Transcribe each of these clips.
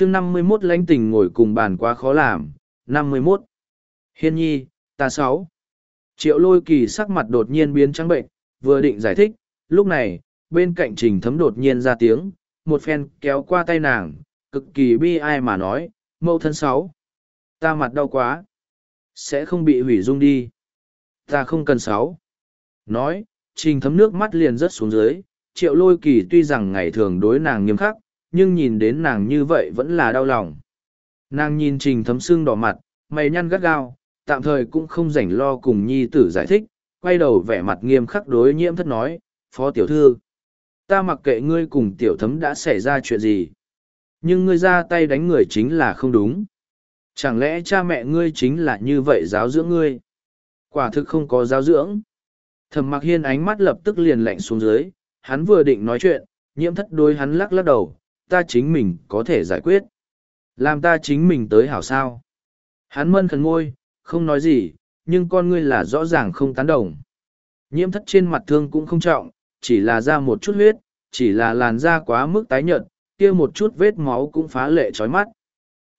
chương năm mươi mốt lãnh tình ngồi cùng bàn quá khó làm, năm mươi mốt. Hiên nhi, ta sáu. Triệu lôi kỳ sắc mặt đột nhiên biến trắng bệnh, vừa định giải thích, lúc này, bên cạnh trình thấm đột nhiên ra tiếng, một phen kéo qua tay nàng, cực kỳ bi ai mà nói, mẫu thân sáu. Ta mặt đau quá. Sẽ không bị hủy dung đi. Ta không cần sáu. Nói, trình thấm nước mắt liền rớt xuống dưới, triệu lôi kỳ tuy rằng ngày thường đối nàng nghiêm khắc, nhưng nhìn đến nàng như vậy vẫn là đau lòng. Nàng nhìn trình thấm xương đỏ mặt, mày nhăn gắt gao, tạm thời cũng không rảnh lo cùng nhi tử giải thích, quay đầu vẻ mặt nghiêm khắc đối nhiễm thất nói, phó tiểu thư. Ta mặc kệ ngươi cùng tiểu thấm đã xảy ra chuyện gì. Nhưng ngươi ra tay đánh người chính là không đúng. Chẳng lẽ cha mẹ ngươi chính là như vậy giáo dưỡng ngươi? Quả thực không có giáo dưỡng. Thẩm mặc hiên ánh mắt lập tức liền lạnh xuống dưới, hắn vừa định nói chuyện, nhiễm thất đối hắn lắc lắc đầu, ta chính mình có thể giải quyết. Làm ta chính mình tới hảo sao. Hắn mân khẩn ngôi, không nói gì, nhưng con ngươi là rõ ràng không tán đồng. Nhiễm thất trên mặt thương cũng không trọng, chỉ là ra một chút huyết, chỉ là làn da quá mức tái nhợt, kia một chút vết máu cũng phá lệ chói mắt.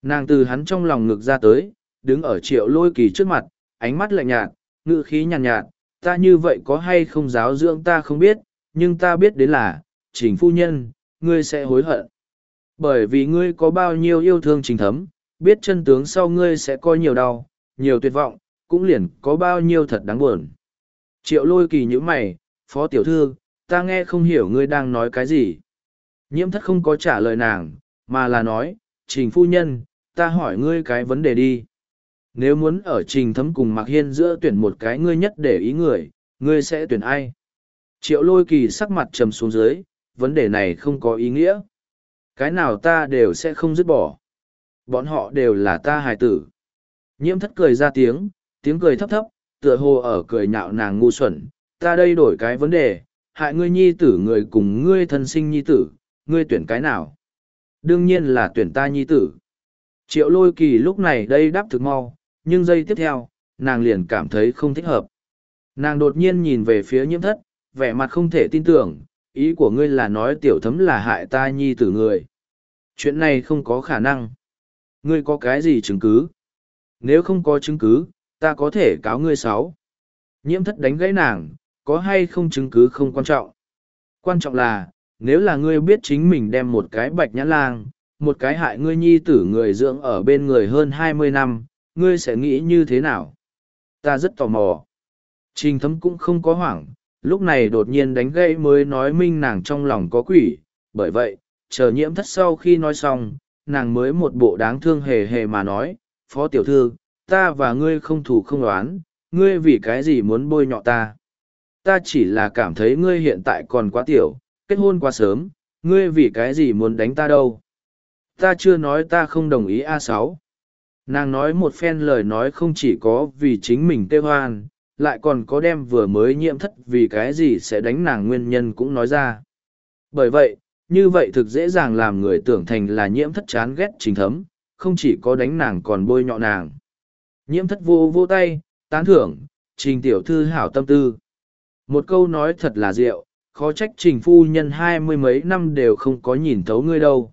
Nàng từ hắn trong lòng ngực ra tới, đứng ở triệu lôi kỳ trước mặt, ánh mắt lạnh nhạt, ngự khí nhàn nhạt, nhạt, ta như vậy có hay không giáo dưỡng ta không biết, nhưng ta biết đến là, trình phu nhân, ngươi sẽ hối hận. Bởi vì ngươi có bao nhiêu yêu thương trình thấm, biết chân tướng sau ngươi sẽ coi nhiều đau, nhiều tuyệt vọng, cũng liền có bao nhiêu thật đáng buồn. Triệu lôi kỳ như mày, phó tiểu thư, ta nghe không hiểu ngươi đang nói cái gì. Nhiễm thất không có trả lời nàng, mà là nói, trình phu nhân, ta hỏi ngươi cái vấn đề đi. Nếu muốn ở trình thấm cùng Mạc Hiên giữa tuyển một cái ngươi nhất để ý người, ngươi sẽ tuyển ai? Triệu lôi kỳ sắc mặt trầm xuống dưới, vấn đề này không có ý nghĩa. Cái nào ta đều sẽ không dứt bỏ. Bọn họ đều là ta hài tử. Nhiễm thất cười ra tiếng, tiếng cười thấp thấp, tựa hồ ở cười nhạo nàng ngu xuẩn. Ta đây đổi cái vấn đề, hại ngươi nhi tử người cùng ngươi thân sinh nhi tử, ngươi tuyển cái nào? Đương nhiên là tuyển ta nhi tử. Triệu lôi kỳ lúc này đây đáp thực mau, nhưng giây tiếp theo, nàng liền cảm thấy không thích hợp. Nàng đột nhiên nhìn về phía nhiễm thất, vẻ mặt không thể tin tưởng, ý của ngươi là nói tiểu thấm là hại ta nhi tử người. Chuyện này không có khả năng. Ngươi có cái gì chứng cứ? Nếu không có chứng cứ, ta có thể cáo ngươi sáu. Nhiễm thất đánh gãy nàng, có hay không chứng cứ không quan trọng. Quan trọng là, nếu là ngươi biết chính mình đem một cái bạch nhãn lang, một cái hại ngươi nhi tử người dưỡng ở bên người hơn hai mươi năm, ngươi sẽ nghĩ như thế nào? Ta rất tò mò. Trình thấm cũng không có hoảng, lúc này đột nhiên đánh gãy mới nói minh nàng trong lòng có quỷ, bởi vậy, chờ nhiễm thất sau khi nói xong, nàng mới một bộ đáng thương hề hề mà nói, Phó tiểu thư, ta và ngươi không thủ không đoán, ngươi vì cái gì muốn bôi nhọ ta? Ta chỉ là cảm thấy ngươi hiện tại còn quá tiểu, kết hôn quá sớm, ngươi vì cái gì muốn đánh ta đâu? Ta chưa nói ta không đồng ý a sáu nàng nói một phen lời nói không chỉ có vì chính mình tê hoan lại còn có đem vừa mới nhiễm thất vì cái gì sẽ đánh nàng nguyên nhân cũng nói ra bởi vậy như vậy thực dễ dàng làm người tưởng thành là nhiễm thất chán ghét trình thấm, không chỉ có đánh nàng còn bôi nhọ nàng. Nhiễm thất vô vô tay, tán thưởng, trình tiểu thư hảo tâm tư. Một câu nói thật là diệu khó trách trình phu nhân hai mươi mấy năm đều không có nhìn thấu ngươi đâu.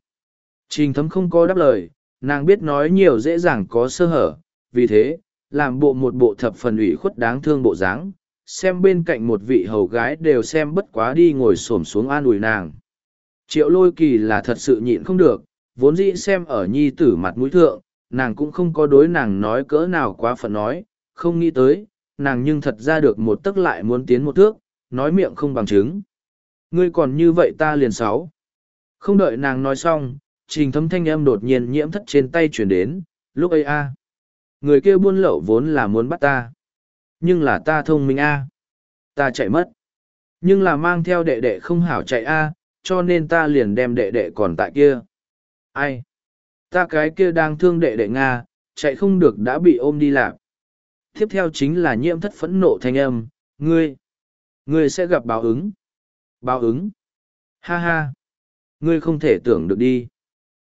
Trình thấm không có đáp lời, nàng biết nói nhiều dễ dàng có sơ hở, vì thế, làm bộ một bộ thập phần ủy khuất đáng thương bộ dáng, xem bên cạnh một vị hầu gái đều xem bất quá đi ngồi xổm xuống an ủi nàng triệu lôi kỳ là thật sự nhịn không được vốn dĩ xem ở nhi tử mặt mũi thượng nàng cũng không có đối nàng nói cỡ nào quá phận nói không nghĩ tới nàng nhưng thật ra được một tức lại muốn tiến một thước nói miệng không bằng chứng ngươi còn như vậy ta liền sáu không đợi nàng nói xong trình thấm thanh âm đột nhiên nhiễm thất trên tay chuyển đến, lúc ấy a Người kia buôn lậu vốn là muốn bắt ta. Nhưng là ta thông minh a Ta chạy mất. Nhưng là mang theo đệ đệ không hảo chạy a cho nên ta liền đem đệ đệ còn tại kia. Ai? Ta cái kia đang thương đệ đệ Nga, chạy không được đã bị ôm đi lạc. Tiếp theo chính là nhiễm thất phẫn nộ thanh âm, ngươi, ngươi sẽ gặp báo ứng. Báo ứng. Ha ha. Ngươi không thể tưởng được đi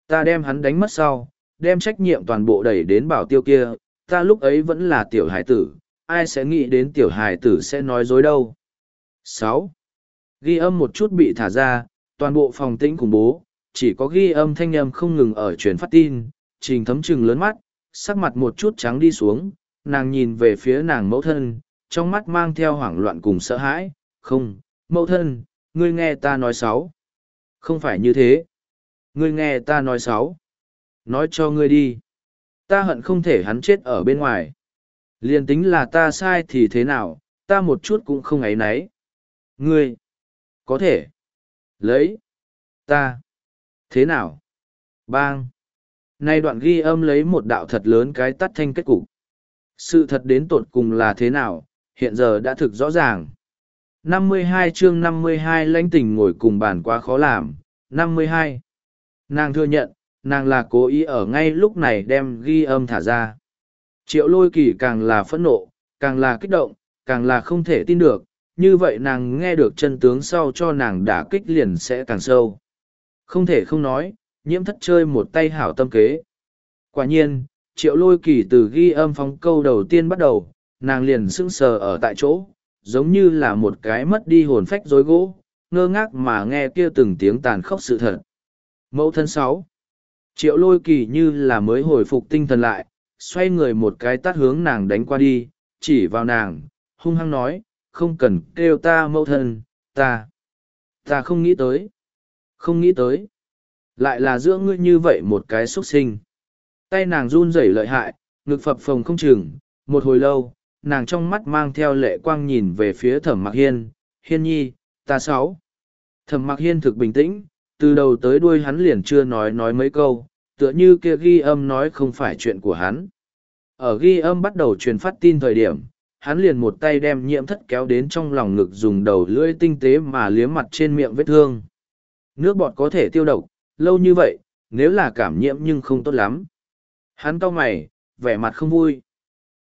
ta đem hắn đánh mất sau, đem trách nhiệm toàn bộ đẩy đến bảo tiêu kia, ta lúc ấy vẫn là tiểu hải tử, ai sẽ nghĩ đến tiểu hải tử sẽ nói dối đâu. sáu Ghi âm một chút bị thả ra, toàn bộ phòng tĩnh khủng bố, chỉ có ghi âm thanh âm không ngừng ở truyền phát tin, trình thấm trừng lớn mắt, sắc mặt một chút trắng đi xuống, nàng nhìn về phía nàng mẫu thân, trong mắt mang theo hoảng loạn cùng sợ hãi, không, mẫu thân, ngươi nghe ta nói sáu. Không phải như thế. Ngươi nghe ta nói sáu. Nói cho ngươi đi. Ta hận không thể hắn chết ở bên ngoài. Liên tính là ta sai thì thế nào, ta một chút cũng không ấy náy. Ngươi, có thể, lấy, ta, thế nào? Bang. Nay đoạn ghi âm lấy một đạo thật lớn cái tắt thanh kết cục. Sự thật đến tột cùng là thế nào, hiện giờ đã thực rõ ràng. 52 chương 52 lãnh tình ngồi cùng bàn quá khó làm. 52. Nàng thừa nhận, nàng là cố ý ở ngay lúc này đem ghi âm thả ra. Triệu lôi kỳ càng là phẫn nộ, càng là kích động, càng là không thể tin được, như vậy nàng nghe được chân tướng sau cho nàng đả kích liền sẽ càng sâu. Không thể không nói, nhiễm thất chơi một tay hảo tâm kế. Quả nhiên, triệu lôi kỳ từ ghi âm phóng câu đầu tiên bắt đầu, nàng liền sững sờ ở tại chỗ, giống như là một cái mất đi hồn phách rối gỗ, ngơ ngác mà nghe kia từng tiếng tàn khốc sự thật. Mẫu thân sáu Triệu lôi kỳ như là mới hồi phục tinh thần lại, xoay người một cái tát hướng nàng đánh qua đi, chỉ vào nàng, hung hăng nói, không cần kêu ta mẫu thân, ta, ta không nghĩ tới, không nghĩ tới, lại là giữa ngươi như vậy một cái xuất sinh. Tay nàng run rẩy lợi hại, ngực phập phồng không chừng, một hồi lâu, nàng trong mắt mang theo lệ quang nhìn về phía thẩm mặc hiên, hiên nhi, ta sáu. Thẩm mặc hiên thực bình tĩnh, từ đầu tới đuôi hắn liền chưa nói nói mấy câu, tựa như kia ghi âm nói không phải chuyện của hắn. Ở ghi âm bắt đầu truyền phát tin thời điểm, hắn liền một tay đem nhiễm thất kéo đến trong lòng ngực dùng đầu lưỡi tinh tế mà liếm mặt trên miệng vết thương. Nước bọt có thể tiêu độc, lâu như vậy, nếu là cảm nhiễm nhưng không tốt lắm. Hắn cau mày, vẻ mặt không vui.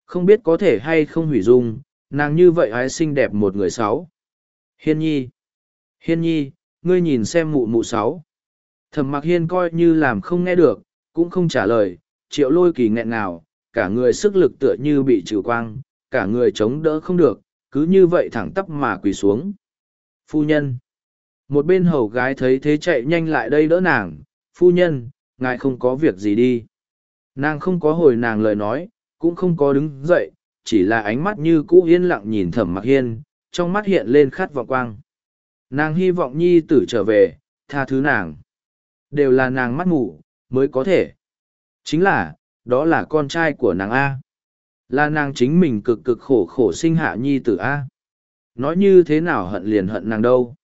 Không biết có thể hay không hủy dung, nàng như vậy ái xinh đẹp một người sáu. Hiên nhi. Hiên nhi, ngươi nhìn xem mụ mụ sáu. Thẩm mặc hiên coi như làm không nghe được, cũng không trả lời, triệu lôi kỳ nghẹn nào, cả người sức lực tựa như bị trừ quang, cả người chống đỡ không được, cứ như vậy thẳng tắp mà quỳ xuống. Phu nhân. Một bên hầu gái thấy thế chạy nhanh lại đây đỡ nàng, phu nhân, ngài không có việc gì đi. Nàng không có hồi nàng lời nói, cũng không có đứng dậy, chỉ là ánh mắt như cũ yên lặng nhìn thẩm mặc hiên, trong mắt hiện lên khát vọng quang. Nàng hy vọng nhi tử trở về, tha thứ nàng. Đều là nàng mắt ngủ, mới có thể. Chính là, đó là con trai của nàng A. Là nàng chính mình cực cực khổ khổ sinh hạ nhi tử A. Nói như thế nào hận liền hận nàng đâu.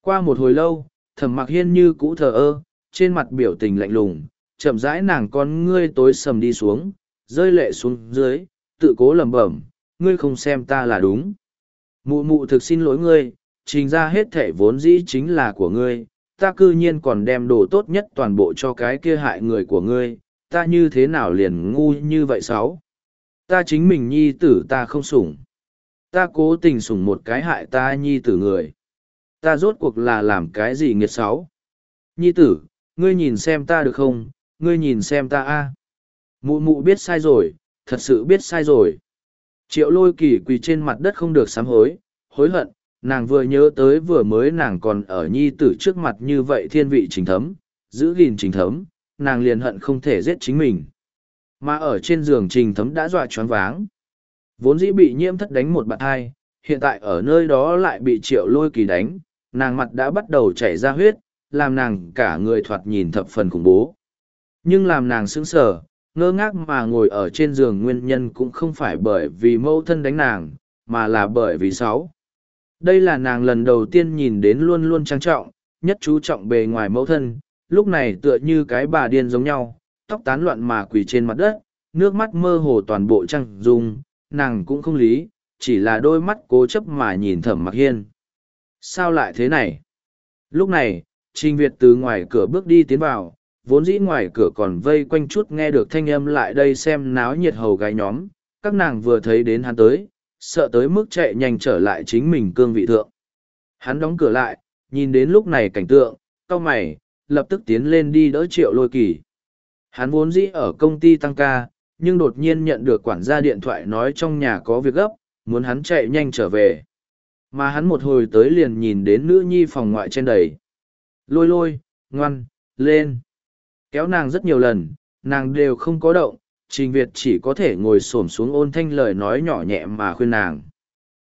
Qua một hồi lâu, thẩm mặc hiên như cũ thờ ơ, trên mặt biểu tình lạnh lùng, chậm rãi nàng con ngươi tối sầm đi xuống, rơi lệ xuống dưới, tự cố lẩm bẩm, ngươi không xem ta là đúng. Mụ mụ thực xin lỗi ngươi, trình ra hết thể vốn dĩ chính là của ngươi, ta cư nhiên còn đem đồ tốt nhất toàn bộ cho cái kia hại người của ngươi, ta như thế nào liền ngu như vậy sáu. Ta chính mình nhi tử ta không sủng. Ta cố tình sủng một cái hại ta nhi tử người. Ta rốt cuộc là làm cái gì nghiệt sáu. Nhi tử, ngươi nhìn xem ta được không, ngươi nhìn xem ta a. Mụ mụ biết sai rồi, thật sự biết sai rồi. Triệu lôi kỳ quỳ trên mặt đất không được sám hối, hối hận, nàng vừa nhớ tới vừa mới nàng còn ở nhi tử trước mặt như vậy thiên vị trình thấm, giữ gìn trình thấm, nàng liền hận không thể giết chính mình. Mà ở trên giường trình thấm đã dọa choáng váng. Vốn dĩ bị nhiễm thất đánh một bạn hai, hiện tại ở nơi đó lại bị triệu lôi kỳ đánh, nàng mặt đã bắt đầu chảy ra huyết, làm nàng cả người thoạt nhìn thập phần khủng bố. Nhưng làm nàng sững sờ, ngơ ngác mà ngồi ở trên giường nguyên nhân cũng không phải bởi vì mẫu thân đánh nàng, mà là bởi vì sáu. Đây là nàng lần đầu tiên nhìn đến luôn luôn trang trọng, nhất chú trọng bề ngoài mẫu thân, lúc này tựa như cái bà điên giống nhau, tóc tán loạn mà quỳ trên mặt đất, nước mắt mơ hồ toàn bộ trăng dung, nàng cũng không lý, chỉ là đôi mắt cố chấp mà nhìn thẩm mặc hiên. Sao lại thế này? Lúc này, Trình Việt từ ngoài cửa bước đi tiến vào, vốn dĩ ngoài cửa còn vây quanh chút nghe được thanh âm lại đây xem náo nhiệt hầu gái nhóm, các nàng vừa thấy đến hắn tới, sợ tới mức chạy nhanh trở lại chính mình cương vị thượng. Hắn đóng cửa lại, nhìn đến lúc này cảnh tượng, cao mày, lập tức tiến lên đi đỡ triệu lôi kỳ. Hắn vốn dĩ ở công ty tăng ca, nhưng đột nhiên nhận được quản gia điện thoại nói trong nhà có việc gấp, muốn hắn chạy nhanh trở về. Mà hắn một hồi tới liền nhìn đến nữ nhi phòng ngoại trên đầy. Lôi lôi, ngoan, lên. Kéo nàng rất nhiều lần, nàng đều không có động, Trình Việt chỉ có thể ngồi xổm xuống ôn thanh lời nói nhỏ nhẹ mà khuyên nàng.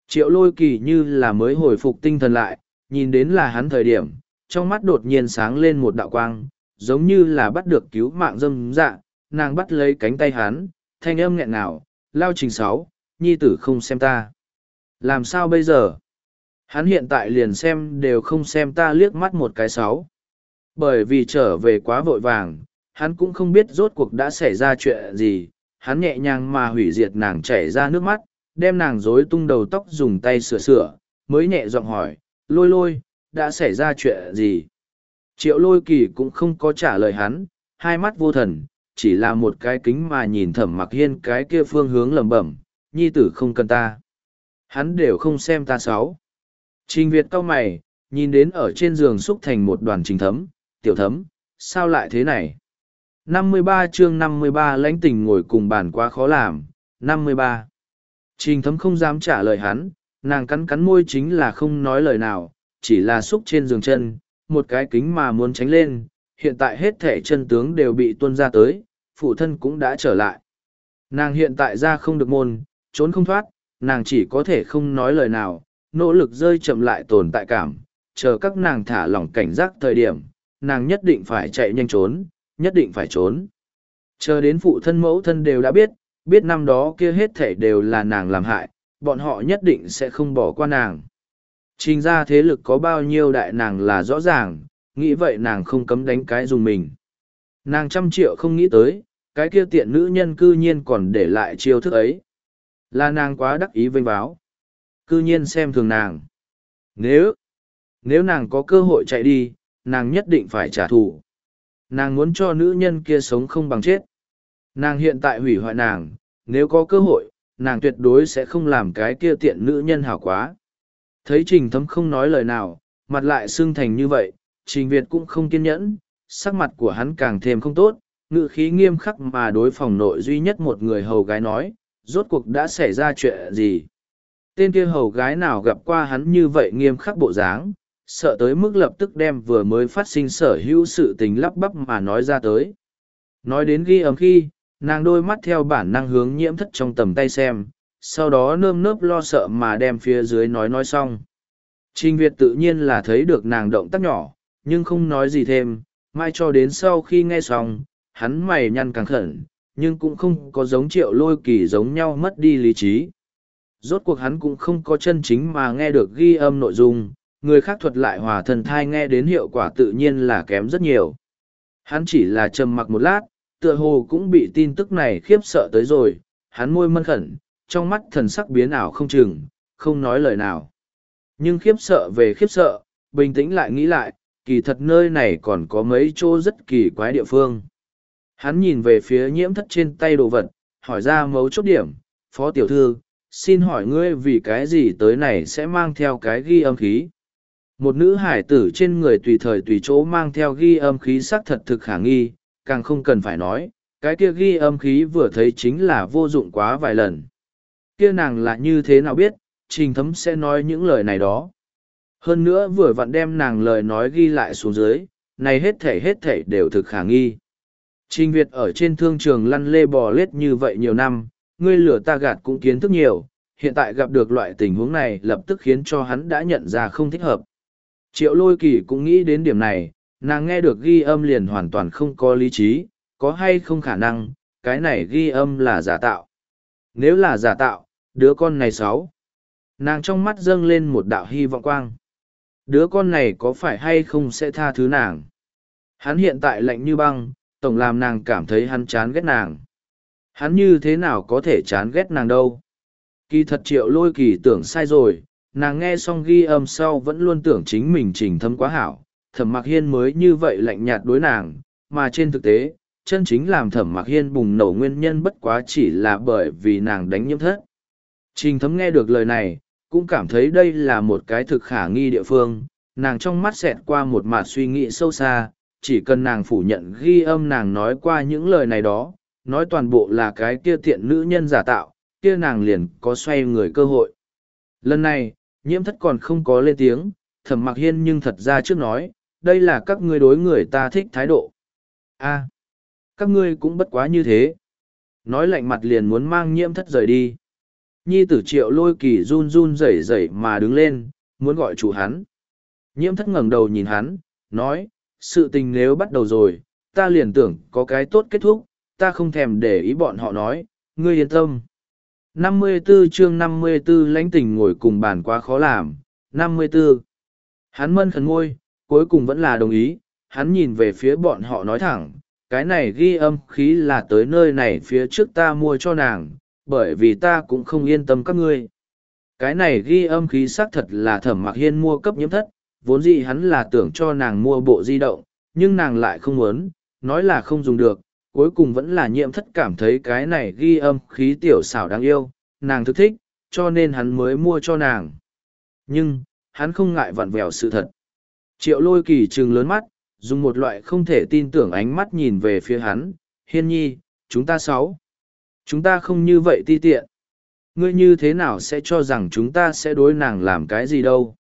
Triệu lôi kỳ như là mới hồi phục tinh thần lại, nhìn đến là hắn thời điểm, trong mắt đột nhiên sáng lên một đạo quang, giống như là bắt được cứu mạng dâm dạ, nàng bắt lấy cánh tay hắn, thanh âm nghẹn nào, lao trình sáu, nhi tử không xem ta. Làm sao bây giờ? Hắn hiện tại liền xem đều không xem ta liếc mắt một cái sáu. Bởi vì trở về quá vội vàng, hắn cũng không biết rốt cuộc đã xảy ra chuyện gì, hắn nhẹ nhàng mà hủy diệt nàng chảy ra nước mắt, đem nàng rối tung đầu tóc dùng tay sửa sửa, mới nhẹ giọng hỏi, lôi lôi, đã xảy ra chuyện gì? Triệu lôi kỳ cũng không có trả lời hắn, hai mắt vô thần, chỉ là một cái kính mà nhìn thẩm mặc hiên cái kia phương hướng lẩm bẩm, nhi tử không cần ta. Hắn đều không xem ta sáu. Trình Việt cau mày, nhìn đến ở trên giường xúc thành một đoàn trình thấm, tiểu thấm, sao lại thế này? 53 chương 53 lãnh tình ngồi cùng bàn quá khó làm, 53. Trình thấm không dám trả lời hắn, nàng cắn cắn môi chính là không nói lời nào, chỉ là xúc trên giường chân, một cái kính mà muốn tránh lên, hiện tại hết thể chân tướng đều bị tuân ra tới, phụ thân cũng đã trở lại. Nàng hiện tại ra không được môn, trốn không thoát, nàng chỉ có thể không nói lời nào, nỗ lực rơi chậm lại tồn tại cảm, chờ các nàng thả lỏng cảnh giác thời điểm, nàng nhất định phải chạy nhanh trốn, nhất định phải trốn. Chờ đến phụ thân mẫu thân đều đã biết, biết năm đó kia hết thể đều là nàng làm hại, bọn họ nhất định sẽ không bỏ qua nàng. Trình ra thế lực có bao nhiêu đại nàng là rõ ràng, nghĩ vậy nàng không cấm đánh cái dùng mình. Nàng trăm triệu không nghĩ tới, cái kia tiện nữ nhân cư nhiên còn để lại chiêu thức ấy. Là nàng quá đắc ý vênh báo. Cư nhiên xem thường nàng. Nếu, nếu nàng có cơ hội chạy đi, nàng nhất định phải trả thù. Nàng muốn cho nữ nhân kia sống không bằng chết. Nàng hiện tại hủy hoại nàng, nếu có cơ hội, nàng tuyệt đối sẽ không làm cái kia tiện nữ nhân hảo quá. Thấy trình thấm không nói lời nào, mặt lại xưng thành như vậy, trình Việt cũng không kiên nhẫn, sắc mặt của hắn càng thêm không tốt, ngự khí nghiêm khắc mà đối phòng nội duy nhất một người hầu gái nói, rốt cuộc đã xảy ra chuyện gì. Tên kia hầu gái nào gặp qua hắn như vậy nghiêm khắc bộ dáng, sợ tới mức lập tức đem vừa mới phát sinh sở hữu sự tình lắp bắp mà nói ra tới. Nói đến ghi ấm khi, nàng đôi mắt theo bản năng hướng nhiễm thất trong tầm tay xem, sau đó nơm nớp lo sợ mà đem phía dưới nói nói xong. Trình Việt tự nhiên là thấy được nàng động tác nhỏ, nhưng không nói gì thêm, mai cho đến sau khi nghe xong, hắn mày nhăn càng khẩn, nhưng cũng không có giống triệu lôi kỳ giống nhau mất đi lý trí. Rốt cuộc hắn cũng không có chân chính mà nghe được ghi âm nội dung, người khác thuật lại hòa thần thai nghe đến hiệu quả tự nhiên là kém rất nhiều. Hắn chỉ là trầm mặc một lát, tựa hồ cũng bị tin tức này khiếp sợ tới rồi, hắn môi mân khẩn, trong mắt thần sắc biến ảo không chừng, không nói lời nào. Nhưng khiếp sợ về khiếp sợ, bình tĩnh lại nghĩ lại, kỳ thật nơi này còn có mấy chỗ rất kỳ quái địa phương. Hắn nhìn về phía nhiễm thất trên tay đồ vật, hỏi ra mấu chốt điểm, phó tiểu thư, xin hỏi ngươi vì cái gì tới này sẽ mang theo cái ghi âm khí. Một nữ hải tử trên người tùy thời tùy chỗ mang theo ghi âm khí xác thật thực khả nghi, càng không cần phải nói, cái kia ghi âm khí vừa thấy chính là vô dụng quá vài lần. Kia nàng là như thế nào biết, trình thấm sẽ nói những lời này đó. Hơn nữa vừa vặn đem nàng lời nói ghi lại xuống dưới, này hết thể hết thể đều thực khả nghi. Trình Việt ở trên thương trường lăn lê bò lết như vậy nhiều năm, ngươi lửa ta gạt cũng kiến thức nhiều, hiện tại gặp được loại tình huống này lập tức khiến cho hắn đã nhận ra không thích hợp. Triệu lôi kỳ cũng nghĩ đến điểm này, nàng nghe được ghi âm liền hoàn toàn không có lý trí, có hay không khả năng, cái này ghi âm là giả tạo. Nếu là giả tạo, đứa con này sáu. Nàng trong mắt dâng lên một đạo hy vọng quang. Đứa con này có phải hay không sẽ tha thứ nàng? Hắn hiện tại lạnh như băng, tổng làm nàng cảm thấy hắn chán ghét nàng. Hắn như thế nào có thể chán ghét nàng đâu? Kỳ thật triệu lôi kỳ tưởng sai rồi, nàng nghe xong ghi âm sau vẫn luôn tưởng chính mình trình thâm quá hảo, thẩm mặc hiên mới như vậy lạnh nhạt đối nàng, mà trên thực tế, chân chính làm thẩm mặc hiên bùng nổ nguyên nhân bất quá chỉ là bởi vì nàng đánh nhiễm thất. Trình thấm nghe được lời này, cũng cảm thấy đây là một cái thực khả nghi địa phương, nàng trong mắt xẹt qua một mạt suy nghĩ sâu xa, chỉ cần nàng phủ nhận ghi âm nàng nói qua những lời này đó, nói toàn bộ là cái kia tiện nữ nhân giả tạo, kia nàng liền có xoay người cơ hội. Lần này, nhiễm thất còn không có lên tiếng, thẩm mặc hiên nhưng thật ra trước nói, đây là các ngươi đối người ta thích thái độ. a các ngươi cũng bất quá như thế. Nói lạnh mặt liền muốn mang nhiễm thất rời đi. Nhi tử triệu lôi kỳ run run rẩy rẩy mà đứng lên, muốn gọi chủ hắn. Nhiễm thất ngẩng đầu nhìn hắn, nói, sự tình nếu bắt đầu rồi, ta liền tưởng có cái tốt kết thúc, ta không thèm để ý bọn họ nói, ngươi yên tâm. 54 chương 54 lãnh tình ngồi cùng bàn quá khó làm, 54. Hắn mân khẩn ngôi, cuối cùng vẫn là đồng ý, hắn nhìn về phía bọn họ nói thẳng, cái này ghi âm khí là tới nơi này phía trước ta mua cho nàng, bởi vì ta cũng không yên tâm các ngươi. Cái này ghi âm khí xác thật là thẩm mặc hiên mua cấp nhiễm thất, vốn dĩ hắn là tưởng cho nàng mua bộ di động, nhưng nàng lại không muốn, nói là không dùng được, cuối cùng vẫn là nhiễm thất cảm thấy cái này ghi âm khí tiểu xảo đáng yêu, nàng thức thích, cho nên hắn mới mua cho nàng. Nhưng, hắn không ngại vặn vẹo sự thật. Triệu lôi kỳ trừng lớn mắt, dùng một loại không thể tin tưởng ánh mắt nhìn về phía hắn, hiên nhi, chúng ta sáu. Chúng ta không như vậy ti tiện. Ngươi như thế nào sẽ cho rằng chúng ta sẽ đối nàng làm cái gì đâu?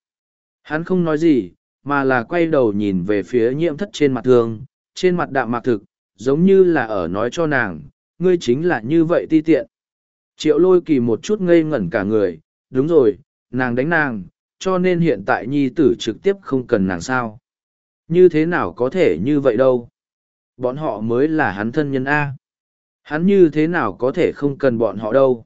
Hắn không nói gì, mà là quay đầu nhìn về phía nhiễm thất trên mặt thương, trên mặt đạm mạc thực, giống như là ở nói cho nàng, ngươi chính là như vậy ti tiện. Triệu lôi kỳ một chút ngây ngẩn cả người, đúng rồi, nàng đánh nàng, cho nên hiện tại nhi tử trực tiếp không cần nàng sao. Như thế nào có thể như vậy đâu? Bọn họ mới là hắn thân nhân A. Hắn như thế nào có thể không cần bọn họ đâu?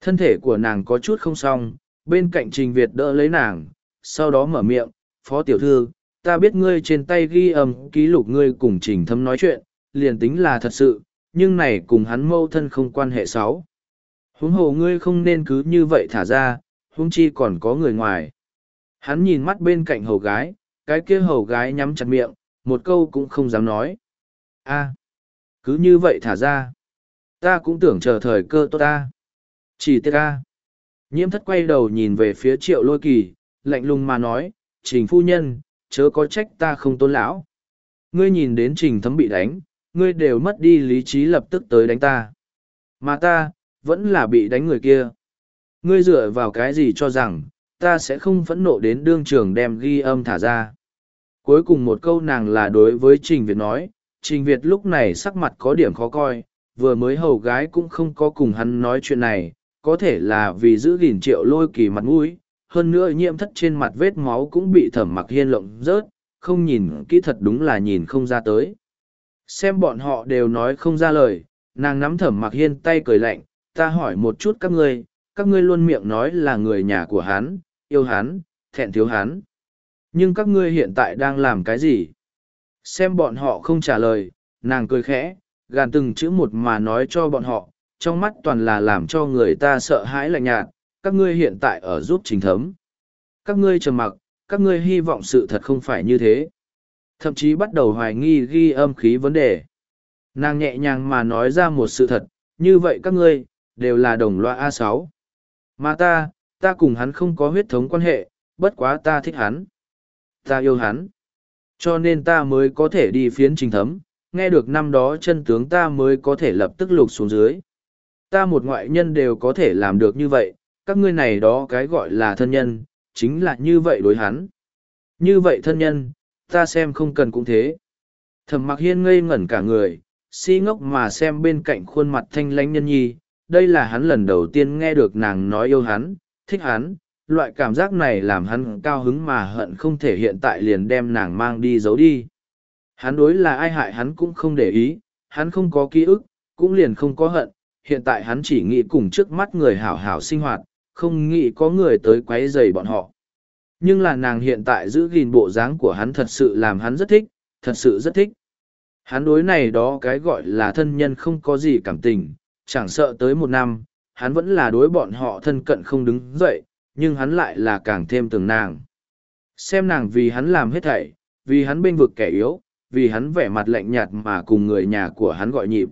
Thân thể của nàng có chút không xong, bên cạnh Trình Việt đỡ lấy nàng, sau đó mở miệng, Phó Tiểu Thư, ta biết ngươi trên tay ghi âm ký lục ngươi cùng Trình Thâm nói chuyện, liền tính là thật sự, nhưng này cùng hắn mâu thân không quan hệ xấu. Huống hồ ngươi không nên cứ như vậy thả ra, huống chi còn có người ngoài. Hắn nhìn mắt bên cạnh hầu gái, cái kia hầu gái nhắm chặt miệng, một câu cũng không dám nói. a cứ như vậy thả ra. Ta cũng tưởng chờ thời cơ tốt ta. Chỉ tiết ta Nhiễm thất quay đầu nhìn về phía triệu lôi kỳ, lạnh lùng mà nói, trình phu nhân, chớ có trách ta không tôn lão. Ngươi nhìn đến trình thấm bị đánh, ngươi đều mất đi lý trí lập tức tới đánh ta. Mà ta, vẫn là bị đánh người kia. Ngươi dựa vào cái gì cho rằng, ta sẽ không phẫn nộ đến đương trường đem ghi âm thả ra. Cuối cùng một câu nàng là đối với Trình Việt nói, Trình Việt lúc này sắc mặt có điểm khó coi, vừa mới hầu gái cũng không có cùng hắn nói chuyện này, có thể là vì giữ gìn triệu lôi kỳ mặt mũi, hơn nữa nhiễm thất trên mặt vết máu cũng bị thẩm mặc hiên lộng rớt, không nhìn kỹ thật đúng là nhìn không ra tới. Xem bọn họ đều nói không ra lời, nàng nắm thẩm mặc hiên tay cười lạnh, ta hỏi một chút các ngươi, các ngươi luôn miệng nói là người nhà của hắn, yêu hắn, thẹn thiếu hắn. Nhưng các ngươi hiện tại đang làm cái gì? Xem bọn họ không trả lời, nàng cười khẽ, gàn từng chữ một mà nói cho bọn họ, trong mắt toàn là làm cho người ta sợ hãi lạnh nhạt, các ngươi hiện tại ở giúp trình thấm. Các ngươi trầm mặc, các ngươi hy vọng sự thật không phải như thế. Thậm chí bắt đầu hoài nghi ghi âm khí vấn đề. Nàng nhẹ nhàng mà nói ra một sự thật, như vậy các ngươi, đều là đồng loại A6. Mà ta, ta cùng hắn không có huyết thống quan hệ, bất quá ta thích hắn. Ta yêu hắn. Cho nên ta mới có thể đi phiến trình thấm, nghe được năm đó chân tướng ta mới có thể lập tức lục xuống dưới. Ta một ngoại nhân đều có thể làm được như vậy, các ngươi này đó cái gọi là thân nhân, chính là như vậy đối hắn. Như vậy thân nhân, ta xem không cần cũng thế. Thẩm mặc hiên ngây ngẩn cả người, si ngốc mà xem bên cạnh khuôn mặt thanh lãnh nhân nhi, đây là hắn lần đầu tiên nghe được nàng nói yêu hắn, thích hắn, loại cảm giác này làm hắn cao hứng mà hận không thể hiện tại liền đem nàng mang đi giấu đi. Hắn đối là ai hại hắn cũng không để ý, hắn không có ký ức, cũng liền không có hận, hiện tại hắn chỉ nghĩ cùng trước mắt người hảo hảo sinh hoạt, không nghĩ có người tới quấy rầy bọn họ. Nhưng là nàng hiện tại giữ gìn bộ dáng của hắn thật sự làm hắn rất thích, thật sự rất thích. Hắn đối này đó cái gọi là thân nhân không có gì cảm tình, chẳng sợ tới một năm, hắn vẫn là đối bọn họ thân cận không đứng dậy, nhưng hắn lại là càng thêm từng nàng. Xem nàng vì hắn làm hết thảy, vì hắn bên vực kẻ yếu, vì hắn vẻ mặt lạnh nhạt mà cùng người nhà của hắn gọi nhịp.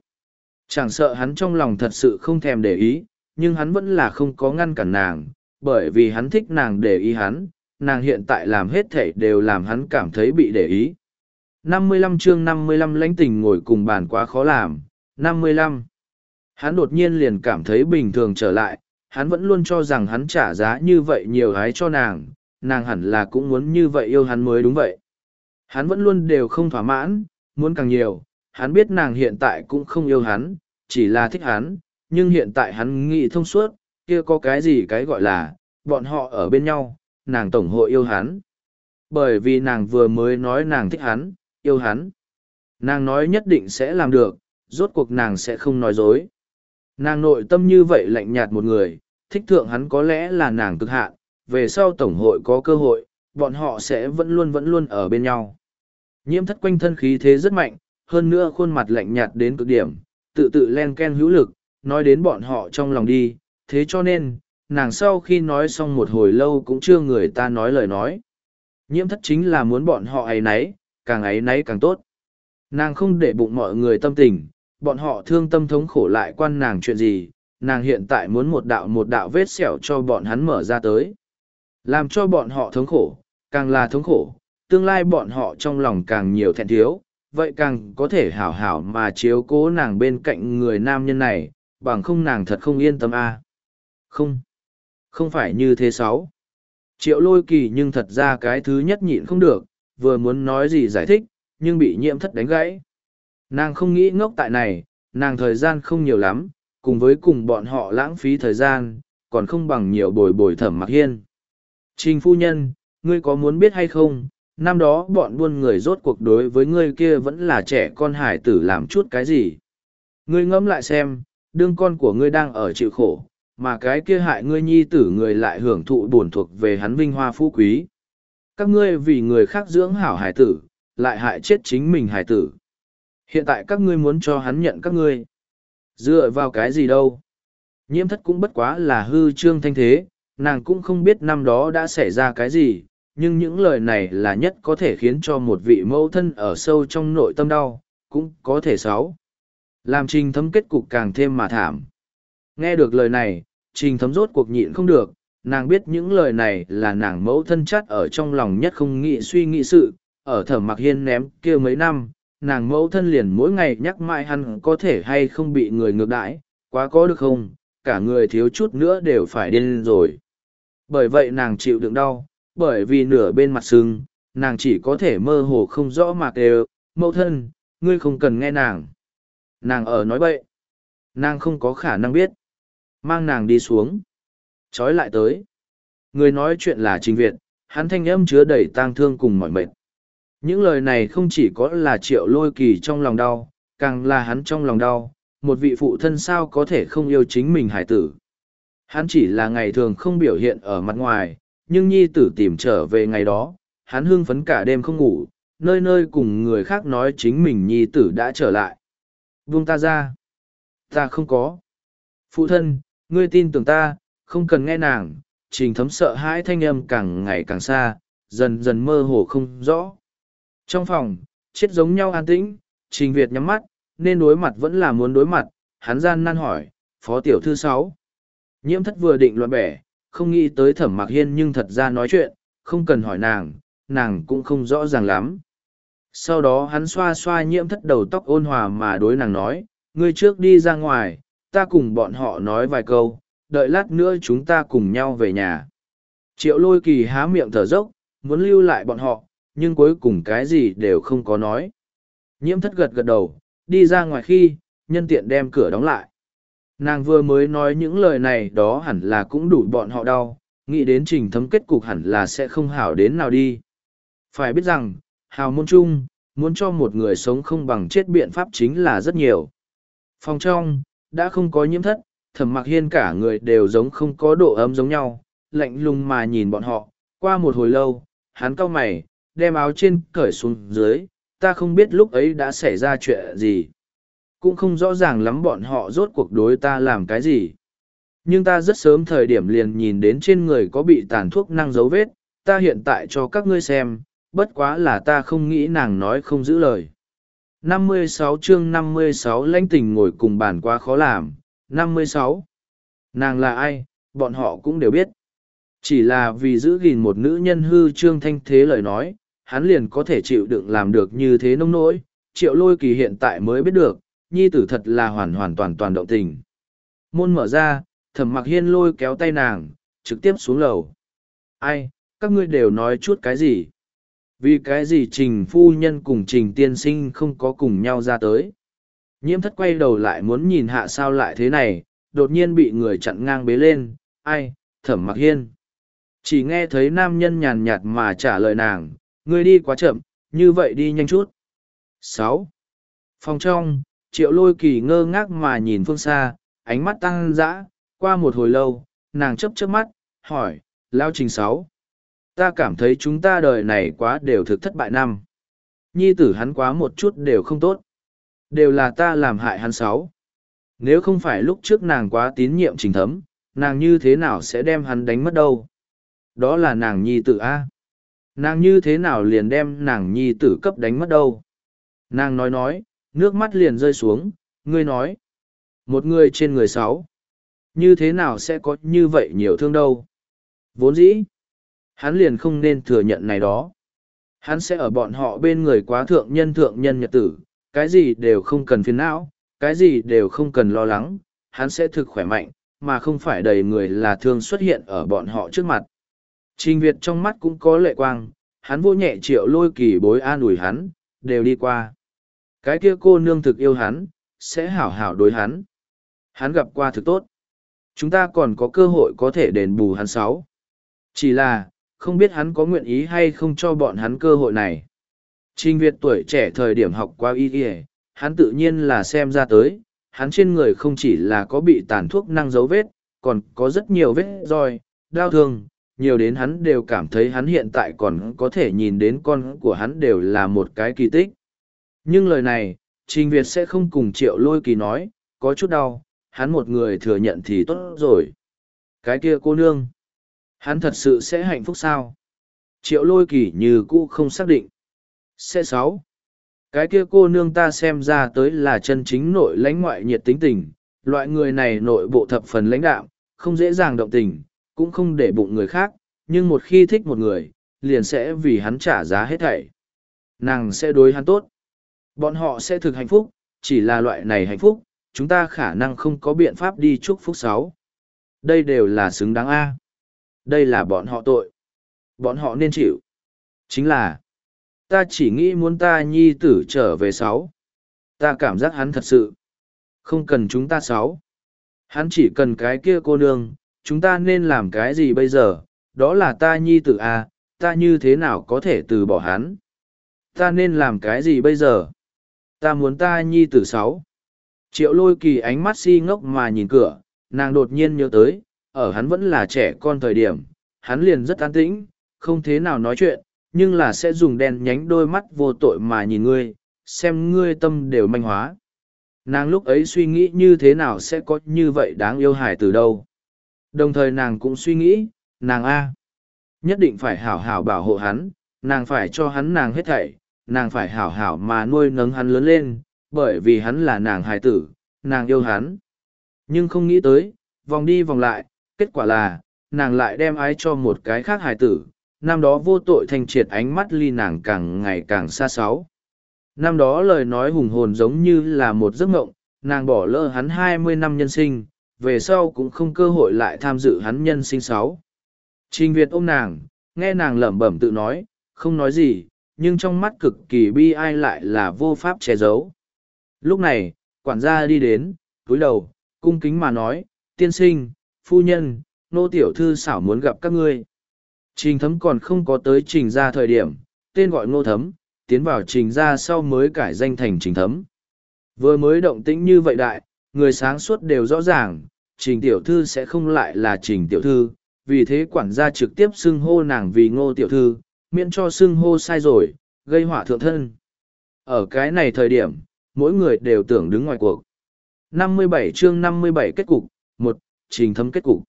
Chẳng sợ hắn trong lòng thật sự không thèm để ý, nhưng hắn vẫn là không có ngăn cản nàng, bởi vì hắn thích nàng để ý hắn, nàng hiện tại làm hết thảy đều làm hắn cảm thấy bị để ý. 55 chương 55 lãnh tình ngồi cùng bàn quá khó làm, 55. Hắn đột nhiên liền cảm thấy bình thường trở lại, hắn vẫn luôn cho rằng hắn trả giá như vậy nhiều gái cho nàng, nàng hẳn là cũng muốn như vậy yêu hắn mới đúng vậy. Hắn vẫn luôn đều không thỏa mãn, muốn càng nhiều, hắn biết nàng hiện tại cũng không yêu hắn, chỉ là thích hắn, nhưng hiện tại hắn nghĩ thông suốt, kia có cái gì cái gọi là, bọn họ ở bên nhau, nàng tổng hội yêu hắn. Bởi vì nàng vừa mới nói nàng thích hắn, yêu hắn. Nàng nói nhất định sẽ làm được, rốt cuộc nàng sẽ không nói dối. Nàng nội tâm như vậy lạnh nhạt một người, thích thượng hắn có lẽ là nàng cực hạn, về sau tổng hội có cơ hội, bọn họ sẽ vẫn luôn vẫn luôn ở bên nhau. Nhiễm thất quanh thân khí thế rất mạnh, hơn nữa khuôn mặt lạnh nhạt đến cực điểm, tự tự len ken hữu lực, nói đến bọn họ trong lòng đi, thế cho nên, nàng sau khi nói xong một hồi lâu cũng chưa người ta nói lời nói. Nhiễm thất chính là muốn bọn họ ấy nấy, càng ấy nấy càng tốt. Nàng không để bụng mọi người tâm tình, bọn họ thương tâm thống khổ lại quan nàng chuyện gì, nàng hiện tại muốn một đạo một đạo vết sẹo cho bọn hắn mở ra tới. Làm cho bọn họ thống khổ, càng là thống khổ, tương lai bọn họ trong lòng càng nhiều thẹn thiếu, vậy càng có thể hảo hảo mà chiếu cố nàng bên cạnh người nam nhân này, bằng không nàng thật không yên tâm a à. Không, không phải như thế sáu. Triệu lôi kỳ nhưng thật ra cái thứ nhất nhịn không được, vừa muốn nói gì giải thích, nhưng bị nhiễm thất đánh gãy. Nàng không nghĩ ngốc tại này, nàng thời gian không nhiều lắm, cùng với cùng bọn họ lãng phí thời gian, còn không bằng nhiều bồi bồi thẩm mặc hiên. Trình phu nhân, ngươi có muốn biết hay không, năm đó bọn buôn người rốt cuộc đối với ngươi kia vẫn là trẻ con hải tử làm chút cái gì. Ngươi ngẫm lại xem, đương con của ngươi đang ở chịu khổ, mà cái kia hại ngươi nhi tử người lại hưởng thụ bổn thuộc về hắn vinh hoa phú quý. Các ngươi vì người khác dưỡng hảo hải tử, lại hại chết chính mình hải tử. Hiện tại các ngươi muốn cho hắn nhận các ngươi. Dựa vào cái gì đâu? Nhiễm thất cũng bất quá là hư trương thanh thế, nàng cũng không biết năm đó đã xảy ra cái gì, nhưng những lời này là nhất có thể khiến cho một vị mẫu thân ở sâu trong nội tâm đau, cũng có thể xấu. Làm trình thấm kết cục càng thêm mà thảm. Nghe được lời này, trình thấm rốt cuộc nhịn không được, nàng biết những lời này là nàng mẫu thân chắt ở trong lòng nhất không nghĩ suy nghĩ sự, ở thẩm mặc hiên ném kia mấy năm, nàng mẫu thân liền mỗi ngày nhắc mãi hắn có thể hay không bị người ngược đãi, quá có được không, cả người thiếu chút nữa đều phải điên rồi. Bởi vậy nàng chịu đựng đau, bởi vì nửa bên mặt sưng, nàng chỉ có thể mơ hồ không rõ mạc đều, mẫu thân, ngươi không cần nghe nàng. Nàng ở nói bậy. Nàng không có khả năng biết. Mang nàng đi xuống. Trói lại tới. Người nói chuyện là Trình Việt, hắn thanh âm chứa đầy tang thương cùng mọi mệt. Những lời này không chỉ có là triệu lôi kỳ trong lòng đau, càng là hắn trong lòng đau, một vị phụ thân sao có thể không yêu chính mình hải tử. Hắn chỉ là ngày thường không biểu hiện ở mặt ngoài, nhưng nhi tử tìm trở về ngày đó, hắn hưng phấn cả đêm không ngủ, nơi nơi cùng người khác nói chính mình nhi tử đã trở lại. Buông ta ra. Ta không có. Phụ thân, ngươi tin tưởng ta, không cần nghe nàng, trình thấm sợ hãi thanh âm càng ngày càng xa, dần dần mơ hồ không rõ. Trong phòng, chết giống nhau an tĩnh, trình Việt nhắm mắt, nên đối mặt vẫn là muốn đối mặt, hắn gian nan hỏi, phó tiểu thư sáu. Nhiễm thất vừa định luận bẻ, không nghĩ tới thẩm mạc hiên nhưng thật ra nói chuyện, không cần hỏi nàng, nàng cũng không rõ ràng lắm. Sau đó hắn xoa xoa nhiễm thất đầu tóc ôn hòa mà đối nàng nói, ngươi trước đi ra ngoài, ta cùng bọn họ nói vài câu, đợi lát nữa chúng ta cùng nhau về nhà. Triệu lôi kỳ há miệng thở dốc, muốn lưu lại bọn họ, nhưng cuối cùng cái gì đều không có nói. Nhiễm thất gật gật đầu, đi ra ngoài khi, nhân tiện đem cửa đóng lại. Nàng vừa mới nói những lời này đó hẳn là cũng đủ bọn họ đau, nghĩ đến trình thấm kết cục hẳn là sẽ không hảo đến nào đi. Phải biết rằng, hào môn chung, muốn cho một người sống không bằng chết biện pháp chính là rất nhiều. Phòng trong, đã không có nhiễm thất, thẩm mặc hiên cả người đều giống không có độ ấm giống nhau, lạnh lùng mà nhìn bọn họ, qua một hồi lâu, hắn cau mày, đem áo trên cởi xuống dưới, ta không biết lúc ấy đã xảy ra chuyện gì. Cũng không rõ ràng lắm bọn họ rốt cuộc đối ta làm cái gì. Nhưng ta rất sớm thời điểm liền nhìn đến trên người có bị tàn thuốc năng dấu vết, ta hiện tại cho các ngươi xem, bất quá là ta không nghĩ nàng nói không giữ lời. 56 chương 56 lãnh tình ngồi cùng bàn quá khó làm, 56. Nàng là ai, bọn họ cũng đều biết. Chỉ là vì giữ gìn một nữ nhân hư trương thanh thế lời nói, hắn liền có thể chịu đựng làm được như thế nông nỗi, triệu lôi kỳ hiện tại mới biết được, nhi tử thật là hoàn hoàn toàn toàn động tình. Môn mở ra, thẩm mặc hiên lôi kéo tay nàng, trực tiếp xuống lầu. Ai, các ngươi đều nói chút cái gì? vì cái gì trình phu nhân cùng trình tiên sinh không có cùng nhau ra tới nhiễm thất quay đầu lại muốn nhìn hạ sao lại thế này đột nhiên bị người chặn ngang bế lên ai thẩm mặc hiên chỉ nghe thấy nam nhân nhàn nhạt mà trả lời nàng ngươi đi quá chậm, như vậy đi nhanh chút. Sáu. Phòng trong, triệu lôi kỳ ngơ ngác mà nhìn phương xa, ánh mắt tăng dã, qua một hồi lâu, nàng chấp chấp mắt, hỏi lao trình sáu, ta cảm thấy chúng ta đời này quá đều thực thất bại năm. Nhi tử hắn quá một chút đều không tốt. Đều là ta làm hại hắn sáu. Nếu không phải lúc trước nàng quá tín nhiệm trình thấm, nàng như thế nào sẽ đem hắn đánh mất đâu? Đó là nàng nhi tử a nàng như thế nào liền đem nàng nhi tử cấp đánh mất đâu. Nàng nói nói, nước mắt liền rơi xuống, ngươi nói, một người trên người sáu, như thế nào sẽ có như vậy nhiều thương đâu? Vốn dĩ, hắn liền không nên thừa nhận này đó. Hắn sẽ ở bọn họ bên người quá thượng nhân thượng nhân nhật tử, cái gì đều không cần phiền não, cái gì đều không cần lo lắng, hắn sẽ thực khỏe mạnh, mà không phải đầy người là thương xuất hiện ở bọn họ trước mặt trình việt trong mắt cũng có lệ quang hắn vô nhẹ triệu lôi kỳ bối an ủi hắn đều đi qua. Cái kia cô nương thực yêu hắn sẽ hảo hảo đối hắn. Hắn gặp qua thực tốt. Chúng ta còn có cơ hội có thể đền bù hắn sáu. Chỉ là không biết hắn có nguyện ý hay không cho bọn hắn cơ hội này. Trình Việt tuổi trẻ thời điểm học qua y y, hắn tự nhiên là xem ra tới, hắn trên người không chỉ là có bị tàn thuốc năng dấu vết, còn có rất nhiều vết roi, đau thương, nhiều đến hắn đều cảm thấy hắn hiện tại còn có thể nhìn đến con của hắn đều là một cái kỳ tích. Nhưng lời này, Trình Việt sẽ không cùng triệu lôi kỳ nói, có chút đau, hắn một người thừa nhận thì tốt rồi. Cái kia cô nương, hắn thật sự sẽ hạnh phúc sao? Triệu lôi kỳ như cũ không xác định. Xe sáu Cái kia cô nương ta xem ra tới là chân chính nội lãnh ngoại nhiệt tính tình, loại người này nội bộ thập phần lãnh đạo, không dễ dàng động tình, cũng không để bụng người khác, nhưng một khi thích một người, liền sẽ vì hắn trả giá hết thảy. Nàng sẽ đối hắn tốt. Bọn họ sẽ thực hạnh phúc, chỉ là loại này hạnh phúc, chúng ta khả năng không có biện pháp đi chúc phúc sáu. Đây đều là xứng đáng A. Đây là bọn họ tội. Bọn họ nên chịu. Chính là, ta chỉ nghĩ muốn ta nhi tử trở về sáu ta cảm giác hắn thật sự không cần chúng ta sáu hắn chỉ cần cái kia cô nương chúng ta nên làm cái gì bây giờ đó là ta nhi tử à, ta như thế nào có thể từ bỏ hắn ta nên làm cái gì bây giờ ta muốn ta nhi tử sáu triệu lôi kỳ ánh mắt si ngốc mà nhìn cửa nàng đột nhiên nhớ tới ở hắn vẫn là trẻ con thời điểm hắn liền rất an tĩnh không thế nào nói chuyện nhưng là sẽ dùng đen nhánh đôi mắt vô tội mà nhìn ngươi, xem ngươi tâm đều manh hóa. Nàng lúc ấy suy nghĩ như thế nào sẽ có như vậy đáng yêu hài từ đâu. Đồng thời nàng cũng suy nghĩ, nàng A. Nhất định phải hảo hảo bảo hộ hắn, nàng phải cho hắn nàng hết thảy, nàng phải hảo hảo mà nuôi nấng hắn lớn lên, bởi vì hắn là nàng hài tử, nàng yêu hắn. Nhưng không nghĩ tới, vòng đi vòng lại, kết quả là, nàng lại đem ái cho một cái khác hài tử, năm đó vô tội thanh triệt ánh mắt ly nàng càng ngày càng xa xáo. Năm đó lời nói hùng hồn giống như là một giấc mộng, nàng bỏ lỡ hắn hai mươi năm nhân sinh, về sau cũng không cơ hội lại tham dự hắn nhân sinh sáu. Trình Việt ôm nàng, nghe nàng lẩm bẩm tự nói, không nói gì, nhưng trong mắt cực kỳ bi ai lại là vô pháp che giấu. Lúc này, quản gia đi đến, túi đầu, cung kính mà nói, tiên sinh, phu nhân, nô tiểu thư xảo muốn gặp các ngươi. Trình thấm còn không có tới trình ra thời điểm, tên gọi ngô thấm, tiến vào trình ra sau mới cải danh thành trình thấm. Vừa mới động tĩnh như vậy đại, người sáng suốt đều rõ ràng, trình tiểu thư sẽ không lại là trình tiểu thư, vì thế quản gia trực tiếp xưng hô nàng vì ngô tiểu thư, miễn cho xưng hô sai rồi, gây họa thượng thân. Ở cái này thời điểm, mỗi người đều tưởng đứng ngoài cuộc. 57 chương 57 kết cục, một trình thấm kết cục.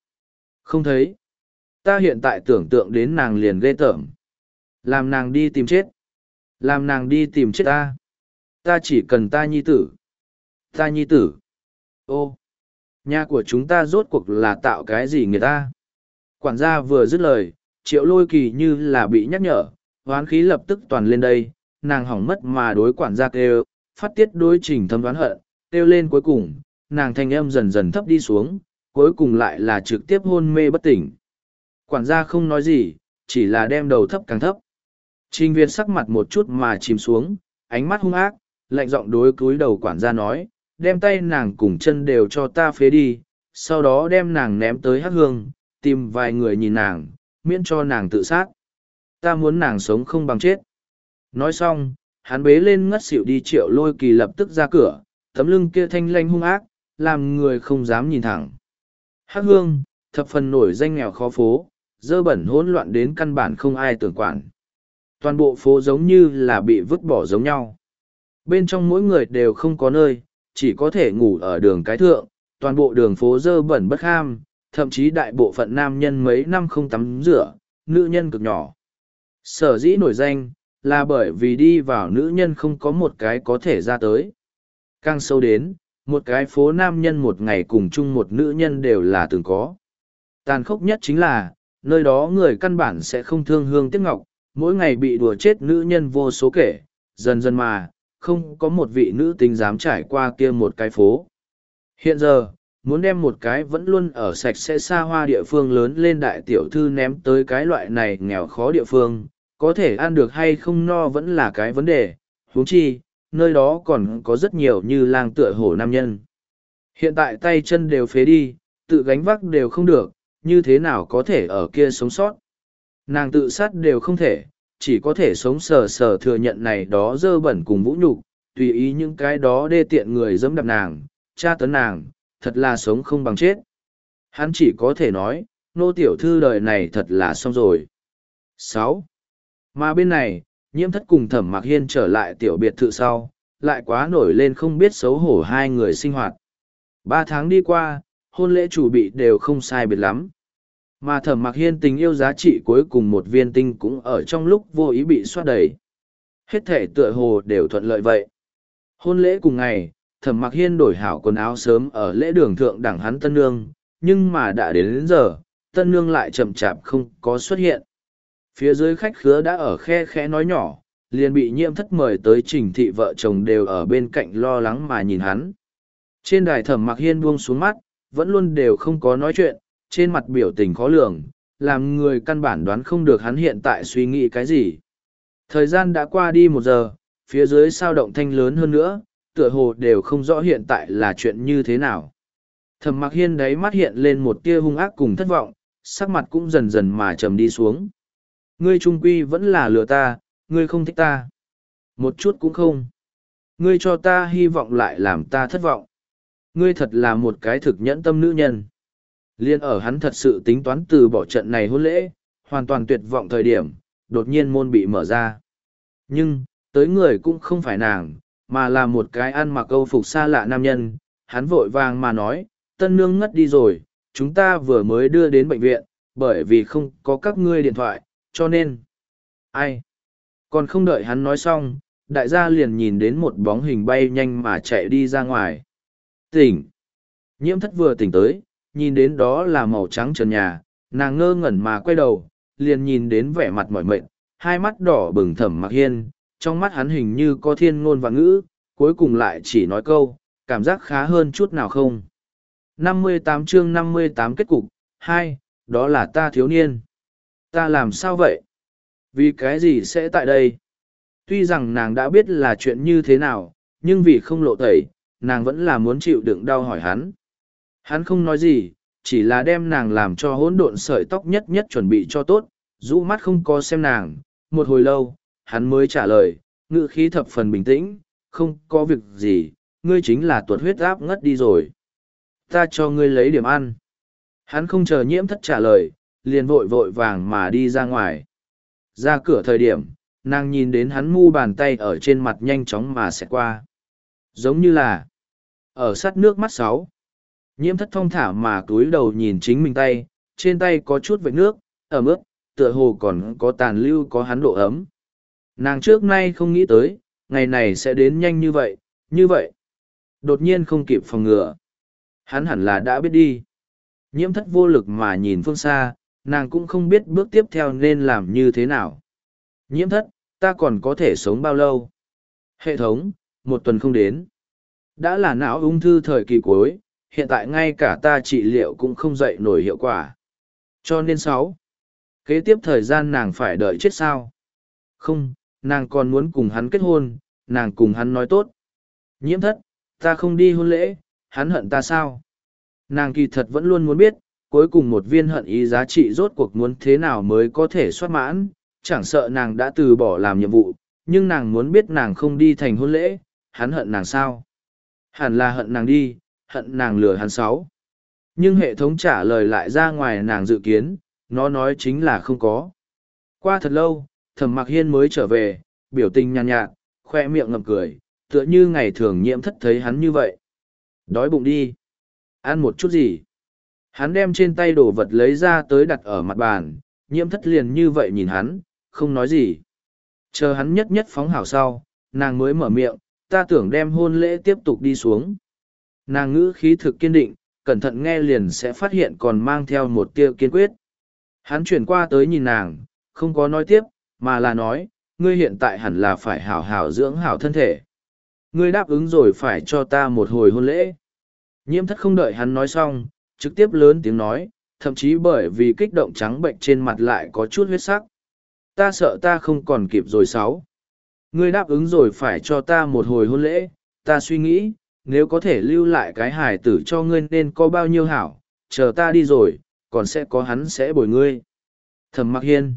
Không thấy ta hiện tại tưởng tượng đến nàng liền ghê tởm làm nàng đi tìm chết làm nàng đi tìm chết ta ta chỉ cần ta nhi tử ta nhi tử ô nhà của chúng ta rốt cuộc là tạo cái gì người ta quản gia vừa dứt lời triệu lôi kỳ như là bị nhắc nhở hoán khí lập tức toàn lên đây nàng hỏng mất mà đối quản gia kêu phát tiết đối trình thâm đoán hận kêu lên cuối cùng nàng thanh âm dần dần thấp đi xuống cuối cùng lại là trực tiếp hôn mê bất tỉnh Quản gia không nói gì, chỉ là đem đầu thấp càng thấp. Trình Việt sắc mặt một chút mà chìm xuống, ánh mắt hung ác, lạnh giọng đối cúi đầu quản gia nói, đem tay nàng cùng chân đều cho ta phế đi, sau đó đem nàng ném tới hát hương, tìm vài người nhìn nàng, miễn cho nàng tự sát. Ta muốn nàng sống không bằng chết. Nói xong, hắn bế lên ngất xỉu đi triệu lôi kỳ lập tức ra cửa, tấm lưng kia thanh lanh hung ác, làm người không dám nhìn thẳng. Hát hương, thập phần nổi danh nghèo khó phố, dơ bẩn hỗn loạn đến căn bản không ai tưởng quản. Toàn bộ phố giống như là bị vứt bỏ giống nhau. Bên trong mỗi người đều không có nơi, chỉ có thể ngủ ở đường cái thượng, toàn bộ đường phố dơ bẩn bất ham, thậm chí đại bộ phận nam nhân mấy năm không tắm rửa, nữ nhân cực nhỏ. Sở dĩ nổi danh, là bởi vì đi vào nữ nhân không có một cái có thể ra tới. Càng sâu đến, một cái phố nam nhân một ngày cùng chung một nữ nhân đều là từng có. Tàn khốc nhất chính là, nơi đó người căn bản sẽ không thương hương tiếc ngọc, mỗi ngày bị đùa chết nữ nhân vô số kể, dần dần mà, không có một vị nữ tính dám trải qua kia một cái phố. Hiện giờ, muốn đem một cái vẫn luôn ở sạch sẽ xa hoa địa phương lớn lên đại tiểu thư ném tới cái loại này nghèo khó địa phương, có thể ăn được hay không no vẫn là cái vấn đề, huống chi, nơi đó còn có rất nhiều như lang tựa hổ nam nhân. Hiện tại tay chân đều phế đi, tự gánh vác đều không được, như thế nào có thể ở kia sống sót. Nàng tự sát đều không thể, chỉ có thể sống sờ sờ thừa nhận này đó dơ bẩn cùng vũ nhục, tùy ý những cái đó đê tiện người dẫm đạp nàng, tra tấn nàng, thật là sống không bằng chết. Hắn chỉ có thể nói, nô tiểu thư đời này thật là xong rồi. sáu Mà bên này, nhiễm thất cùng thẩm mạc hiên trở lại tiểu biệt thự sau, lại quá nổi lên không biết xấu hổ hai người sinh hoạt. Ba tháng đi qua, hôn lễ chủ bị đều không sai biệt lắm. Mà thẩm mặc hiên tình yêu giá trị cuối cùng một viên tinh cũng ở trong lúc vô ý bị xoát đầy. Hết thể tựa hồ đều thuận lợi vậy. Hôn lễ cùng ngày, thẩm mặc hiên đổi hảo quần áo sớm ở lễ đường thượng đẳng hắn tân nương, nhưng mà đã đến, đến giờ, tân nương lại chậm chạp không có xuất hiện. Phía dưới khách khứa đã ở khe khẽ nói nhỏ, liền bị nhiễm thất mời tới trình thị vợ chồng đều ở bên cạnh lo lắng mà nhìn hắn. Trên đài thẩm mặc hiên buông xuống mắt, vẫn luôn đều không có nói chuyện, trên mặt biểu tình khó lường, làm người căn bản đoán không được hắn hiện tại suy nghĩ cái gì. Thời gian đã qua đi một giờ, phía dưới sao động thanh lớn hơn nữa, tựa hồ đều không rõ hiện tại là chuyện như thế nào. Thẩm mặc hiên đấy mắt hiện lên một tia hung ác cùng thất vọng, sắc mặt cũng dần dần mà trầm đi xuống. Ngươi trung quy vẫn là lừa ta, ngươi không thích ta. Một chút cũng không. Ngươi cho ta hy vọng lại làm ta thất vọng. Ngươi thật là một cái thực nhẫn tâm nữ nhân. Liên ở hắn thật sự tính toán từ bỏ trận này hôn lễ, hoàn toàn tuyệt vọng thời điểm, đột nhiên môn bị mở ra. Nhưng, tới người cũng không phải nàng, mà là một cái ăn mặc câu phục xa lạ nam nhân, hắn vội vàng mà nói, tân nương ngất đi rồi, chúng ta vừa mới đưa đến bệnh viện, bởi vì không có các ngươi điện thoại, cho nên... Ai? Còn không đợi hắn nói xong, đại gia liền nhìn đến một bóng hình bay nhanh mà chạy đi ra ngoài. Tỉnh! Nhiễm thất vừa tỉnh tới, nhìn đến đó là màu trắng trần nhà, nàng ngơ ngẩn mà quay đầu, liền nhìn đến vẻ mặt mỏi mệt, hai mắt đỏ bừng thẩm mặc hiên, trong mắt hắn hình như có thiên ngôn và ngữ, cuối cùng lại chỉ nói câu, cảm giác khá hơn chút nào không. 58 chương 58 kết cục, 2, đó là ta thiếu niên. Ta làm sao vậy? Vì cái gì sẽ tại đây? Tuy rằng nàng đã biết là chuyện như thế nào, nhưng vì không lộ tẩy, nàng vẫn là muốn chịu đựng đau hỏi hắn. Hắn không nói gì, chỉ là đem nàng làm cho hỗn độn sợi tóc nhất nhất chuẩn bị cho tốt, rũ mắt không có xem nàng. Một hồi lâu, hắn mới trả lời, ngữ khí thập phần bình tĩnh, không có việc gì, ngươi chính là tuột huyết áp ngất đi rồi. Ta cho ngươi lấy điểm ăn. Hắn không chờ nhiễm thất trả lời, liền vội vội vàng mà đi ra ngoài. Ra cửa thời điểm, nàng nhìn đến hắn mu bàn tay ở trên mặt nhanh chóng mà sẽ qua. Giống như là ở sát nước mắt sáu. Nhiễm thất thông thả mà túi đầu nhìn chính mình tay, trên tay có chút vệt nước, ẩm ướt, tựa hồ còn có tàn lưu có hắn độ ấm. Nàng trước nay không nghĩ tới, ngày này sẽ đến nhanh như vậy, như vậy. Đột nhiên không kịp phòng ngừa. Hắn hẳn là đã biết đi. Nhiễm thất vô lực mà nhìn phương xa, nàng cũng không biết bước tiếp theo nên làm như thế nào. Nhiễm thất, ta còn có thể sống bao lâu? Hệ thống, một tuần không đến. Đã là não ung thư thời kỳ cuối, hiện tại ngay cả ta trị liệu cũng không dậy nổi hiệu quả. Cho nên sáu, kế tiếp thời gian nàng phải đợi chết sao. Không, nàng còn muốn cùng hắn kết hôn, nàng cùng hắn nói tốt. Nhiễm thất, ta không đi hôn lễ, hắn hận ta sao? Nàng kỳ thật vẫn luôn muốn biết, cuối cùng một viên hận ý giá trị rốt cuộc muốn thế nào mới có thể soát mãn, chẳng sợ nàng đã từ bỏ làm nhiệm vụ, nhưng nàng muốn biết nàng không đi thành hôn lễ, hắn hận nàng sao? Hẳn là hận nàng đi, hận nàng lừa hắn sáu. Nhưng hệ thống trả lời lại ra ngoài nàng dự kiến, nó nói chính là không có. Qua thật lâu, thẩm mặc hiên mới trở về, biểu tình nhàn nhạt, khoe miệng ngậm cười, tựa như ngày thường nhiễm thất thấy hắn như vậy. Đói bụng đi. Ăn một chút gì. Hắn đem trên tay đồ vật lấy ra tới đặt ở mặt bàn, nhiễm thất liền như vậy nhìn hắn, không nói gì. Chờ hắn nhất nhất phóng hảo sau, nàng mới mở miệng, ta tưởng đem hôn lễ tiếp tục đi xuống. Nàng ngữ khí thực kiên định, cẩn thận nghe liền sẽ phát hiện còn mang theo một tia kiên quyết. Hắn chuyển qua tới nhìn nàng, không có nói tiếp, mà là nói, ngươi hiện tại hẳn là phải hảo hảo dưỡng hảo thân thể. Ngươi đáp ứng rồi phải cho ta một hồi hôn lễ. Nhiễm thất không đợi hắn nói xong, trực tiếp lớn tiếng nói, thậm chí bởi vì kích động trắng bệnh trên mặt lại có chút huyết sắc. Ta sợ ta không còn kịp rồi sáu. Ngươi đáp ứng rồi phải cho ta một hồi hôn lễ, ta suy nghĩ, nếu có thể lưu lại cái hài tử cho ngươi nên có bao nhiêu hảo, chờ ta đi rồi, còn sẽ có hắn sẽ bồi ngươi. Thẩm mặc hiên,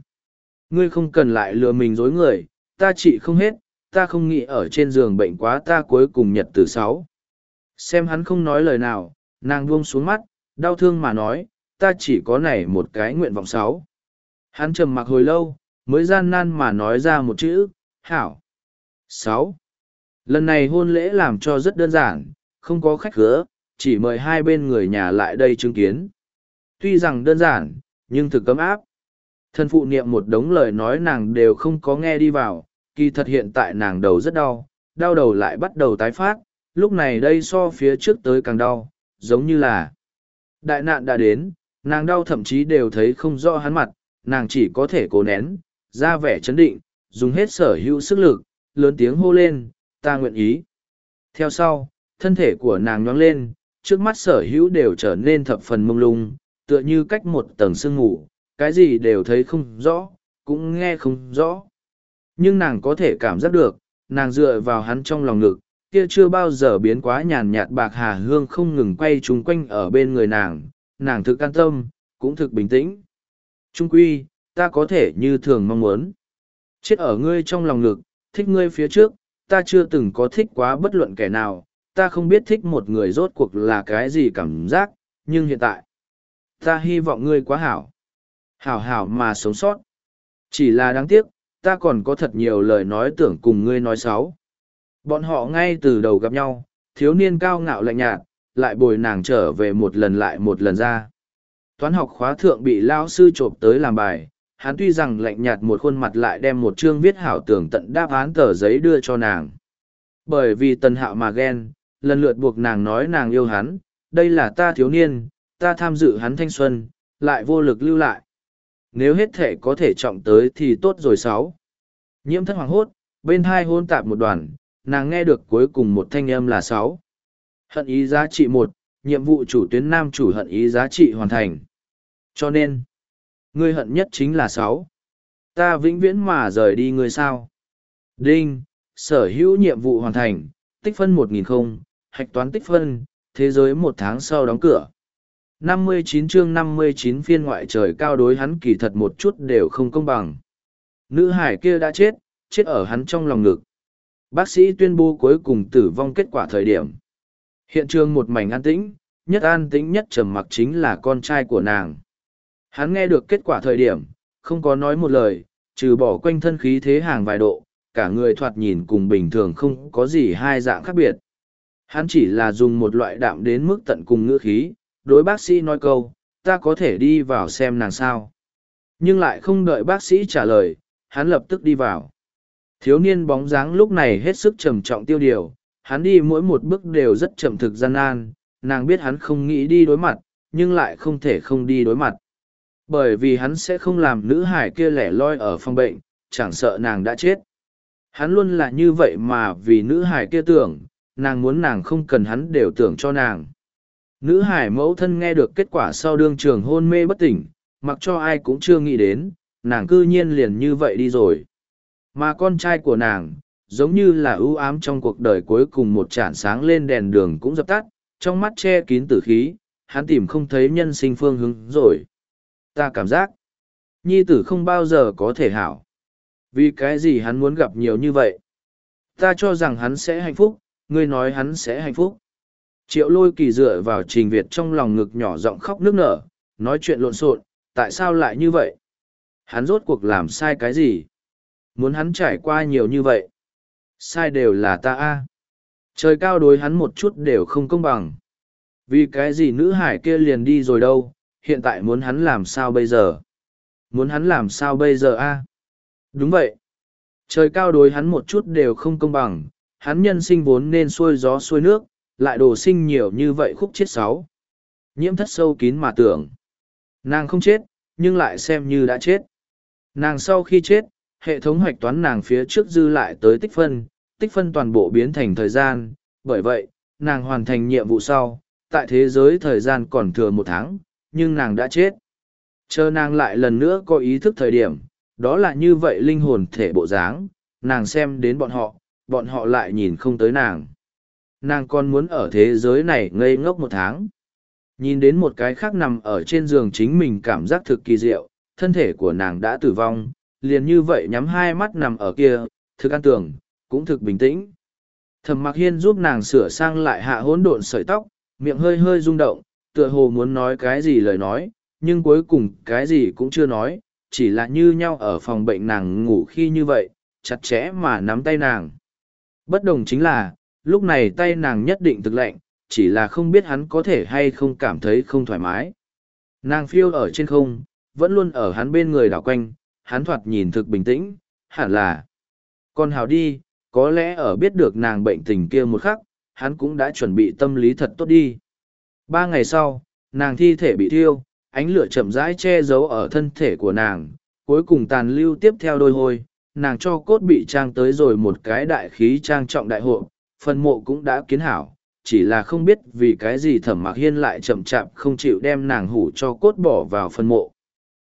ngươi không cần lại lừa mình dối người, ta trị không hết, ta không nghĩ ở trên giường bệnh quá ta cuối cùng nhật từ sáu. Xem hắn không nói lời nào, nàng buông xuống mắt, đau thương mà nói, ta chỉ có này một cái nguyện vọng sáu. Hắn trầm mặc hồi lâu, mới gian nan mà nói ra một chữ, hảo. sáu Lần này hôn lễ làm cho rất đơn giản, không có khách khứa, chỉ mời hai bên người nhà lại đây chứng kiến. Tuy rằng đơn giản, nhưng thực cấm áp. Thân phụ niệm một đống lời nói nàng đều không có nghe đi vào, kỳ thật hiện tại nàng đầu rất đau, đau đầu lại bắt đầu tái phát, lúc này đây so phía trước tới càng đau, giống như là đại nạn đã đến, nàng đau thậm chí đều thấy không rõ hắn mặt, nàng chỉ có thể cố nén, ra vẻ chấn định, dùng hết sở hữu sức lực, lớn tiếng hô lên, ta nguyện ý. Theo sau, thân thể của nàng nhoáng lên, trước mắt sở hữu đều trở nên thập phần mông lung, tựa như cách một tầng sương ngủ, cái gì đều thấy không rõ, cũng nghe không rõ. Nhưng nàng có thể cảm giác được, nàng dựa vào hắn trong lòng ngực, kia chưa bao giờ biến quá nhàn nhạt bạc hà hương không ngừng quay trúng quanh ở bên người nàng, nàng thực an tâm, cũng thực bình tĩnh. Trung quy, ta có thể như thường mong muốn. Chết ở ngươi trong lòng ngực, thích ngươi phía trước, ta chưa từng có thích quá bất luận kẻ nào, ta không biết thích một người rốt cuộc là cái gì cảm giác, nhưng hiện tại, ta hy vọng ngươi quá hảo. Hảo hảo mà sống sót. Chỉ là đáng tiếc, ta còn có thật nhiều lời nói tưởng cùng ngươi nói xấu. Bọn họ ngay từ đầu gặp nhau, thiếu niên cao ngạo lạnh nhạt, lại bồi nàng trở về một lần lại một lần ra. Toán học khóa thượng bị lao sư trộm tới làm bài, hắn tuy rằng lạnh nhạt một khuôn mặt lại đem một chương viết hảo tưởng tận đáp án tờ giấy đưa cho nàng. Bởi vì tần hạo mà ghen, lần lượt buộc nàng nói nàng yêu hắn, đây là ta thiếu niên, ta tham dự hắn thanh xuân, lại vô lực lưu lại. Nếu hết thể có thể trọng tới thì tốt rồi sáu. Nhiễm thất hoàng hốt, bên hai hôn tạp một đoàn, nàng nghe được cuối cùng một thanh âm là sáu. Hận ý giá trị một, nhiệm vụ chủ tuyến nam chủ hận ý giá trị hoàn thành. Cho nên, ngươi hận nhất chính là sáu. Ta vĩnh viễn mà rời đi ngươi sao. Đinh, sở hữu nhiệm vụ hoàn thành, tích phân một nghìn không, hạch toán tích phân, thế giới một tháng sau đóng cửa. 59 chương 59 phiên ngoại trời cao đối hắn kỳ thật một chút đều không công bằng. Nữ hải kia đã chết, chết ở hắn trong lòng ngực. Bác sĩ tuyên bố cuối cùng tử vong kết quả thời điểm. Hiện trường một mảnh an tĩnh, nhất an tĩnh nhất trầm mặc chính là con trai của nàng. Hắn nghe được kết quả thời điểm, không có nói một lời, trừ bỏ quanh thân khí thế hàng vài độ, cả người thoạt nhìn cùng bình thường không có gì hai dạng khác biệt. Hắn chỉ là dùng một loại đạm đến mức tận cùng ngữ khí, đối bác sĩ nói câu, ta có thể đi vào xem nàng sao. Nhưng lại không đợi bác sĩ trả lời, hắn lập tức đi vào. Thiếu niên bóng dáng lúc này hết sức trầm trọng tiêu điều, hắn đi mỗi một bước đều rất chậm thực gian nan, nàng biết hắn không nghĩ đi đối mặt, nhưng lại không thể không đi đối mặt. Bởi vì hắn sẽ không làm nữ hải kia lẻ loi ở phòng bệnh, chẳng sợ nàng đã chết. Hắn luôn là như vậy mà vì nữ hải kia tưởng, nàng muốn nàng không cần hắn đều tưởng cho nàng. Nữ hải mẫu thân nghe được kết quả sau đương trường hôn mê bất tỉnh, mặc cho ai cũng chưa nghĩ đến, nàng cư nhiên liền như vậy đi rồi. mà con trai của nàng giống như là ưu ám trong cuộc đời cuối cùng một chản sáng lên đèn đường cũng dập tắt trong mắt che kín tử khí hắn tìm không thấy nhân sinh phương hướng rồi ta cảm giác. Nhi tử không bao giờ có thể hảo. Vì cái gì hắn muốn gặp nhiều như vậy? Ta cho rằng hắn sẽ hạnh phúc, ngươi nói hắn sẽ hạnh phúc. Triệu lôi kỳ dựa vào trình việt trong lòng ngực nhỏ giọng khóc nước nở, nói chuyện lộn xộn, tại sao lại như vậy? Hắn rốt cuộc làm sai cái gì? Muốn hắn trải qua nhiều như vậy? Sai đều là ta a. Trời cao đối hắn một chút đều không công bằng. Vì cái gì nữ hải kia liền đi rồi đâu? Hiện tại muốn hắn làm sao bây giờ? Muốn hắn làm sao bây giờ a? Đúng vậy. Trời cao đối hắn một chút đều không công bằng, hắn nhân sinh vốn nên xuôi gió xuôi nước, lại đồ sinh nhiều như vậy khúc chết sáu. Nhiễm thất sâu kín mà tưởng. Nàng không chết, nhưng lại xem như đã chết. Nàng sau khi chết, hệ thống hoạch toán nàng phía trước dư lại tới tích phân tích phân toàn bộ biến thành thời gian. Bởi vậy, nàng hoàn thành nhiệm vụ sau, tại thế giới thời gian còn thừa một tháng nhưng nàng đã chết. Chờ nàng lại lần nữa có ý thức thời điểm, đó là như vậy linh hồn thể bộ dáng, nàng xem đến bọn họ bọn họ lại nhìn không tới nàng. Nàng còn muốn ở thế giới này ngây ngốc một tháng. Nhìn đến một cái khác nằm ở trên giường chính mình cảm giác thực kỳ diệu, thân thể của nàng đã tử vong, liền như vậy nhắm hai mắt nằm ở kia, thực an tưởng, cũng thực bình tĩnh. Thẩm mặc hiên giúp nàng sửa sang lại hạ hỗn độn sợi tóc, miệng hơi hơi rung động tựa hồ muốn nói cái gì lời nói, nhưng cuối cùng cái gì cũng chưa nói, chỉ là như nhau ở phòng bệnh nàng ngủ khi như vậy, chặt chẽ mà nắm tay nàng. Bất đồng chính là, lúc này tay nàng nhất định thực lạnh, chỉ là không biết hắn có thể hay không cảm thấy không thoải mái. Nàng phiêu ở trên không, vẫn luôn ở hắn bên người đảo quanh, hắn thoạt nhìn thực bình tĩnh, hẳn là. Còn hào đi, có lẽ ở biết được nàng bệnh tình kia một khắc, hắn cũng đã chuẩn bị tâm lý thật tốt đi ba ngày sau, nàng thi thể bị thiêu, ánh lửa chậm rãi che giấu ở thân thể của nàng, cuối cùng tàn lưu tiếp theo đôi hôi, nàng cho cốt bị trang tới rồi một cái đại khí trang trọng đại hộ phần mộ cũng đã kiến hảo, chỉ là không biết vì cái gì thẩm mạc hiên lại chậm chạp không chịu đem nàng hủ cho cốt bỏ vào phần mộ.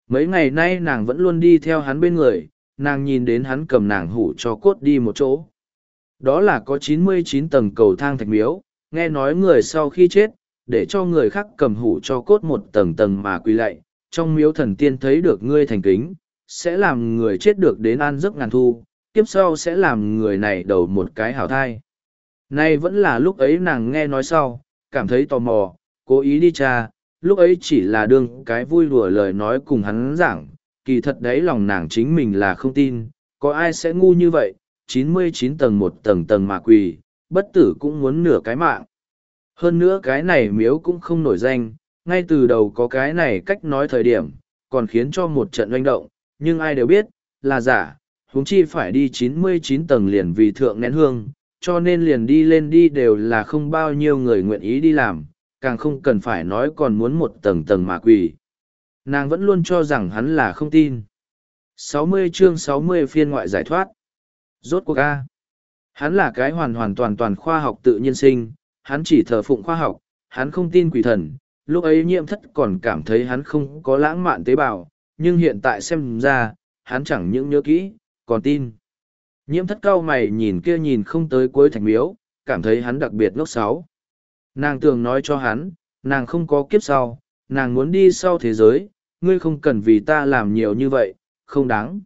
Mấy ngày nay nàng vẫn luôn đi theo hắn bên người, nàng nhìn đến hắn cầm nàng hủ cho cốt đi một chỗ. Đó là có chín mươi chín tầng cầu thang thạch miếu, nghe nói người sau khi chết để cho người khác cầm hủ cho cốt một tầng tầng mà quỳ lạy, trong miếu thần tiên thấy được ngươi thành kính, sẽ làm người chết được đến an giấc ngàn thu tiếp sau sẽ làm người này đầu một cái hảo thai. Nay vẫn là lúc ấy nàng nghe nói sau, cảm thấy tò mò, cố ý đi tra, lúc ấy chỉ là đương cái vui đùa lời nói cùng hắn giảng, kỳ thật đấy lòng nàng chính mình là không tin, có ai sẽ ngu như vậy, chín mươi chín tầng một tầng tầng mà quỳ, bất tử cũng muốn nửa cái mạng hơn nữa cái này miếu cũng không nổi danh, ngay từ đầu có cái này cách nói thời điểm, còn khiến cho một trận doanh động, nhưng ai đều biết, là giả, huống chi phải đi chín mươi chín tầng liền vì thượng nén hương, cho nên liền đi lên đi đều là không bao nhiêu người nguyện ý đi làm, càng không cần phải nói còn muốn một tầng tầng mà quỳ. Nàng vẫn luôn cho rằng hắn là không tin. 60 chương 60 phiên ngoại giải thoát. Rốt cuộc a. Hắn là cái hoàn hoàn toàn toàn khoa học tự nhiên sinh hắn chỉ thờ phụng khoa học, hắn không tin quỷ thần, lúc ấy nhiễm thất còn cảm thấy hắn không có lãng mạn tế bào, nhưng hiện tại xem ra, hắn chẳng những nhớ kỹ, còn tin. Nhiễm thất cao mày nhìn kia nhìn không tới cuối thành miếu, cảm thấy hắn đặc biệt ngốc sáu nàng tường nói cho hắn, nàng không có kiếp sau, nàng muốn đi sau thế giới, ngươi không cần vì ta làm nhiều như vậy, không đáng.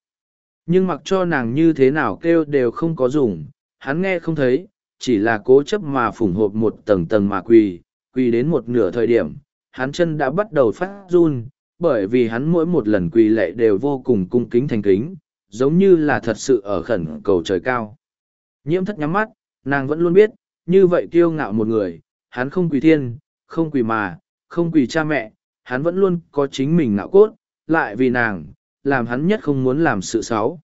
Nhưng mặc cho nàng như thế nào kêu đều không có dùng, hắn nghe không thấy chỉ là cố chấp mà phủng hộp một tầng tầng mà quỳ quỳ đến một nửa thời điểm, hắn chân đã bắt đầu phát run, bởi vì hắn mỗi một lần quỳ lệ đều vô cùng cung kính thành kính, giống như là thật sự ở khẩn cầu trời cao. Nhiễm thất nhắm mắt, nàng vẫn luôn biết, như vậy kiêu ngạo một người, hắn không quỳ thiên, không quỳ mà, không quỳ cha mẹ, hắn vẫn luôn có chính mình ngạo cốt, lại vì nàng, làm hắn nhất không muốn làm sự xấu.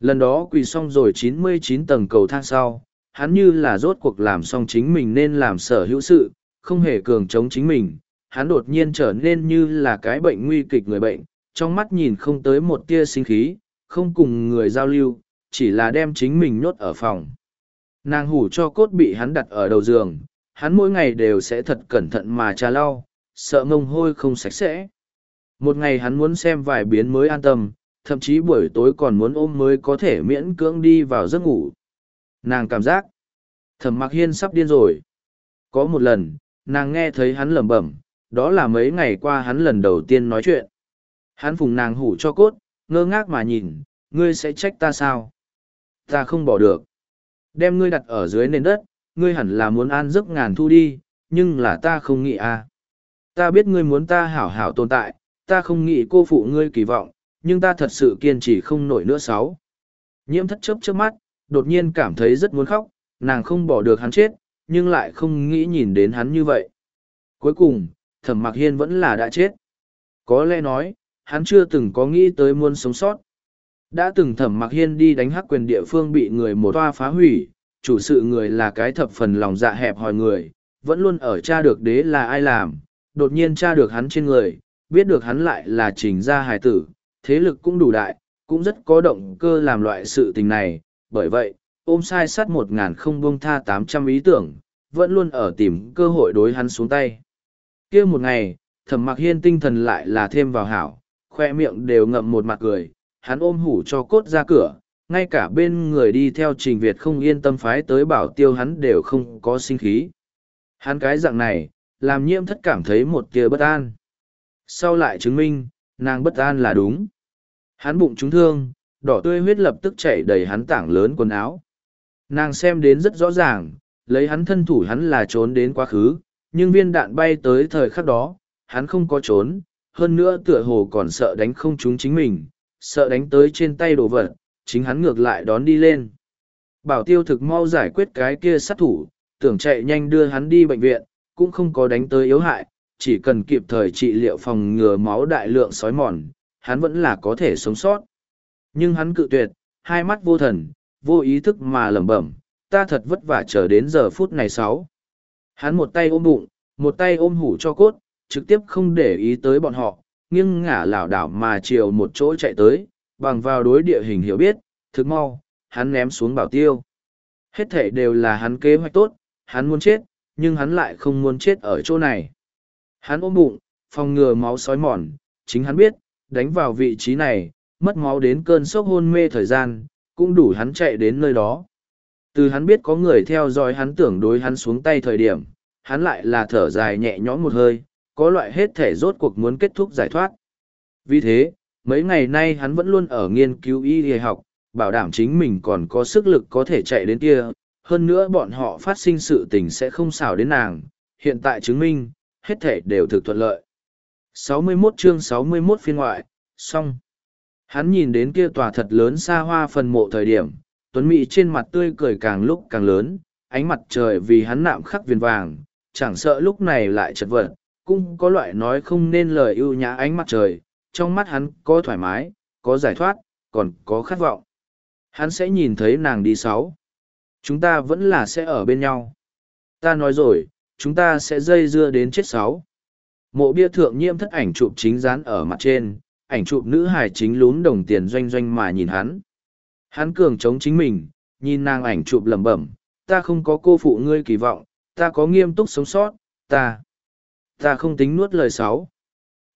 Lần đó quỳ xong rồi chín mươi chín tầng cầu thang sau hắn như là rốt cuộc làm xong chính mình nên làm sở hữu sự, không hề cường chống chính mình, hắn đột nhiên trở nên như là cái bệnh nguy kịch người bệnh, trong mắt nhìn không tới một tia sinh khí, không cùng người giao lưu, chỉ là đem chính mình nhốt ở phòng nàng hủ cho cốt bị hắn đặt ở đầu giường, hắn mỗi ngày đều sẽ thật cẩn thận mà trà lau, sợ mông hôi không sạch sẽ một ngày hắn muốn xem vài biến mới an tâm, thậm chí buổi tối còn muốn ôm mới có thể miễn cưỡng đi vào giấc ngủ. Nàng cảm giác, thẩm mặc hiên sắp điên rồi. Có một lần, nàng nghe thấy hắn lẩm bẩm, đó là mấy ngày qua hắn lần đầu tiên nói chuyện. Hắn phùng nàng hủ cho cốt, ngơ ngác mà nhìn, ngươi sẽ trách ta sao? Ta không bỏ được. Đem ngươi đặt ở dưới nền đất, ngươi hẳn là muốn an giấc ngàn thu đi, nhưng là ta không nghĩ à. Ta biết ngươi muốn ta hảo hảo tồn tại, ta không nghĩ cô phụ ngươi kỳ vọng, nhưng ta thật sự kiên trì không nổi nữa sáu. Nhiễm thất chấp trước mắt, đột nhiên cảm thấy rất muốn khóc, nàng không bỏ được hắn chết, nhưng lại không nghĩ nhìn đến hắn như vậy. Cuối cùng, thẩm mặc hiên vẫn là đã chết. Có lẽ nói, hắn chưa từng có nghĩ tới muốn sống sót. Đã từng thẩm mặc hiên đi đánh hắc quyền địa phương bị người một toa phá hủy, chủ sự người là cái thập phần lòng dạ hẹp hòi người, vẫn luôn ở cha được đế là ai làm, đột nhiên cha được hắn trên người, biết được hắn lại là trình gia hài tử, thế lực cũng đủ đại, cũng rất có động cơ làm loại sự tình này, bởi vậy, ôm sai sát một ngàn không buông tha tám trăm ý tưởng, vẫn luôn ở tìm cơ hội đối hắn xuống tay. kia một ngày, thẩm mặc hiên tinh thần lại là thêm vào hảo, khoe miệng đều ngậm một mặt cười, hắn ôm hủ cho cốt ra cửa, ngay cả bên người đi theo trình Việt không yên tâm phái tới bảo tiêu hắn đều không có sinh khí. Hắn cái dạng này, làm nhiễm thất cảm thấy một tia bất an. Sau lại chứng minh, nàng bất an là đúng. Hắn bụng trúng thương, đỏ tươi huyết lập tức chảy đầy hắn tảng lớn quần áo. Nàng xem đến rất rõ ràng, lấy hắn thân thủ hắn là trốn đến quá khứ, nhưng viên đạn bay tới thời khắc đó, hắn không có trốn, hơn nữa tựa hồ còn sợ đánh không trúng chính mình, sợ đánh tới trên tay đồ vật, chính hắn ngược lại đón đi lên. Bảo tiêu thực mau giải quyết cái kia sát thủ, tưởng chạy nhanh đưa hắn đi bệnh viện, cũng không có đánh tới yếu hại, chỉ cần kịp thời trị liệu phòng ngừa máu đại lượng sói mòn, hắn vẫn là có thể sống sót. Nhưng hắn cự tuyệt, hai mắt vô thần, vô ý thức mà lẩm bẩm, ta thật vất vả chờ đến giờ phút này sáu. Hắn một tay ôm bụng, một tay ôm hủ cho cốt, trực tiếp không để ý tới bọn họ, nghiêng ngả lảo đảo mà chiều một chỗ chạy tới, bằng vào đối địa hình hiểu biết, thực mau, hắn ném xuống bảo tiêu. Hết thể đều là hắn kế hoạch tốt, hắn muốn chết, nhưng hắn lại không muốn chết ở chỗ này. Hắn ôm bụng, phòng ngừa máu sói mòn, chính hắn biết, đánh vào vị trí này, mất máu đến cơn sốc hôn mê thời gian, cũng đủ hắn chạy đến nơi đó. Từ hắn biết có người theo dõi hắn tưởng đối hắn xuống tay thời điểm, hắn lại là thở dài nhẹ nhõm một hơi, có loại hết thể rốt cuộc muốn kết thúc giải thoát. Vì thế, mấy ngày nay hắn vẫn luôn ở nghiên cứu y y học, bảo đảm chính mình còn có sức lực có thể chạy đến kia, hơn nữa bọn họ phát sinh sự tình sẽ không xảo đến nàng, hiện tại chứng minh, hết thể đều thực thuận lợi. 61 chương 61 phiên ngoại, xong. Hắn nhìn đến kia tòa thật lớn xa hoa phần mộ thời điểm, Tuấn Mỹ trên mặt tươi cười càng lúc càng lớn, ánh mặt trời vì hắn nạm khắc viền vàng, chẳng sợ lúc này lại chật vật, cũng có loại nói không nên lời ưu nhã ánh mặt trời, trong mắt hắn có thoải mái, có giải thoát, còn có khát vọng. Hắn sẽ nhìn thấy nàng đi sáu. Chúng ta vẫn là sẽ ở bên nhau. Ta nói rồi, chúng ta sẽ dây dưa đến chết sáu. Mộ bia thượng nhiễm thất ảnh chụp chính dán ở mặt trên, ảnh chụp nữ hài chính lún đồng tiền doanh doanh mà nhìn hắn. Hắn cường chống chính mình, nhìn nàng ảnh chụp lẩm bẩm, ta không có cô phụ ngươi kỳ vọng, ta có nghiêm túc sống sót, ta, ta không tính nuốt lời sáu.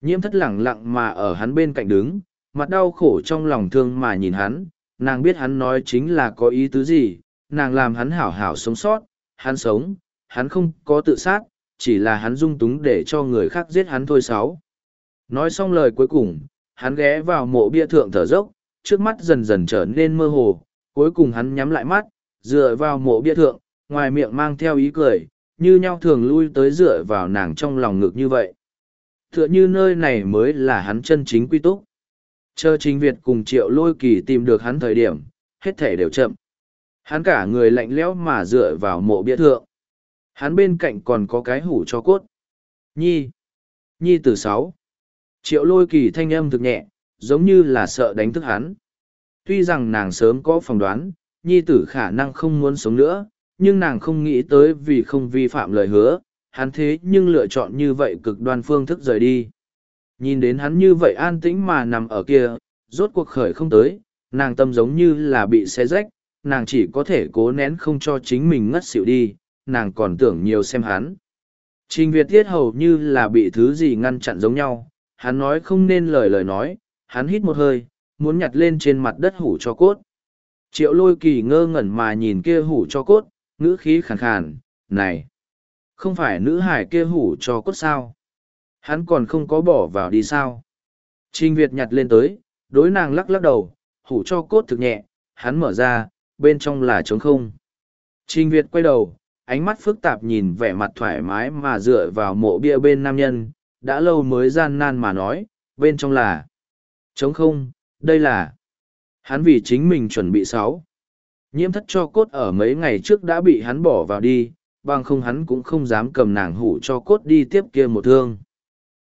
Nhiễm thất lẳng lặng mà ở hắn bên cạnh đứng, mặt đau khổ trong lòng thương mà nhìn hắn, nàng biết hắn nói chính là có ý tứ gì, nàng làm hắn hảo hảo sống sót, hắn sống, hắn không có tự sát, chỉ là hắn dung túng để cho người khác giết hắn thôi sáu. Nói xong lời cuối cùng, hắn ghé vào mộ bia thượng thở dốc, trước mắt dần dần trở nên mơ hồ, cuối cùng hắn nhắm lại mắt, dựa vào mộ bia thượng, ngoài miệng mang theo ý cười, như nhau thường lui tới dựa vào nàng trong lòng ngực như vậy. Tựa như nơi này mới là hắn chân chính quy túc. Chờ chính Việt cùng triệu lôi kỳ tìm được hắn thời điểm, hết thể đều chậm. Hắn cả người lạnh lẽo mà dựa vào mộ bia thượng. Hắn bên cạnh còn có cái hủ cho cốt. Nhi. Nhi từ sáu. Triệu lôi kỳ thanh âm thực nhẹ, giống như là sợ đánh thức hắn. Tuy rằng nàng sớm có phỏng đoán, nhi tử khả năng không muốn sống nữa, nhưng nàng không nghĩ tới vì không vi phạm lời hứa, hắn thế nhưng lựa chọn như vậy cực đoan phương thức rời đi. Nhìn đến hắn như vậy an tĩnh mà nằm ở kia, rốt cuộc khởi không tới, nàng tâm giống như là bị xé rách, nàng chỉ có thể cố nén không cho chính mình ngất xỉu đi, nàng còn tưởng nhiều xem hắn. Trình Việt Tiết hầu như là bị thứ gì ngăn chặn giống nhau, hắn nói không nên lời lời nói, hắn hít một hơi, muốn nhặt lên trên mặt đất hủ cho cốt. Triệu lôi kỳ ngơ ngẩn mà nhìn kia hủ cho cốt, ngữ khí khàn khàn, này, không phải nữ hải kia hủ cho cốt sao? Hắn còn không có bỏ vào đi sao? Trình Việt nhặt lên tới, đối nàng lắc lắc đầu, hủ cho cốt thực nhẹ, hắn mở ra, bên trong là trống không. Trình Việt quay đầu, ánh mắt phức tạp nhìn vẻ mặt thoải mái mà dựa vào mộ bia bên nam nhân, đã lâu mới gian nan mà nói, bên trong là trống không, đây là hắn vì chính mình chuẩn bị sáu. Nhiễm thất cho cốt ở mấy ngày trước đã bị hắn bỏ vào đi, bằng không hắn cũng không dám cầm nàng hủ cho cốt đi tiếp kia một thương.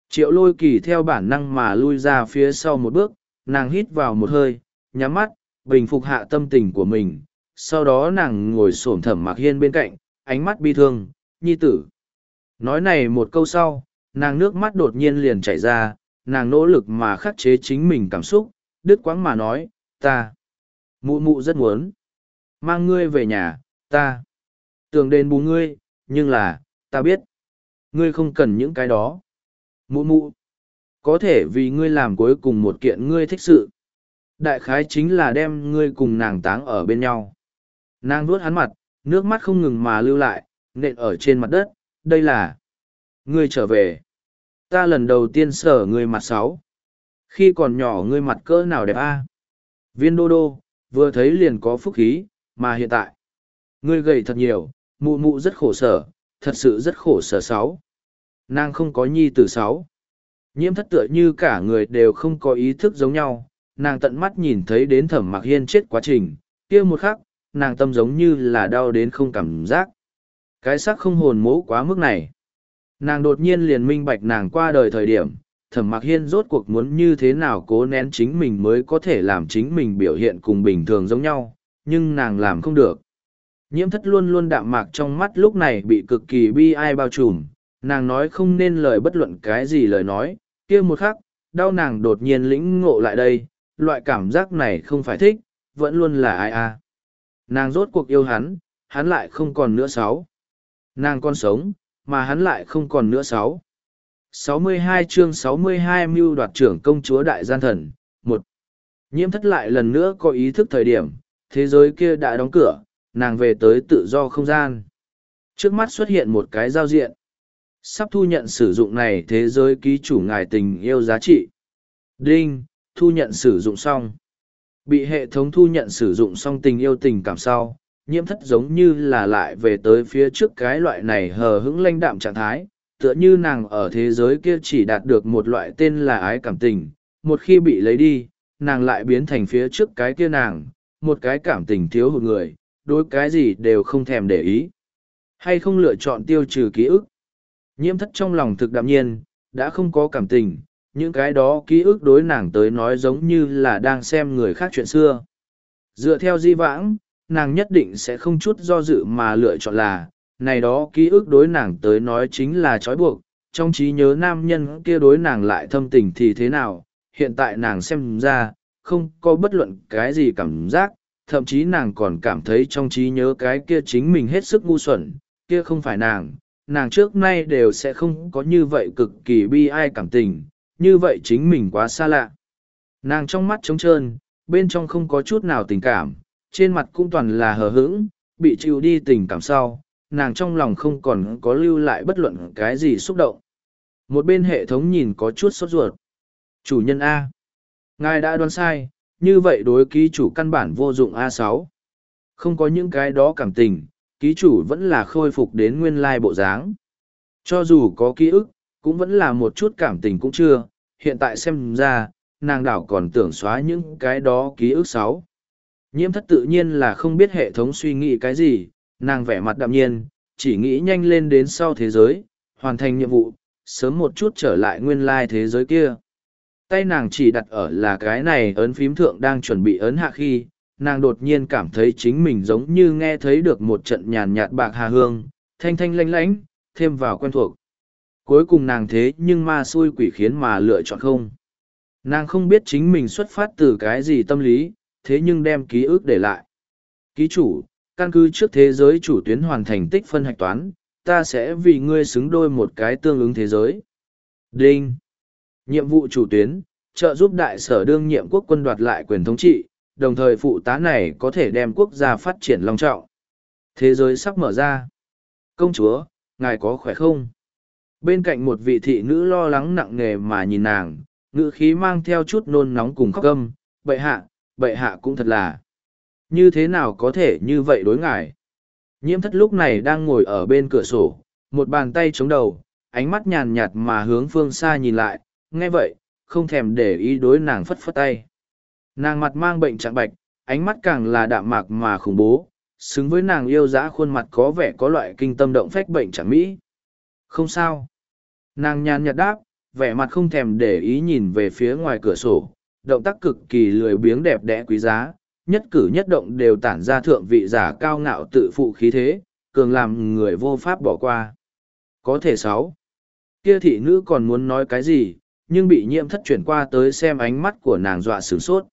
Triệu lôi kỳ theo bản năng mà lui ra phía sau một bước, nàng hít vào một hơi, nhắm mắt, bình phục hạ tâm tình của mình. Sau đó nàng ngồi xổm thẩm mặc hiên bên cạnh, ánh mắt bi thương, nhi tử. Nói này một câu sau, nàng nước mắt đột nhiên liền chảy ra, nàng nỗ lực mà khắc chế chính mình cảm xúc, đứt quãng mà nói, ta. Mụ mụ rất muốn. Mang ngươi về nhà, ta. Tưởng đền bù ngươi, nhưng là, ta biết. Ngươi không cần những cái đó. Mụ mụ. Có thể vì ngươi làm cuối cùng một kiện ngươi thích sự. Đại khái chính là đem ngươi cùng nàng táng ở bên nhau. Nàng vuốt hắn mặt, nước mắt không ngừng mà lưu lại, nện ở trên mặt đất. Đây là... Ngươi trở về. Ta lần đầu tiên sở ngươi mặt sáu. Khi còn nhỏ ngươi mặt cỡ nào đẹp a? Viên đô đô, vừa thấy liền có phúc khí, mà hiện tại. Ngươi gầy thật nhiều, mụ mụ rất khổ sở, thật sự rất khổ sở sáu. Nàng không có nhi tử sáu. Nhiễm thất tựa như cả người đều không có ý thức giống nhau, nàng tận mắt nhìn thấy đến thẩm mặc hiên chết quá trình, kia một khắc, nàng tâm giống như là đau đến không cảm giác. Cái xác không hồn mố quá mức này. Nàng đột nhiên liền minh bạch nàng qua đời thời điểm, thẩm mặc hiên rốt cuộc muốn như thế nào cố nén chính mình mới có thể làm chính mình biểu hiện cùng bình thường giống nhau, nhưng nàng làm không được. Nhiễm thất luôn luôn đạm mạc trong mắt lúc này bị cực kỳ bi ai bao trùm, nàng nói không nên lời bất luận cái gì lời nói, kia một khắc, đau nàng đột nhiên lĩnh ngộ lại đây, loại cảm giác này không phải thích, vẫn luôn là ai a. Nàng rốt cuộc yêu hắn, hắn lại không còn nữa sáu. Nàng còn sống, mà hắn lại không còn nữa sáu. 62 chương 62 mưu đoạt trưởng công chúa đại gian thần, một Nhiễm thất lại lần nữa có ý thức thời điểm, thế giới kia đã đóng cửa, nàng về tới tự do không gian. Trước mắt xuất hiện một cái giao diện. Sắp thu nhận sử dụng này thế giới ký chủ ngài tình yêu giá trị. Đinh, thu nhận sử dụng xong. Bị hệ thống thu nhận sử dụng xong tình yêu tình cảm sau, nhiễm thất giống như là lại về tới phía trước cái loại này hờ hững lanh đạm trạng thái, tựa như nàng ở thế giới kia chỉ đạt được một loại tên là ái cảm tình, một khi bị lấy đi, nàng lại biến thành phía trước cái kia nàng, một cái cảm tình thiếu hụt người, đối cái gì đều không thèm để ý. Hay không lựa chọn tiêu trừ ký ức. Nhiễm thất trong lòng thực đạm nhiên, đã không có cảm tình, những cái đó ký ức đối nàng tới nói giống như là đang xem người khác chuyện xưa. Dựa theo di vãng, nàng nhất định sẽ không chút do dự mà lựa chọn là, này đó ký ức đối nàng tới nói chính là trói buộc, trong trí nhớ nam nhân kia đối nàng lại thâm tình thì thế nào, hiện tại nàng xem ra, không có bất luận cái gì cảm giác, thậm chí nàng còn cảm thấy trong trí nhớ cái kia chính mình hết sức ngu xuẩn, kia không phải nàng, nàng trước nay đều sẽ không có như vậy cực kỳ bi ai cảm tình, như vậy chính mình quá xa lạ. Nàng trong mắt trống trơn, bên trong không có chút nào tình cảm, trên mặt cũng toàn là hờ hững, bị chịu đi tình cảm sau, nàng trong lòng không còn có lưu lại bất luận cái gì xúc động. Một bên hệ thống nhìn có chút sốt ruột. Chủ nhân A. Ngài đã đoán sai, như vậy đối ký chủ căn bản vô dụng A6. Không có những cái đó cảm tình, ký chủ vẫn là khôi phục đến nguyên lai bộ dáng. Cho dù có ký ức, cũng vẫn là một chút cảm tình cũng chưa, hiện tại xem ra, nàng đảo còn tưởng xóa những cái đó ký ức sáu. Nhiễm thất tự nhiên là không biết hệ thống suy nghĩ cái gì, nàng vẻ mặt đạm nhiên, chỉ nghĩ nhanh lên đến sau thế giới, hoàn thành nhiệm vụ, sớm một chút trở lại nguyên lai thế giới kia. Tay nàng chỉ đặt ở là cái này ấn phím thượng đang chuẩn bị ấn hạ khi, nàng đột nhiên cảm thấy chính mình giống như nghe thấy được một trận nhàn nhạt bạc hà hương, thanh thanh lanh lánh, thêm vào quen thuộc. Cuối cùng nàng thế nhưng ma xui quỷ khiến mà lựa chọn không. Nàng không biết chính mình xuất phát từ cái gì tâm lý, thế nhưng đem ký ức để lại. Ký chủ, căn cứ trước thế giới chủ tuyến hoàn thành tích phân hạch toán, ta sẽ vì ngươi xứng đôi một cái tương ứng thế giới. Đinh. Nhiệm vụ chủ tuyến, trợ giúp đại sở đương nhiệm quốc quân đoạt lại quyền thống trị, đồng thời phụ tá này có thể đem quốc gia phát triển long trọng. Thế giới sắp mở ra. Công chúa, ngài có khỏe không? Bên cạnh một vị thị nữ lo lắng nặng nề mà nhìn nàng, ngữ khí mang theo chút nôn nóng cùng khóc câm, bệ hạ, bệ hạ cũng thật là. Như thế nào có thể như vậy đối ngài? Nhiễm thất lúc này đang ngồi ở bên cửa sổ, một bàn tay chống đầu, ánh mắt nhàn nhạt mà hướng phương xa nhìn lại, nghe vậy, không thèm để ý đối nàng phất phất tay. Nàng mặt mang bệnh trạng bạch, ánh mắt càng là đạm mạc mà khủng bố, xứng với nàng yêu dã khuôn mặt có vẻ có loại kinh tâm động phách bệnh trạng mỹ. Không sao. Nàng nhàn nhạt đáp, vẻ mặt không thèm để ý nhìn về phía ngoài cửa sổ, động tác cực kỳ lười biếng đẹp đẽ quý giá, nhất cử nhất động đều tản ra thượng vị giả cao ngạo tự phụ khí thế, cường làm người vô pháp bỏ qua. Có thể sáu. Kia thị nữ còn muốn nói cái gì, nhưng bị nhiễm thất chuyển qua tới xem ánh mắt của nàng dọa sửng sốt.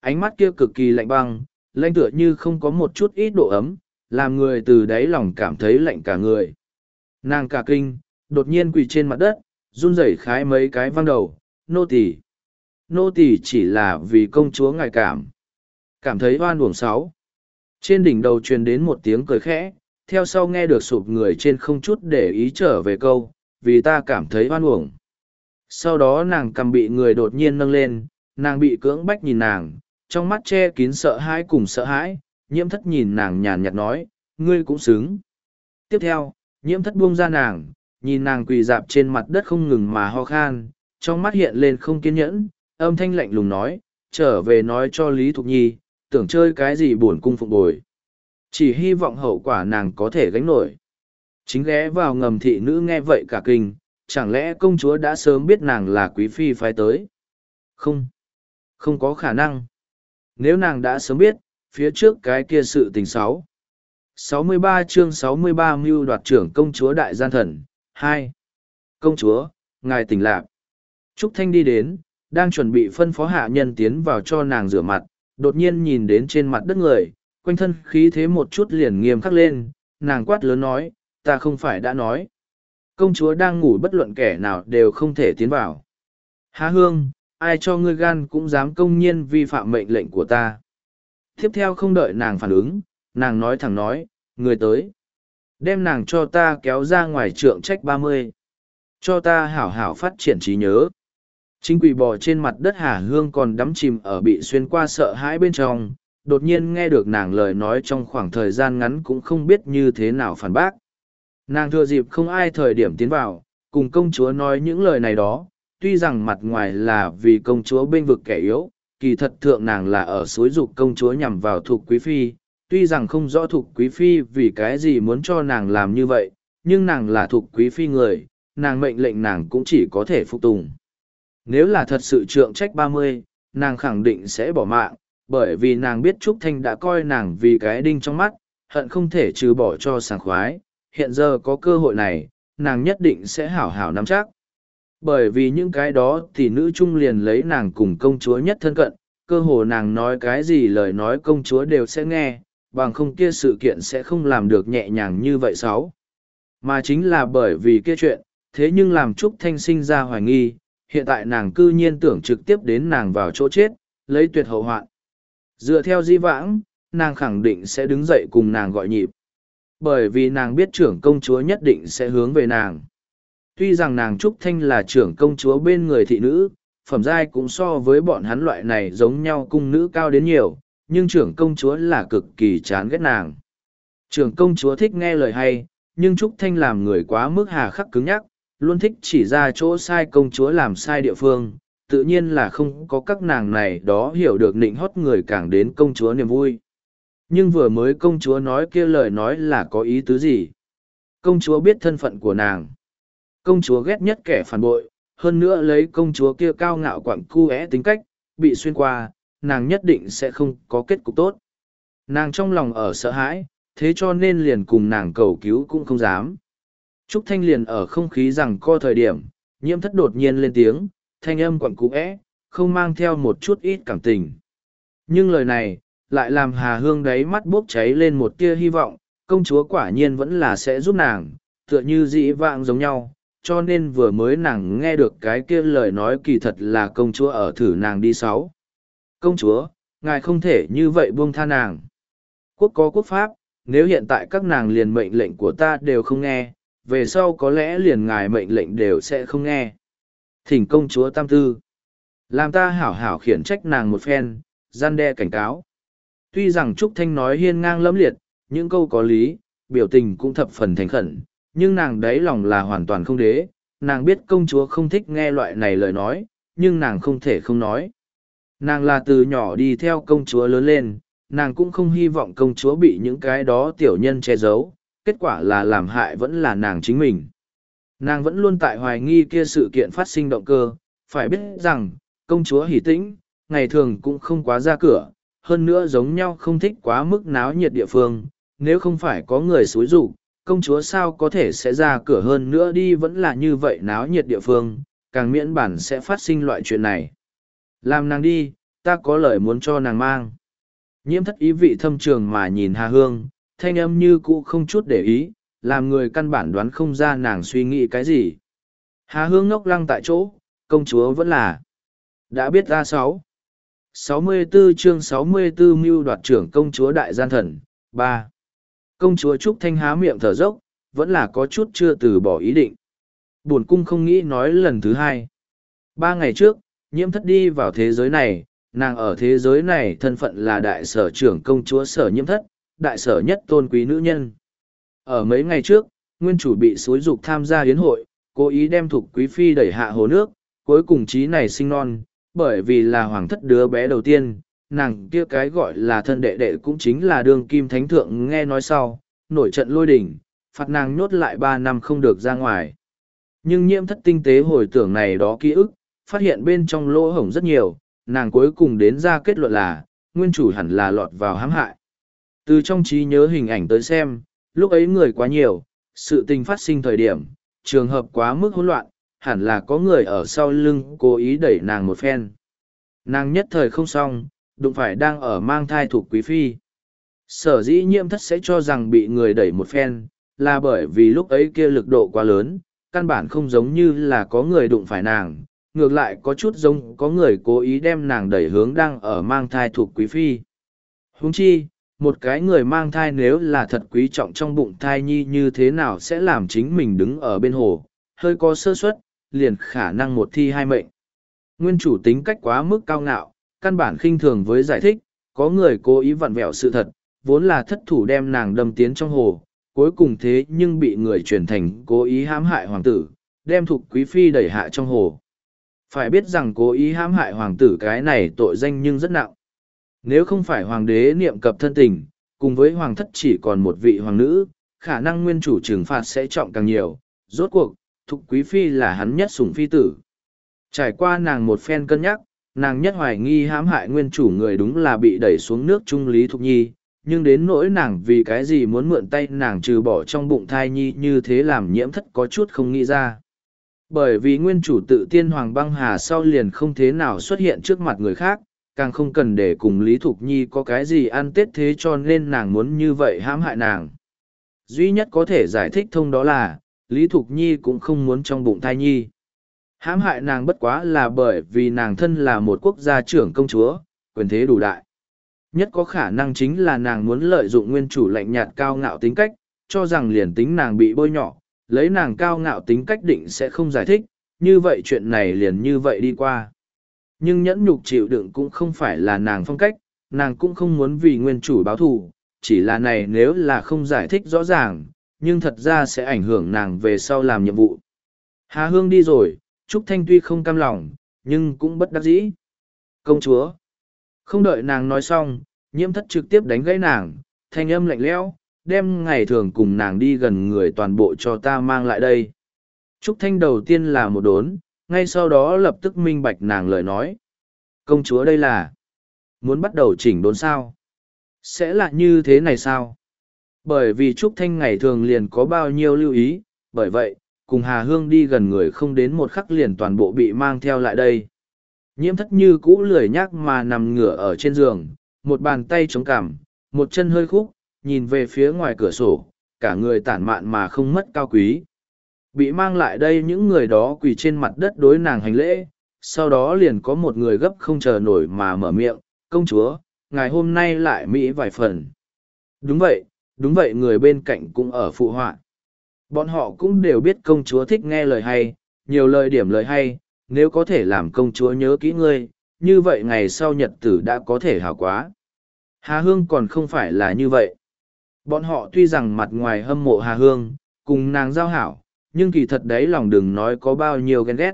Ánh mắt kia cực kỳ lạnh băng, lạnh tựa như không có một chút ít độ ấm, làm người từ đáy lòng cảm thấy lạnh cả người. Nàng cả kinh, đột nhiên quỳ trên mặt đất, run rẩy khái mấy cái văng đầu, nô tỳ Nô tỳ chỉ là vì công chúa ngài cảm. Cảm thấy oan uổng sáu. Trên đỉnh đầu truyền đến một tiếng cười khẽ, theo sau nghe được sụp người trên không chút để ý trở về câu, vì ta cảm thấy oan uổng. Sau đó nàng cầm bị người đột nhiên nâng lên, nàng bị cưỡng bách nhìn nàng, trong mắt che kín sợ hãi cùng sợ hãi, nhiễm thất nhìn nàng nhàn nhạt nói, ngươi cũng xứng. Tiếp theo, nhiễm thất buông ra nàng, nhìn nàng quỳ dạp trên mặt đất không ngừng mà ho khan, trong mắt hiện lên không kiên nhẫn, âm thanh lạnh lùng nói, trở về nói cho Lý Thục Nhi, tưởng chơi cái gì buồn cung phụng bồi. Chỉ hy vọng hậu quả nàng có thể gánh nổi. Chính ghé vào ngầm thị nữ nghe vậy cả kinh, chẳng lẽ công chúa đã sớm biết nàng là quý phi phái tới? Không, không có khả năng. Nếu nàng đã sớm biết, phía trước cái kia sự tình sáu. 63 chương 63 mưu đoạt trưởng công chúa đại gian thần, 2. Công chúa, ngài tỉnh lạc. Trúc Thanh đi đến, đang chuẩn bị phân phó hạ nhân tiến vào cho nàng rửa mặt, đột nhiên nhìn đến trên mặt đất người, quanh thân khí thế một chút liền nghiêm khắc lên, nàng quát lớn nói, ta không phải đã nói. Công chúa đang ngủ bất luận kẻ nào đều không thể tiến vào. Há hương, ai cho ngươi gan cũng dám công nhiên vi phạm mệnh lệnh của ta. Tiếp theo không đợi nàng phản ứng, nàng nói thẳng nói, người tới. Đem nàng cho ta kéo ra ngoài trượng trách ba mươi Cho ta hảo hảo phát triển trí nhớ. Chính quỷ bò trên mặt đất Hà Hương còn đắm chìm ở bị xuyên qua sợ hãi bên trong, đột nhiên nghe được nàng lời nói trong khoảng thời gian ngắn cũng không biết như thế nào phản bác. Nàng thừa dịp không ai thời điểm tiến vào, cùng công chúa nói những lời này đó, tuy rằng mặt ngoài là vì công chúa bên vực kẻ yếu, kỳ thật thượng nàng là ở suối dục công chúa nhằm vào thuộc quý phi, tuy rằng không rõ thuộc quý phi vì cái gì muốn cho nàng làm như vậy, nhưng nàng là thuộc quý phi người, nàng mệnh lệnh nàng cũng chỉ có thể phục tùng. Nếu là thật sự trượng trách ba mươi, nàng khẳng định sẽ bỏ mạng, bởi vì nàng biết Trúc Thanh đã coi nàng vì cái đinh trong mắt, hận không thể trừ bỏ cho sảng khoái, hiện giờ có cơ hội này, nàng nhất định sẽ hảo hảo nắm chắc. Bởi vì những cái đó thì nữ trung liền lấy nàng cùng công chúa nhất thân cận, cơ hồ nàng nói cái gì lời nói công chúa đều sẽ nghe, bằng không kia sự kiện sẽ không làm được nhẹ nhàng như vậy sáu. Mà chính là bởi vì kia chuyện, thế nhưng làm Trúc Thanh sinh ra hoài nghi, hiện tại nàng cư nhiên tưởng trực tiếp đến nàng vào chỗ chết, lấy tuyệt hậu hoạn. Dựa theo di vãng, nàng khẳng định sẽ đứng dậy cùng nàng gọi nhịp. Bởi vì nàng biết trưởng công chúa nhất định sẽ hướng về nàng. Tuy rằng nàng Trúc Thanh là trưởng công chúa bên người thị nữ, phẩm giai cũng so với bọn hắn loại này giống nhau cung nữ cao đến nhiều, nhưng trưởng công chúa là cực kỳ chán ghét nàng. Trưởng công chúa thích nghe lời hay, nhưng Trúc Thanh làm người quá mức hà khắc cứng nhắc, luôn thích chỉ ra chỗ sai công chúa làm sai địa phương, tự nhiên là không có các nàng này đó hiểu được nịnh hót người càng đến công chúa niềm vui. Nhưng vừa mới công chúa nói kia lời nói là có ý tứ gì? Công chúa biết thân phận của nàng. Công chúa ghét nhất kẻ phản bội, hơn nữa lấy công chúa kia cao ngạo quặng cu é tính cách, bị xuyên qua, nàng nhất định sẽ không có kết cục tốt. Nàng trong lòng ở sợ hãi, thế cho nên liền cùng nàng cầu cứu cũng không dám. Trúc Thanh liền ở không khí rằng co thời điểm, nhiễm thất đột nhiên lên tiếng, thanh âm quặng cú é, không mang theo một chút ít cảm tình. Nhưng lời này, lại làm Hà Hương đáy mắt bốc cháy lên một tia hy vọng, công chúa quả nhiên vẫn là sẽ giúp nàng, tựa như dĩ vạng giống nhau, cho nên vừa mới nàng nghe được cái kia lời nói kỳ thật là công chúa ở thử nàng đi sáu. Công chúa, ngài không thể như vậy buông tha nàng. Quốc có quốc pháp, nếu hiện tại các nàng liền mệnh lệnh của ta đều không nghe, về sau có lẽ liền ngài mệnh lệnh đều sẽ không nghe. Thỉnh công chúa Tam Tư. Làm ta hảo hảo khiển trách nàng một phen, gian đe cảnh cáo. Tuy rằng Trúc Thanh nói hiên ngang lẫm liệt, những câu có lý, biểu tình cũng thập phần thành khẩn, nhưng nàng đấy lòng là hoàn toàn không đế, nàng biết công chúa không thích nghe loại này lời nói, nhưng nàng không thể không nói. Nàng là từ nhỏ đi theo công chúa lớn lên, nàng cũng không hy vọng công chúa bị những cái đó tiểu nhân che giấu, kết quả là làm hại vẫn là nàng chính mình. Nàng vẫn luôn tại hoài nghi kia sự kiện phát sinh động cơ, phải biết rằng, công chúa hỷ tĩnh, ngày thường cũng không quá ra cửa, hơn nữa giống nhau không thích quá mức náo nhiệt địa phương, nếu không phải có người xúi rủ, công chúa sao có thể sẽ ra cửa hơn nữa đi vẫn là như vậy náo nhiệt địa phương, càng miễn bản sẽ phát sinh loại chuyện này. Làm nàng đi, ta có lời muốn cho nàng mang. Nhiễm thất ý vị thâm trường mà nhìn Hà Hương, thanh âm như cũ không chút để ý, làm người căn bản đoán không ra nàng suy nghĩ cái gì. Hà Hương ngốc lăng tại chỗ, công chúa vẫn là. Đã biết ra sáu. 64 chương 64 mưu đoạt trưởng công chúa đại gian thần, 3. Công chúa Trúc Thanh há miệng thở dốc, vẫn là có chút chưa từ bỏ ý định. Buồn cung không nghĩ nói lần thứ hai. Ba ngày trước, nhiễm thất đi vào thế giới này, nàng ở thế giới này thân phận là đại sở trưởng công chúa sở nhiễm thất, đại sở nhất tôn quý nữ nhân. Ở mấy ngày trước, nguyên chủ bị xối dục tham gia hiến hội, cố ý đem thuộc quý phi đẩy hạ hồ nước, cuối cùng trí này sinh non, bởi vì là hoàng thất đứa bé đầu tiên, nàng kia cái gọi là thân đệ đệ cũng chính là đương kim thánh thượng nghe nói sau, nổi trận lôi đỉnh, phạt nàng nhốt lại ba năm không được ra ngoài. Nhưng nhiễm thất tinh tế hồi tưởng này đó ký ức, phát hiện bên trong lỗ hổng rất nhiều, nàng cuối cùng đến ra kết luận là, nguyên chủ hẳn là lọt vào hãm hại. Từ trong trí nhớ hình ảnh tới xem, lúc ấy người quá nhiều, sự tình phát sinh thời điểm, trường hợp quá mức hỗn loạn, hẳn là có người ở sau lưng cố ý đẩy nàng một phen. Nàng nhất thời không xong, đụng phải đang ở mang thai thuộc quý phi. Sở dĩ nhiễm thất sẽ cho rằng bị người đẩy một phen, là bởi vì lúc ấy kia lực độ quá lớn, căn bản không giống như là có người đụng phải nàng, ngược lại có chút giống có người cố ý đem nàng đẩy hướng đang ở mang thai thuộc quý phi. Huống chi, một cái người mang thai nếu là thật quý trọng trong bụng thai nhi như thế nào sẽ làm chính mình đứng ở bên hồ, hơi có sơ suất, liền khả năng một thi hai mệnh. Nguyên chủ tính cách quá mức cao ngạo, căn bản khinh thường với giải thích, có người cố ý vặn vẹo sự thật, vốn là thất thủ đem nàng đâm tiến trong hồ, cuối cùng thế nhưng bị người truyền thành cố ý hãm hại hoàng tử, đem thuộc quý phi đẩy hạ trong hồ. Phải biết rằng cố ý hãm hại hoàng tử cái này tội danh nhưng rất nặng. Nếu không phải hoàng đế niệm cập thân tình, cùng với hoàng thất chỉ còn một vị hoàng nữ, khả năng nguyên chủ trừng phạt sẽ trọng càng nhiều. Rốt cuộc, thục quý phi là hắn nhất sủng phi tử. Trải qua nàng một phen cân nhắc, nàng nhất hoài nghi hãm hại nguyên chủ người đúng là bị đẩy xuống nước trung lý thục nhi, nhưng đến nỗi nàng vì cái gì muốn mượn tay nàng trừ bỏ trong bụng thai nhi như thế làm nhiễm thất có chút không nghĩ ra. Bởi vì nguyên chủ tự tiên hoàng băng hà sau liền không thế nào xuất hiện trước mặt người khác, càng không cần để cùng Lý Thục Nhi có cái gì ăn tết thế cho nên nàng muốn như vậy hãm hại nàng. Duy nhất có thể giải thích thông đó là, Lý Thục Nhi cũng không muốn trong bụng thai nhi. Hãm hại nàng bất quá là bởi vì nàng thân là một quốc gia trưởng công chúa, quyền thế đủ đại. Nhất có khả năng chính là nàng muốn lợi dụng nguyên chủ lạnh nhạt cao ngạo tính cách, cho rằng liền tính nàng bị bôi nhọ, lấy nàng cao ngạo tính cách định sẽ không giải thích, như vậy chuyện này liền như vậy đi qua. Nhưng nhẫn nhục chịu đựng cũng không phải là nàng phong cách, nàng cũng không muốn vì nguyên chủ báo thù, chỉ là này nếu là không giải thích rõ ràng, nhưng thật ra sẽ ảnh hưởng nàng về sau làm nhiệm vụ. Hà Hương đi rồi, Trúc Thanh tuy không cam lòng, nhưng cũng bất đắc dĩ. Công chúa. Không đợi nàng nói xong, nhiễm thất trực tiếp đánh gãy nàng, thanh âm lạnh lẽo, đem ngày thường cùng nàng đi gần người toàn bộ cho ta mang lại đây. Trúc Thanh đầu tiên là một đốn, ngay sau đó lập tức minh bạch nàng lời nói. Công chúa đây là, muốn bắt đầu chỉnh đốn sao? Sẽ là như thế này sao? Bởi vì Trúc Thanh ngày thường liền có bao nhiêu lưu ý, bởi vậy, cùng Hà Hương đi gần người không đến một khắc liền toàn bộ bị mang theo lại đây. Nhiễm thất như cũ lười nhác mà nằm ngửa ở trên giường, một bàn tay chống cằm, một chân hơi khúc, nhìn về phía ngoài cửa sổ, cả người tản mạn mà không mất cao quý. Bị mang lại đây những người đó quỳ trên mặt đất đối nàng hành lễ, sau đó liền có một người gấp không chờ nổi mà mở miệng, công chúa, ngày hôm nay lại Mỹ vài phần. Đúng vậy, đúng vậy người bên cạnh cũng ở phụ họa. Bọn họ cũng đều biết công chúa thích nghe lời hay, nhiều lời điểm lời hay, nếu có thể làm công chúa nhớ kỹ ngươi, như vậy ngày sau nhật tử đã có thể hảo quá. Hà Hương còn không phải là như vậy. Bọn họ tuy rằng mặt ngoài hâm mộ Hà Hương, cùng nàng giao hảo, nhưng kỳ thật đấy lòng đừng nói có bao nhiêu ghen ghét.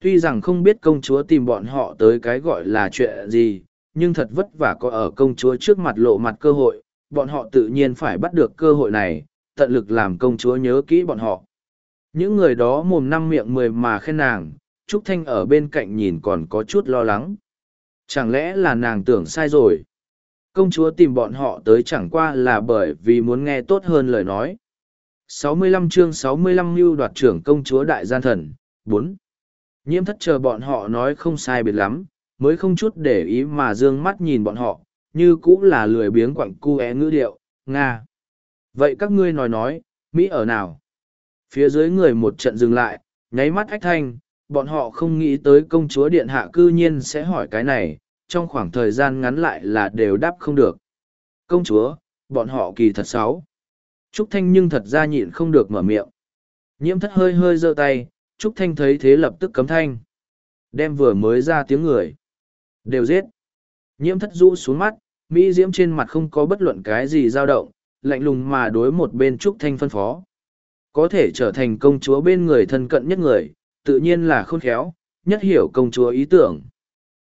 Tuy rằng không biết công chúa tìm bọn họ tới cái gọi là chuyện gì, nhưng thật vất vả có ở công chúa trước mặt lộ mặt cơ hội, bọn họ tự nhiên phải bắt được cơ hội này, tận lực làm công chúa nhớ kỹ bọn họ. Những người đó mồm năm miệng mười mà khen nàng, Trúc Thanh ở bên cạnh nhìn còn có chút lo lắng. Chẳng lẽ là nàng tưởng sai rồi? Công chúa tìm bọn họ tới chẳng qua là bởi vì muốn nghe tốt hơn lời nói. 65 chương 65 mưu đoạt trưởng công chúa đại gian thần, 4. Nhiễm thất chờ bọn họ nói không sai biệt lắm, mới không chút để ý mà dương mắt nhìn bọn họ, như cũng là lười biếng quặng cu é ngữ điệu, Nga. Vậy các ngươi nói nói, Mỹ ở nào? Phía dưới người một trận dừng lại, nháy mắt ách thanh, bọn họ không nghĩ tới công chúa điện hạ cư nhiên sẽ hỏi cái này, trong khoảng thời gian ngắn lại là đều đáp không được. Công chúa, bọn họ kỳ thật xấu. Trúc Thanh nhưng thật ra nhịn không được mở miệng. Nhiễm thất hơi hơi giơ tay, Trúc Thanh thấy thế lập tức cấm thanh. Đem vừa mới ra tiếng người. Đều giết. Nhiễm thất rũ xuống mắt, Mỹ Diễm trên mặt không có bất luận cái gì dao động, lạnh lùng mà đối một bên Trúc Thanh phân phó. Có thể trở thành công chúa bên người thân cận nhất người, tự nhiên là khôn khéo, nhất hiểu công chúa ý tưởng.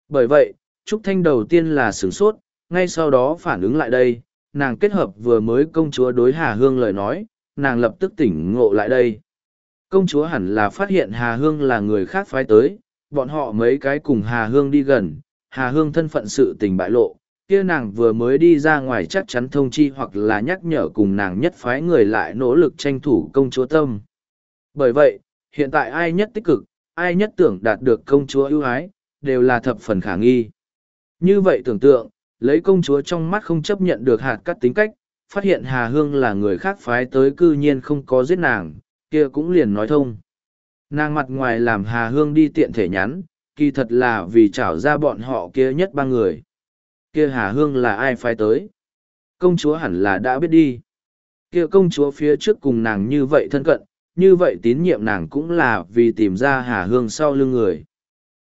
Bởi vậy, Trúc Thanh đầu tiên là sửng sốt, ngay sau đó phản ứng lại đây, nàng kết hợp vừa mới công chúa đối Hà Hương lời nói, nàng lập tức tỉnh ngộ lại đây. Công chúa hẳn là phát hiện Hà Hương là người khác phái tới, bọn họ mấy cái cùng Hà Hương đi gần, Hà Hương thân phận sự tình bại lộ, kia nàng vừa mới đi ra ngoài chắc chắn thông chi hoặc là nhắc nhở cùng nàng nhất phái người lại nỗ lực tranh thủ công chúa tâm. Bởi vậy, hiện tại ai nhất tích cực, ai nhất tưởng đạt được công chúa ưu ái, đều là thập phần khả nghi. Như vậy tưởng tượng, lấy công chúa trong mắt không chấp nhận được hạt cắt tính cách, phát hiện Hà Hương là người khác phái tới cư nhiên không có giết nàng, kia cũng liền nói thông. Nàng mặt ngoài làm Hà Hương đi tiện thể nhắn, kỳ thật là vì trảo ra bọn họ kia nhất ba người. Kia Hà Hương là ai phái tới? Công chúa hẳn là đã biết đi. Kia công chúa phía trước cùng nàng như vậy thân cận, như vậy tín nhiệm nàng cũng là vì tìm ra Hà Hương sau lưng người.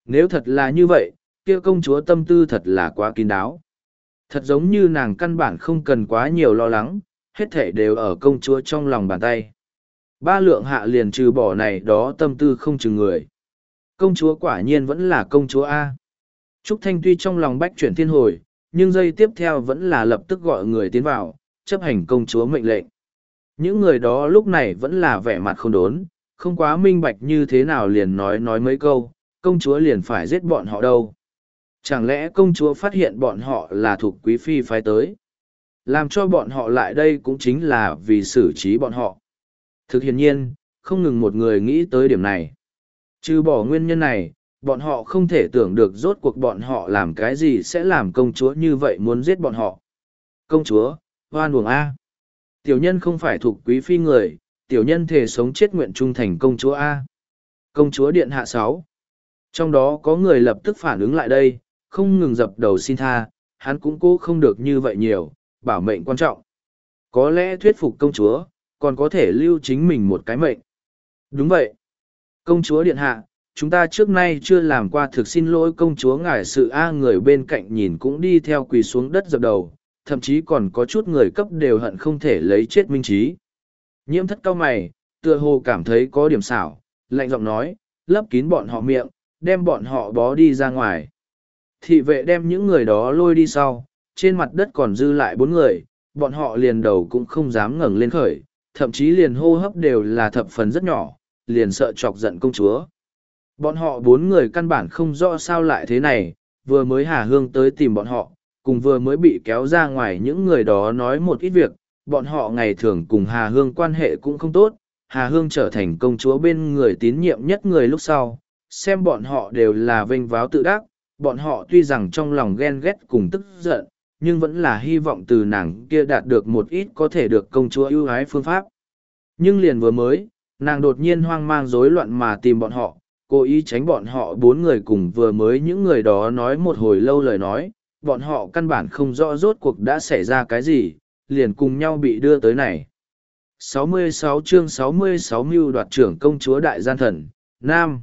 Nếu thật là như vậy, kia công chúa tâm tư thật là quá kín đáo. Thật giống như nàng căn bản không cần quá nhiều lo lắng, hết thể đều ở công chúa trong lòng bàn tay. Ba lượng hạ liền trừ bỏ này đó tâm tư không chừng người. Công chúa quả nhiên vẫn là công chúa A. Trúc Thanh tuy trong lòng bách chuyển thiên hồi, nhưng giây tiếp theo vẫn là lập tức gọi người tiến vào, chấp hành công chúa mệnh lệnh. Những người đó lúc này vẫn là vẻ mặt không đốn, không quá minh bạch như thế nào liền nói nói mấy câu, công chúa liền phải giết bọn họ đâu. Chẳng lẽ công chúa phát hiện bọn họ là thuộc quý phi phái tới? Làm cho bọn họ lại đây cũng chính là vì xử trí bọn họ. Thực hiện nhiên, không ngừng một người nghĩ tới điểm này. Trừ bỏ nguyên nhân này, bọn họ không thể tưởng được rốt cuộc bọn họ làm cái gì sẽ làm công chúa như vậy muốn giết bọn họ. Công chúa, hoan buồng A. Tiểu nhân không phải thuộc quý phi người, tiểu nhân thể sống chết nguyện trung thành công chúa A. Công chúa điện hạ sáu. Trong đó có người lập tức phản ứng lại đây, không ngừng dập đầu xin tha, hắn cũng cố không được như vậy nhiều, bảo mệnh quan trọng. Có lẽ thuyết phục công chúa, còn có thể lưu chính mình một cái mệnh. Đúng vậy. Công chúa điện hạ, chúng ta trước nay chưa làm qua thực xin lỗi công chúa ngài sự A người bên cạnh nhìn cũng đi theo quỳ xuống đất dập đầu, thậm chí còn có chút người cấp đều hận không thể lấy chết minh trí. Nhiễm thất cao mày, tựa hồ cảm thấy có điểm xảo, lạnh giọng nói, lấp kín bọn họ miệng, đem bọn họ bó đi ra ngoài. Thị vệ đem những người đó lôi đi sau, trên mặt đất còn dư lại bốn người, bọn họ liền đầu cũng không dám ngẩng lên khởi, thậm chí liền hô hấp đều là thập phần rất nhỏ, liền sợ chọc giận công chúa. Bọn họ bốn người căn bản không rõ sao lại thế này, vừa mới Hà Hương tới tìm bọn họ, cùng vừa mới bị kéo ra ngoài những người đó nói một ít việc, bọn họ ngày thường cùng Hà Hương quan hệ cũng không tốt, Hà Hương trở thành công chúa bên người tín nhiệm nhất người lúc sau, xem bọn họ đều là vinh váo tự đắc, bọn họ tuy rằng trong lòng ghen ghét cùng tức giận, nhưng vẫn là hy vọng từ nàng kia đạt được một ít có thể được công chúa ưu ái phương pháp. Nhưng liền vừa mới, nàng đột nhiên hoang mang rối loạn mà tìm bọn họ, cố ý tránh bọn họ bốn người cùng vừa mới những người đó nói một hồi lâu lời nói, bọn họ căn bản không rõ rốt cuộc đã xảy ra cái gì, liền cùng nhau bị đưa tới này. 66 chương 66 mưu đoạt trưởng công chúa đại gian thần, Nam.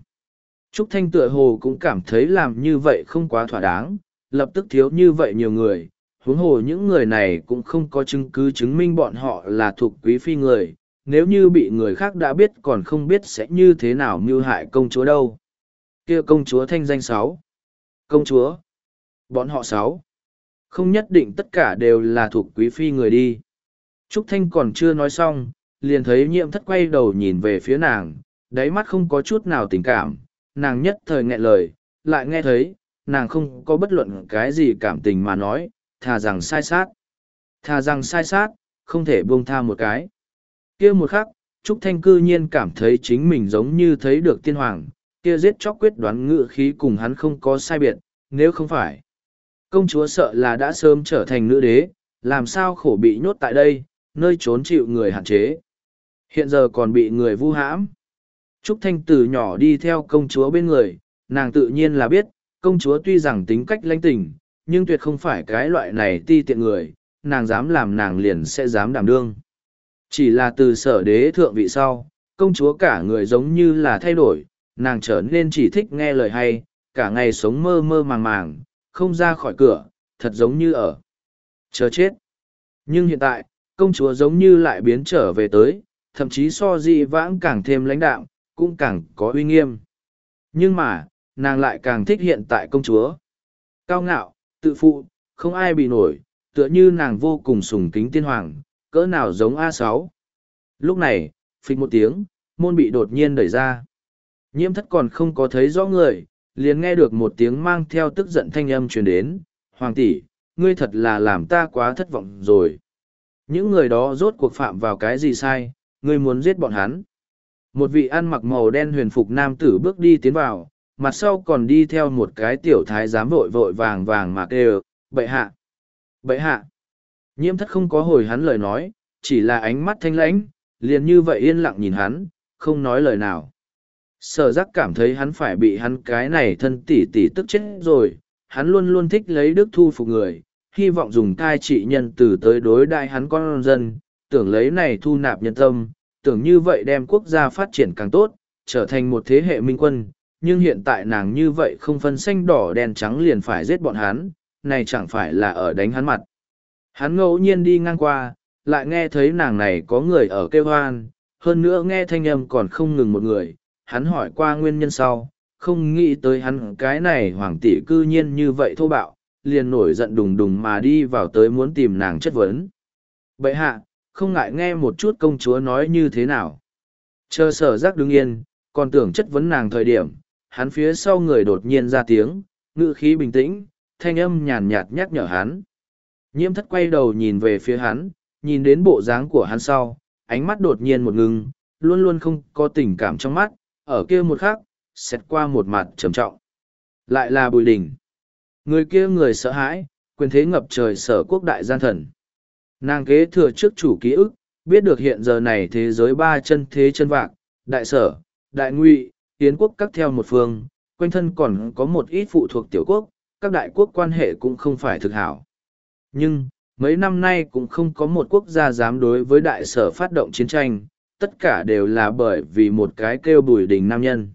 Trúc Thanh tựa hồ cũng cảm thấy làm như vậy không quá thỏa đáng, lập tức thiếu như vậy nhiều người, huống hồ những người này cũng không có chứng cứ chứng minh bọn họ là thuộc quý phi người, nếu như bị người khác đã biết còn không biết sẽ như thế nào mưu hại công chúa đâu. kia công chúa thanh danh sáu. Công chúa. Bọn họ sáu. Không nhất định tất cả đều là thuộc quý phi người đi. Trúc Thanh còn chưa nói xong, liền thấy nhiệm thất quay đầu nhìn về phía nàng, đáy mắt không có chút nào tình cảm, nàng nhất thời nghẹn lời, lại nghe thấy, nàng không có bất luận cái gì cảm tình mà nói, thà rằng sai sát. Thà rằng sai sát, không thể buông tha một cái. kia một khắc, Trúc Thanh cư nhiên cảm thấy chính mình giống như thấy được tiên hoàng, kia giết chóc quyết đoán ngự khí cùng hắn không có sai biệt, nếu không phải. Công chúa sợ là đã sớm trở thành nữ đế, làm sao khổ bị nhốt tại đây, nơi trốn chịu người hạn chế. Hiện giờ còn bị người vu hãm. Trúc Thanh từ nhỏ đi theo công chúa bên người, nàng tự nhiên là biết, công chúa tuy rằng tính cách lãnh tình, nhưng tuyệt không phải cái loại này ti tiện người, nàng dám làm nàng liền sẽ dám đảm đương. Chỉ là từ sở đế thượng vị sau, công chúa cả người giống như là thay đổi, nàng trở nên chỉ thích nghe lời hay, cả ngày sống mơ mơ màng màng, không ra khỏi cửa, thật giống như ở chờ chết. Nhưng hiện tại, công chúa giống như lại biến trở về tới, thậm chí so di vãng càng thêm lãnh đạo, cũng càng có uy nghiêm. Nhưng mà, nàng lại càng thích hiện tại công chúa. Cao ngạo, tự phụ, không ai bị nổi, tựa như nàng vô cùng sùng kính tiên hoàng, cỡ nào giống a sáu. Lúc này, phịch một tiếng, môn bị đột nhiên đẩy ra. Nhiễm thất còn không có thấy rõ người, liền nghe được một tiếng mang theo tức giận thanh âm truyền đến. Hoàng tỷ, ngươi thật là làm ta quá thất vọng rồi. Những người đó rốt cuộc phạm vào cái gì sai, ngươi muốn giết bọn hắn. Một vị ăn mặc màu đen huyền phục nam tử bước đi tiến vào, mặt sau còn đi theo một cái tiểu thái giám vội vội vàng vàng mà kêu, bậy hạ, bậy hạ. Nhiễm thất không có hồi hắn lời nói, chỉ là ánh mắt thanh lãnh, liền như vậy yên lặng nhìn hắn, không nói lời nào. Sở giác cảm thấy hắn phải bị hắn cái này thân tỉ tỉ tức chết rồi, hắn luôn luôn thích lấy đức thu phục người, hy vọng dùng cai trị nhân từ tới đối đại hắn con dân, tưởng lấy này thu nạp nhân tâm, tưởng như vậy đem quốc gia phát triển càng tốt, trở thành một thế hệ minh quân, nhưng hiện tại nàng như vậy không phân xanh đỏ đen trắng liền phải giết bọn hắn, này chẳng phải là ở đánh hắn mặt. Hắn ngẫu nhiên đi ngang qua, lại nghe thấy nàng này có người ở kêu hoan, hơn nữa nghe thanh âm còn không ngừng một người, hắn hỏi qua nguyên nhân sau, không nghĩ tới hắn cái này hoàng tỷ cư nhiên như vậy thô bạo, liền nổi giận đùng đùng mà đi vào tới muốn tìm nàng chất vấn. Bậy hạ, không ngại nghe một chút công chúa nói như thế nào. Chờ sở giác đứng yên, còn tưởng chất vấn nàng thời điểm, hắn phía sau người đột nhiên ra tiếng, ngữ khí bình tĩnh, thanh âm nhàn nhạt nhắc nhở hắn. Nhiễm thất quay đầu nhìn về phía hắn, nhìn đến bộ dáng của hắn sau, ánh mắt đột nhiên một ngừng, luôn luôn không có tình cảm trong mắt, ở kia một khắc, xét qua một mặt trầm trọng. Lại là bùi đỉnh. Người kia người sợ hãi, quyền thế ngập trời sở quốc đại gian thần. Nàng kế thừa trước chủ ký ức, biết được hiện giờ này thế giới ba chân thế chân vạc, đại sở, đại ngụy, tiến quốc các theo một phương, quanh thân còn có một ít phụ thuộc tiểu quốc, các đại quốc quan hệ cũng không phải thực hảo. Nhưng, mấy năm nay cũng không có một quốc gia dám đối với đại sở phát động chiến tranh, tất cả đều là bởi vì một cái kêu bùi đình nam nhân.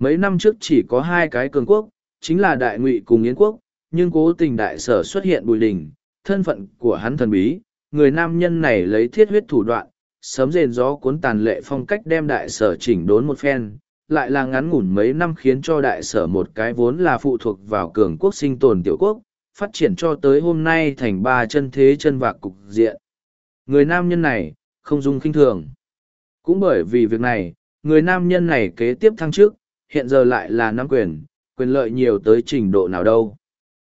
Mấy năm trước chỉ có hai cái cường quốc, chính là đại ngụy cùng yến quốc, nhưng cố tình đại sở xuất hiện bùi đình, thân phận của hắn thần bí, người nam nhân này lấy thiết huyết thủ đoạn, sớm rền gió cuốn tàn lệ phong cách đem đại sở chỉnh đốn một phen, lại là ngắn ngủn mấy năm khiến cho đại sở một cái vốn là phụ thuộc vào cường quốc sinh tồn tiểu quốc, phát triển cho tới hôm nay thành ba chân thế chân vạc cục diện. Người nam nhân này, không dung kinh thường. Cũng bởi vì việc này, người nam nhân này kế tiếp thăng trước, hiện giờ lại là nam quyền, quyền lợi nhiều tới trình độ nào đâu.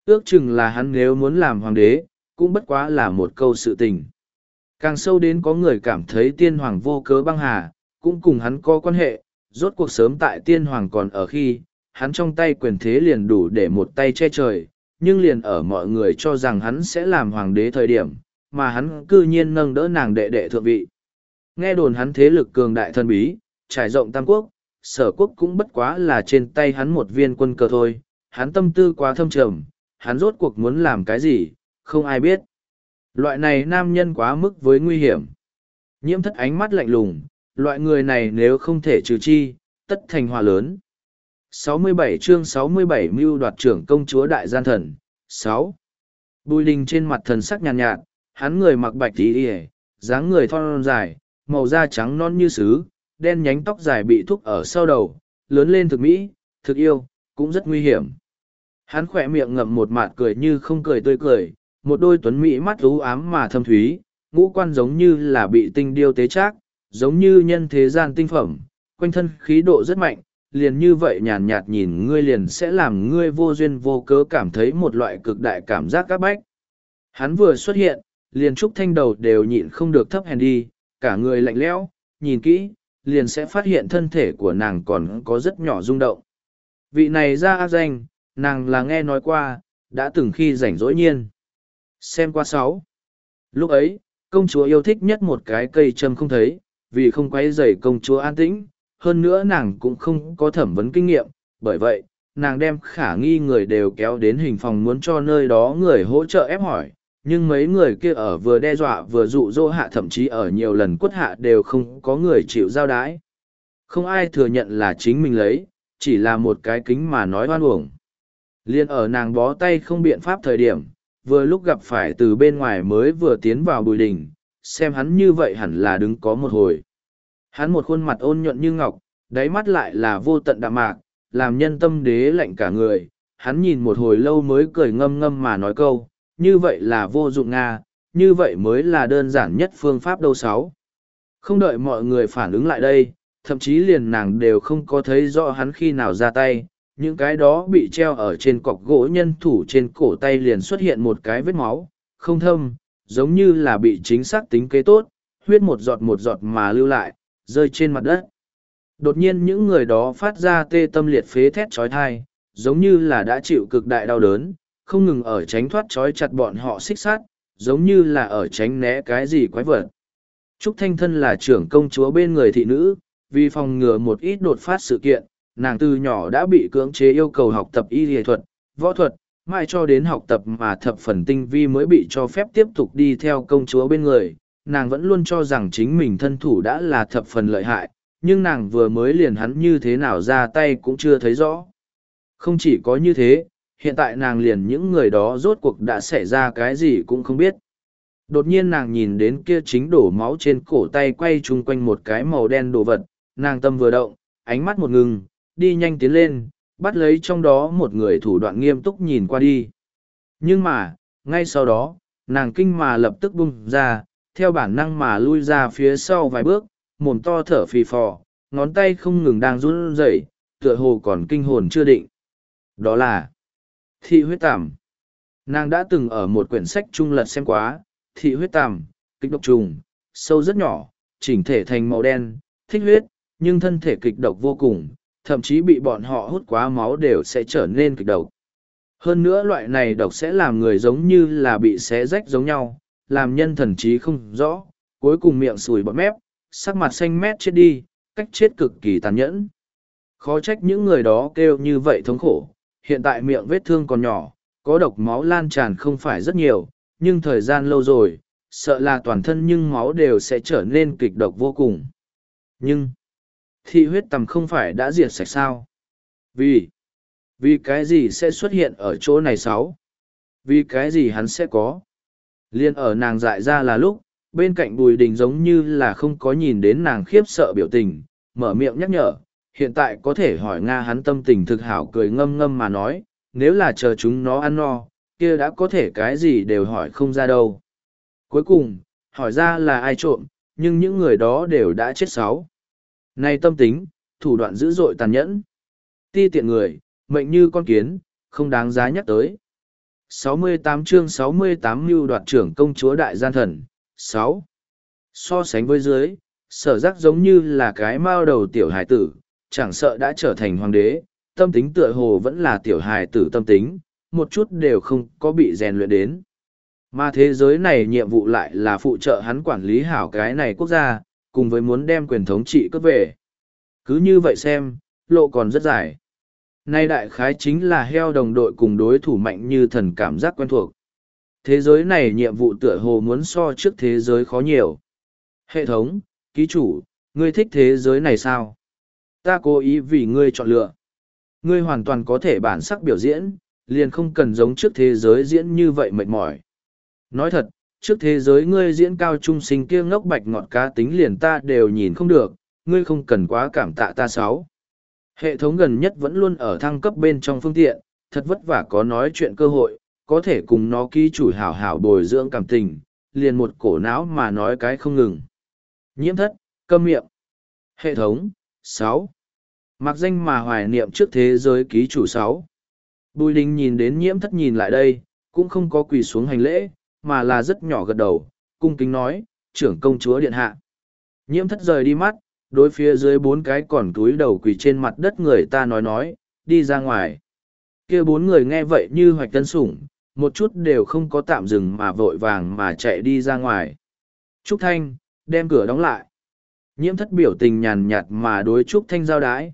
Ước chừng là hắn nếu muốn làm hoàng đế, cũng bất quá là một câu sự tình. Càng sâu đến có người cảm thấy tiên hoàng vô cớ băng hà, cũng cùng hắn có quan hệ, rốt cuộc sớm tại tiên hoàng còn ở khi, hắn trong tay quyền thế liền đủ để một tay che trời, nhưng liền ở mọi người cho rằng hắn sẽ làm hoàng đế thời điểm, mà hắn cư nhiên nâng đỡ nàng đệ đệ thượng vị. Nghe đồn hắn thế lực cường đại thân bí, trải rộng tam quốc, sở quốc cũng bất quá là trên tay hắn một viên quân cờ thôi, hắn tâm tư quá thâm trầm, hắn rốt cuộc muốn làm cái gì, không ai biết. Loại này nam nhân quá mức với nguy hiểm. Nhiễm thất ánh mắt lạnh lùng, loại người này nếu không thể trừ chi, tất thành hòa lớn. 67 chương 67 mưu đoạt trưởng công chúa đại gian thần, 6. Bùi đình trên mặt thần sắc nhàn nhạt, nhạt, hắn người mặc bạch tí yề, dáng người thon dài, màu da trắng non như sứ, đen nhánh tóc dài bị thúc ở sau đầu, lớn lên thực mỹ, thực yêu, cũng rất nguy hiểm. Hắn khỏe miệng ngậm một mạt cười như không cười tươi cười, một đôi tuấn mỹ mắt rú ám mà thâm thúy, ngũ quan giống như là bị tinh điêu tế trác, giống như nhân thế gian tinh phẩm, quanh thân khí độ rất mạnh, liền như vậy nhàn nhạt nhìn ngươi liền sẽ làm ngươi vô duyên vô cớ cảm thấy một loại cực đại cảm giác các bách. Hắn vừa xuất hiện, liền trúc thanh đầu đều nhịn không được thấp hèn đi, cả người lạnh lẽo, nhìn kỹ, liền sẽ phát hiện thân thể của nàng còn có rất nhỏ rung động. Vị này ra ác danh, nàng là nghe nói qua, đã từng khi rảnh rỗi nhiên. Xem qua sáu. Lúc ấy, công chúa yêu thích nhất một cái cây châm không thấy, vì không quay dày công chúa an tĩnh, hơn nữa nàng cũng không có thẩm vấn kinh nghiệm, bởi vậy, nàng đem khả nghi người đều kéo đến hình phòng muốn cho nơi đó người hỗ trợ ép hỏi, nhưng mấy người kia ở vừa đe dọa vừa dụ dỗ hạ thậm chí ở nhiều lần quất hạ đều không có người chịu giao đái. Không ai thừa nhận là chính mình lấy, chỉ là một cái kính mà nói hoan uổng. Liên ở nàng bó tay không biện pháp thời điểm, vừa lúc gặp phải từ bên ngoài mới vừa tiến vào bùi đình, xem hắn như vậy hẳn là đứng có một hồi. Hắn một khuôn mặt ôn nhuận như ngọc, đáy mắt lại là vô tận đạm mạc, làm nhân tâm đế lạnh cả người. Hắn nhìn một hồi lâu mới cười ngâm ngâm mà nói câu, như vậy là vô dụng Nga, như vậy mới là đơn giản nhất phương pháp đâu sáu. Không đợi mọi người phản ứng lại đây, thậm chí liền nàng đều không có thấy rõ hắn khi nào ra tay, những cái đó bị treo ở trên cọc gỗ nhân thủ trên cổ tay liền xuất hiện một cái vết máu, không thâm, giống như là bị chính xác tính kế tốt, huyết một giọt một giọt mà lưu lại, rơi trên mặt đất. Đột nhiên những người đó phát ra tê tâm liệt phế thét trói thai, giống như là đã chịu cực đại đau đớn, không ngừng ở tránh thoát trói chặt bọn họ xích sát, giống như là ở tránh né cái gì quái vật. Trúc Thanh Thân là trưởng công chúa bên người thị nữ, vì phòng ngừa một ít đột phát sự kiện, nàng từ nhỏ đã bị cưỡng chế yêu cầu học tập y nghệ thuật, võ thuật, mãi cho đến học tập mà thập phần tinh vi mới bị cho phép tiếp tục đi theo công chúa bên người. Nàng vẫn luôn cho rằng chính mình thân thủ đã là thập phần lợi hại, nhưng nàng vừa mới liền hắn như thế nào ra tay cũng chưa thấy rõ. Không chỉ có như thế, hiện tại nàng liền những người đó rốt cuộc đã xảy ra cái gì cũng không biết. Đột nhiên nàng nhìn đến kia chính đổ máu trên cổ tay quay chung quanh một cái màu đen đồ vật, nàng tâm vừa động, ánh mắt một ngừng, đi nhanh tiến lên, bắt lấy trong đó một người thủ đoạn nghiêm túc nhìn qua đi. Nhưng mà, ngay sau đó, nàng kinh mà lập tức bung ra, theo bản năng mà lui ra phía sau vài bước, mồm to thở phì phò, ngón tay không ngừng đang run rẩy, tựa hồ còn kinh hồn chưa định. Đó là thị huyết tằm. Nàng đã từng ở một quyển sách trung lật xem quá, thị huyết tằm, kịch độc trùng, sâu rất nhỏ, chỉnh thể thành màu đen, thích huyết, nhưng thân thể kịch độc vô cùng, thậm chí bị bọn họ hút quá máu đều sẽ trở nên kịch độc. Hơn nữa loại này độc sẽ làm người giống như là bị xé rách giống nhau, làm nhân thần trí không rõ, cuối cùng miệng sùi bọt mép, sắc mặt xanh mét chết đi, cách chết cực kỳ tàn nhẫn. Khó trách những người đó kêu như vậy thống khổ, hiện tại miệng vết thương còn nhỏ, có độc máu lan tràn không phải rất nhiều, nhưng thời gian lâu rồi, sợ là toàn thân nhưng máu đều sẽ trở nên kịch độc vô cùng. Nhưng, thị huyết tầm không phải đã diệt sạch sao? Vì, vì cái gì sẽ xuất hiện ở chỗ này sáu? Vì cái gì hắn sẽ có? Liên ở nàng dại ra là lúc, bên cạnh bùi đình giống như là không có nhìn đến nàng khiếp sợ biểu tình, mở miệng nhắc nhở, hiện tại có thể hỏi Nga hắn tâm tình thực hảo cười ngâm ngâm mà nói, nếu là chờ chúng nó ăn no, kia đã có thể cái gì đều hỏi không ra đâu. Cuối cùng, hỏi ra là ai trộm, nhưng những người đó đều đã chết sáu. Này tâm tính, thủ đoạn dữ dội tàn nhẫn. Ti tiện người, mệnh như con kiến, không đáng giá nhắc tới. 68 chương 68 mưu đoạt trưởng công chúa đại gian thần, 6. So sánh với dưới, sở giác giống như là cái mao đầu tiểu hải tử, chẳng sợ đã trở thành hoàng đế, tâm tính tựa hồ vẫn là tiểu hài tử tâm tính, một chút đều không có bị rèn luyện đến. Mà thế giới này nhiệm vụ lại là phụ trợ hắn quản lý hảo cái này quốc gia, cùng với muốn đem quyền thống trị cướp về. Cứ như vậy xem, lộ còn rất dài. Nay đại khái chính là heo đồng đội cùng đối thủ mạnh như thần cảm giác quen thuộc. Thế giới này nhiệm vụ tựa hồ muốn so trước thế giới khó nhiều. Hệ thống, ký chủ, ngươi thích thế giới này sao? Ta cố ý vì ngươi chọn lựa. Ngươi hoàn toàn có thể bản sắc biểu diễn, liền không cần giống trước thế giới diễn như vậy mệt mỏi. Nói thật, trước thế giới ngươi diễn cao trung sinh kia ngốc bạch ngọt cá tính liền ta đều nhìn không được, ngươi không cần quá cảm tạ ta sáu. Hệ thống gần nhất vẫn luôn ở thăng cấp bên trong phương tiện, thật vất vả có nói chuyện cơ hội, có thể cùng nó ký chủ hảo hảo bồi dưỡng cảm tình, liền một cổ não mà nói cái không ngừng. Nhiễm thất, câm miệng. Hệ thống, sáu Mặc danh mà hoài niệm trước thế giới ký chủ sáu Bùi đình nhìn đến nhiễm thất nhìn lại đây, cũng không có quỳ xuống hành lễ, mà là rất nhỏ gật đầu, cung kính nói, trưởng công chúa điện hạ. Nhiễm thất rời đi mắt, đối phía dưới bốn cái còn túi đầu quỳ trên mặt đất người ta nói nói, đi ra ngoài. kia bốn người nghe vậy như hoạch tân sủng, một chút đều không có tạm dừng mà vội vàng mà chạy đi ra ngoài. Trúc Thanh, đem cửa đóng lại. Nhiễm thất biểu tình nhàn nhạt mà đối Trúc Thanh giao đái.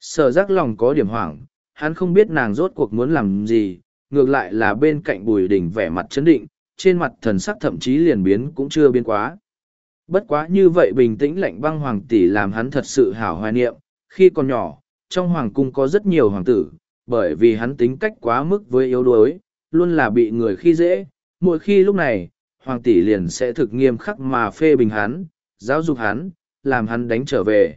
Sở giác lòng có điểm hoảng, hắn không biết nàng rốt cuộc muốn làm gì, ngược lại là bên cạnh bùi đỉnh vẻ mặt chấn định, trên mặt thần sắc thậm chí liền biến cũng chưa biến quá. Bất quá như vậy bình tĩnh lạnh băng hoàng tỷ làm hắn thật sự hảo hoài niệm, khi còn nhỏ, trong hoàng cung có rất nhiều hoàng tử, bởi vì hắn tính cách quá mức với yếu đuối, luôn là bị người khi dễ, mỗi khi lúc này, hoàng tỷ liền sẽ thực nghiêm khắc mà phê bình hắn, giáo dục hắn, làm hắn đánh trở về.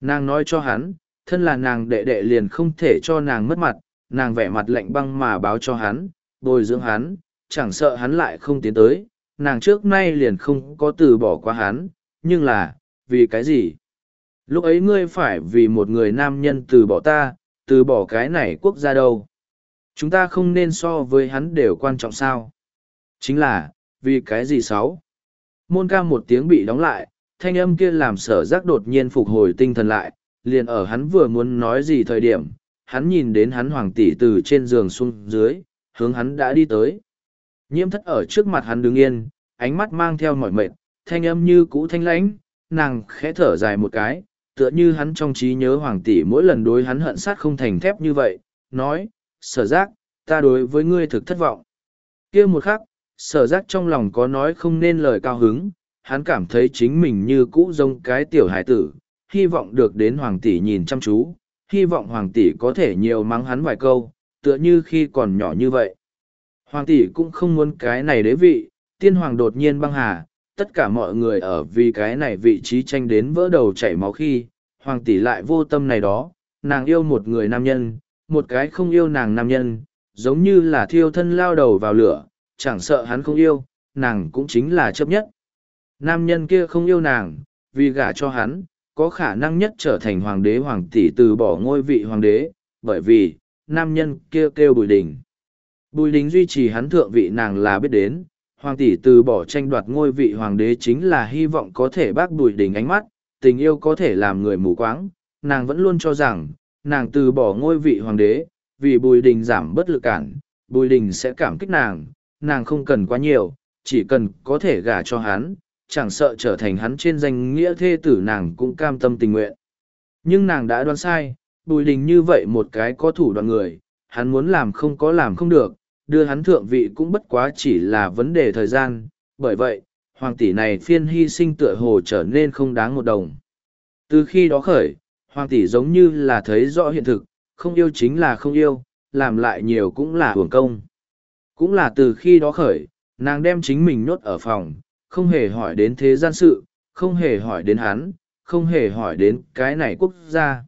Nàng nói cho hắn, thân là nàng đệ đệ liền không thể cho nàng mất mặt, nàng vẻ mặt lạnh băng mà báo cho hắn, bồi dưỡng hắn, chẳng sợ hắn lại không tiến tới, nàng trước nay liền không có từ bỏ qua hắn, nhưng là, vì cái gì? Lúc ấy ngươi phải vì một người nam nhân từ bỏ ta, từ bỏ cái này quốc gia đâu. Chúng ta không nên so với hắn đều quan trọng sao. Chính là, vì cái gì xấu? Môn ca một tiếng bị đóng lại, thanh âm kia làm sở giác đột nhiên phục hồi tinh thần lại, liền ở hắn vừa muốn nói gì thời điểm, hắn nhìn đến hắn hoàng tỷ từ trên giường xuống dưới, hướng hắn đã đi tới. Nhiễm thất ở trước mặt hắn đứng yên, ánh mắt mang theo mỏi mệt, thanh âm như cũ thanh lãnh, nàng khẽ thở dài một cái, tựa như hắn trong trí nhớ hoàng tỷ mỗi lần đối hắn hận sát không thành thép như vậy, nói, sở giác, ta đối với ngươi thực thất vọng. kia một khắc, sở giác trong lòng có nói không nên lời cao hứng, hắn cảm thấy chính mình như cũ giống cái tiểu hải tử, hy vọng được đến hoàng tỷ nhìn chăm chú, hy vọng hoàng tỷ có thể nhiều mắng hắn vài câu, tựa như khi còn nhỏ như vậy. Hoàng tỷ cũng không muốn cái này đế vị, tiên hoàng đột nhiên băng hà, tất cả mọi người ở vì cái này vị trí tranh đến vỡ đầu chảy máu khi, hoàng tỷ lại vô tâm này đó, nàng yêu một người nam nhân, một cái không yêu nàng nam nhân, giống như là thiêu thân lao đầu vào lửa, chẳng sợ hắn không yêu, nàng cũng chính là chấp nhất. Nam nhân kia không yêu nàng, vì gả cho hắn, có khả năng nhất trở thành hoàng đế hoàng tỷ từ bỏ ngôi vị hoàng đế, bởi vì, nam nhân kia kêu, kêu Bùi Đình. Bùi Đình duy trì hắn thượng vị nàng là biết đến, hoàng tỷ từ bỏ tranh đoạt ngôi vị hoàng đế chính là hy vọng có thể bác Bùi Đình ánh mắt, tình yêu có thể làm người mù quáng, nàng vẫn luôn cho rằng, nàng từ bỏ ngôi vị hoàng đế, vì Bùi Đình giảm bất lực cản, Bùi Đình sẽ cảm kích nàng, nàng không cần quá nhiều, chỉ cần có thể gả cho hắn, chẳng sợ trở thành hắn trên danh nghĩa thê tử nàng cũng cam tâm tình nguyện. Nhưng nàng đã đoán sai, Bùi Đình như vậy một cái có thủ đoạn người, hắn muốn làm không có làm không được, đưa hắn thượng vị cũng bất quá chỉ là vấn đề thời gian, bởi vậy, hoàng tỷ này phiên hy sinh tựa hồ trở nên không đáng một đồng. Từ khi đó khởi, hoàng tỷ giống như là thấy rõ hiện thực, không yêu chính là không yêu, làm lại nhiều cũng là hưởng công. Cũng là từ khi đó khởi, nàng đem chính mình nhốt ở phòng, không hề hỏi đến thế gian sự, không hề hỏi đến hắn, không hề hỏi đến cái này quốc gia.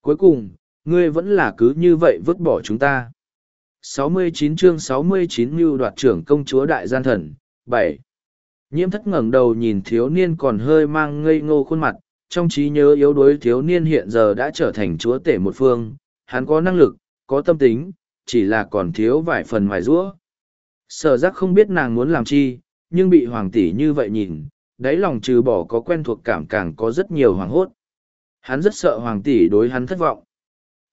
Cuối cùng, ngươi vẫn là cứ như vậy vứt bỏ chúng ta. 69 chương 69 mưu đoạt trưởng công chúa đại gian thần, 7. Nhiễm thất ngẩng đầu nhìn thiếu niên còn hơi mang ngây ngô khuôn mặt, trong trí nhớ yếu đuối thiếu niên hiện giờ đã trở thành chúa tể một phương, hắn có năng lực, có tâm tính, chỉ là còn thiếu vài phần mài rũa. Sở giác không biết nàng muốn làm chi, nhưng bị hoàng tỷ như vậy nhìn, đáy lòng trừ bỏ có quen thuộc cảm càng có rất nhiều hoàng hốt. Hắn rất sợ hoàng tỷ đối hắn thất vọng.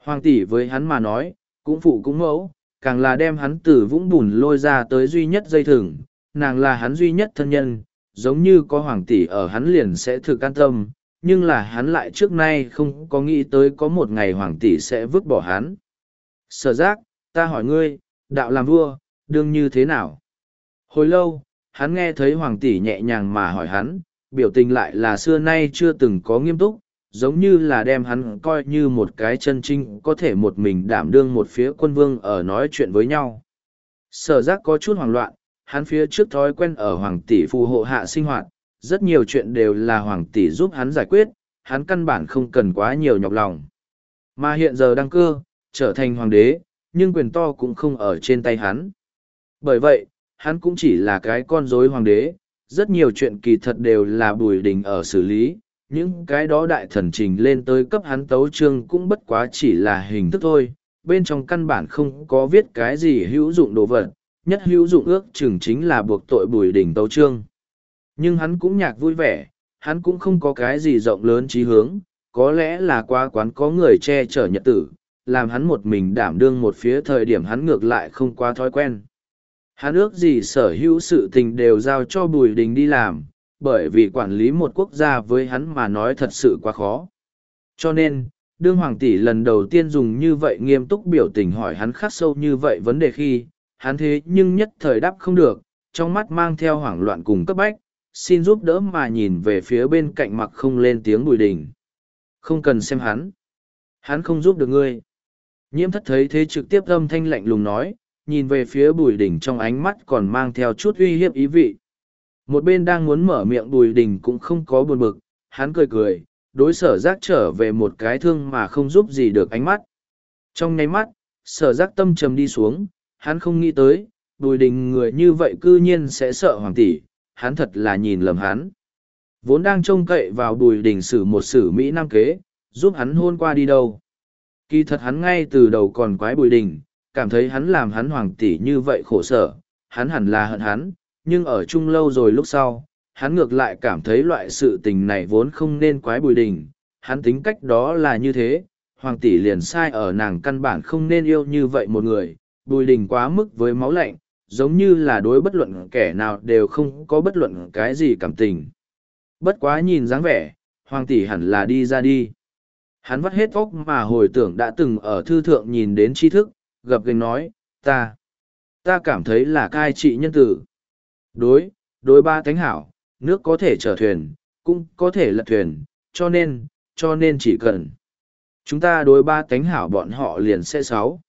Hoàng tỷ với hắn mà nói, cũng phụ cũng mẫu, càng là đem hắn từ vũng bùn lôi ra tới duy nhất dây thừng, nàng là hắn duy nhất thân nhân, giống như có hoàng tỷ ở hắn liền sẽ thực an tâm, nhưng là hắn lại trước nay không có nghĩ tới có một ngày hoàng tỷ sẽ vứt bỏ hắn. Sở giác, ta hỏi ngươi, đạo làm vua, đương như thế nào? Hồi lâu, hắn nghe thấy hoàng tỷ nhẹ nhàng mà hỏi hắn, biểu tình lại là xưa nay chưa từng có nghiêm túc, giống như là đem hắn coi như một cái chân trinh có thể một mình đảm đương một phía quân vương ở nói chuyện với nhau. Sở giác có chút hoảng loạn, hắn phía trước thói quen ở hoàng tỷ phù hộ hạ sinh hoạt, rất nhiều chuyện đều là hoàng tỷ giúp hắn giải quyết, hắn căn bản không cần quá nhiều nhọc lòng. Mà hiện giờ đăng cơ, trở thành hoàng đế, nhưng quyền to cũng không ở trên tay hắn. Bởi vậy, hắn cũng chỉ là cái con rối hoàng đế, rất nhiều chuyện kỳ thật đều là bùi đình ở xử lý, những cái đó đại thần trình lên tới cấp hắn tấu trương cũng bất quá chỉ là hình thức thôi, bên trong căn bản không có viết cái gì hữu dụng đồ vật, nhất hữu dụng ước chừng chính là buộc tội bùi đình tấu trương. Nhưng hắn cũng nhạc vui vẻ, hắn cũng không có cái gì rộng lớn trí hướng, có lẽ là qua quán có người che chở nhật tử, làm hắn một mình đảm đương một phía thời điểm hắn ngược lại không quá thói quen. Hắn ước gì sở hữu sự tình đều giao cho Bùi Đình đi làm, bởi vì quản lý một quốc gia với hắn mà nói thật sự quá khó. Cho nên, đương hoàng tỷ lần đầu tiên dùng như vậy nghiêm túc biểu tình hỏi hắn khắc sâu như vậy vấn đề khi, hắn thế nhưng nhất thời đáp không được, trong mắt mang theo hoảng loạn cùng cấp bách, xin giúp đỡ mà nhìn về phía bên cạnh mặc không lên tiếng Bùi Đình. Không cần xem hắn. Hắn không giúp được ngươi. Nhiễm thất thấy thế trực tiếp âm thanh lạnh lùng nói, nhìn về phía bùi đỉnh trong ánh mắt còn mang theo chút uy hiếp ý vị. Một bên đang muốn mở miệng bùi Đình cũng không có buồn bực, hắn cười cười, đối sở giác trở về một cái thương mà không giúp gì được ánh mắt. Trong nháy mắt, sở giác tâm trầm đi xuống, hắn không nghĩ tới, bùi đình người như vậy cư nhiên sẽ sợ hoàng tỷ, hắn thật là nhìn lầm hắn. Vốn đang trông cậy vào bùi đình xử một sử Mỹ Nam kế, giúp hắn hôn qua đi đâu. Kỳ thật hắn ngay từ đầu còn quái bùi đình, cảm thấy hắn làm hắn hoàng tỷ như vậy khổ sở, hắn hẳn là hận hắn, nhưng ở chung lâu rồi lúc sau, hắn ngược lại cảm thấy loại sự tình này vốn không nên quái bùi đình, hắn tính cách đó là như thế, hoàng tỷ liền sai ở nàng căn bản không nên yêu như vậy một người, bùi đình quá mức với máu lạnh, giống như là đối bất luận kẻ nào đều không có bất luận cái gì cảm tình. Bất quá nhìn dáng vẻ, hoàng tỷ hẳn là đi ra đi. Hắn vắt hết óc mà hồi tưởng đã từng ở thư thượng nhìn đến tri thức, gập gành nói, ta, ta cảm thấy là cai trị nhân tử. Đối, đối ba thánh hảo, nước có thể chở thuyền, cũng có thể lật thuyền, cho nên, cho nên chỉ cần. Chúng ta đối ba thánh hảo bọn họ liền sẽ sáu.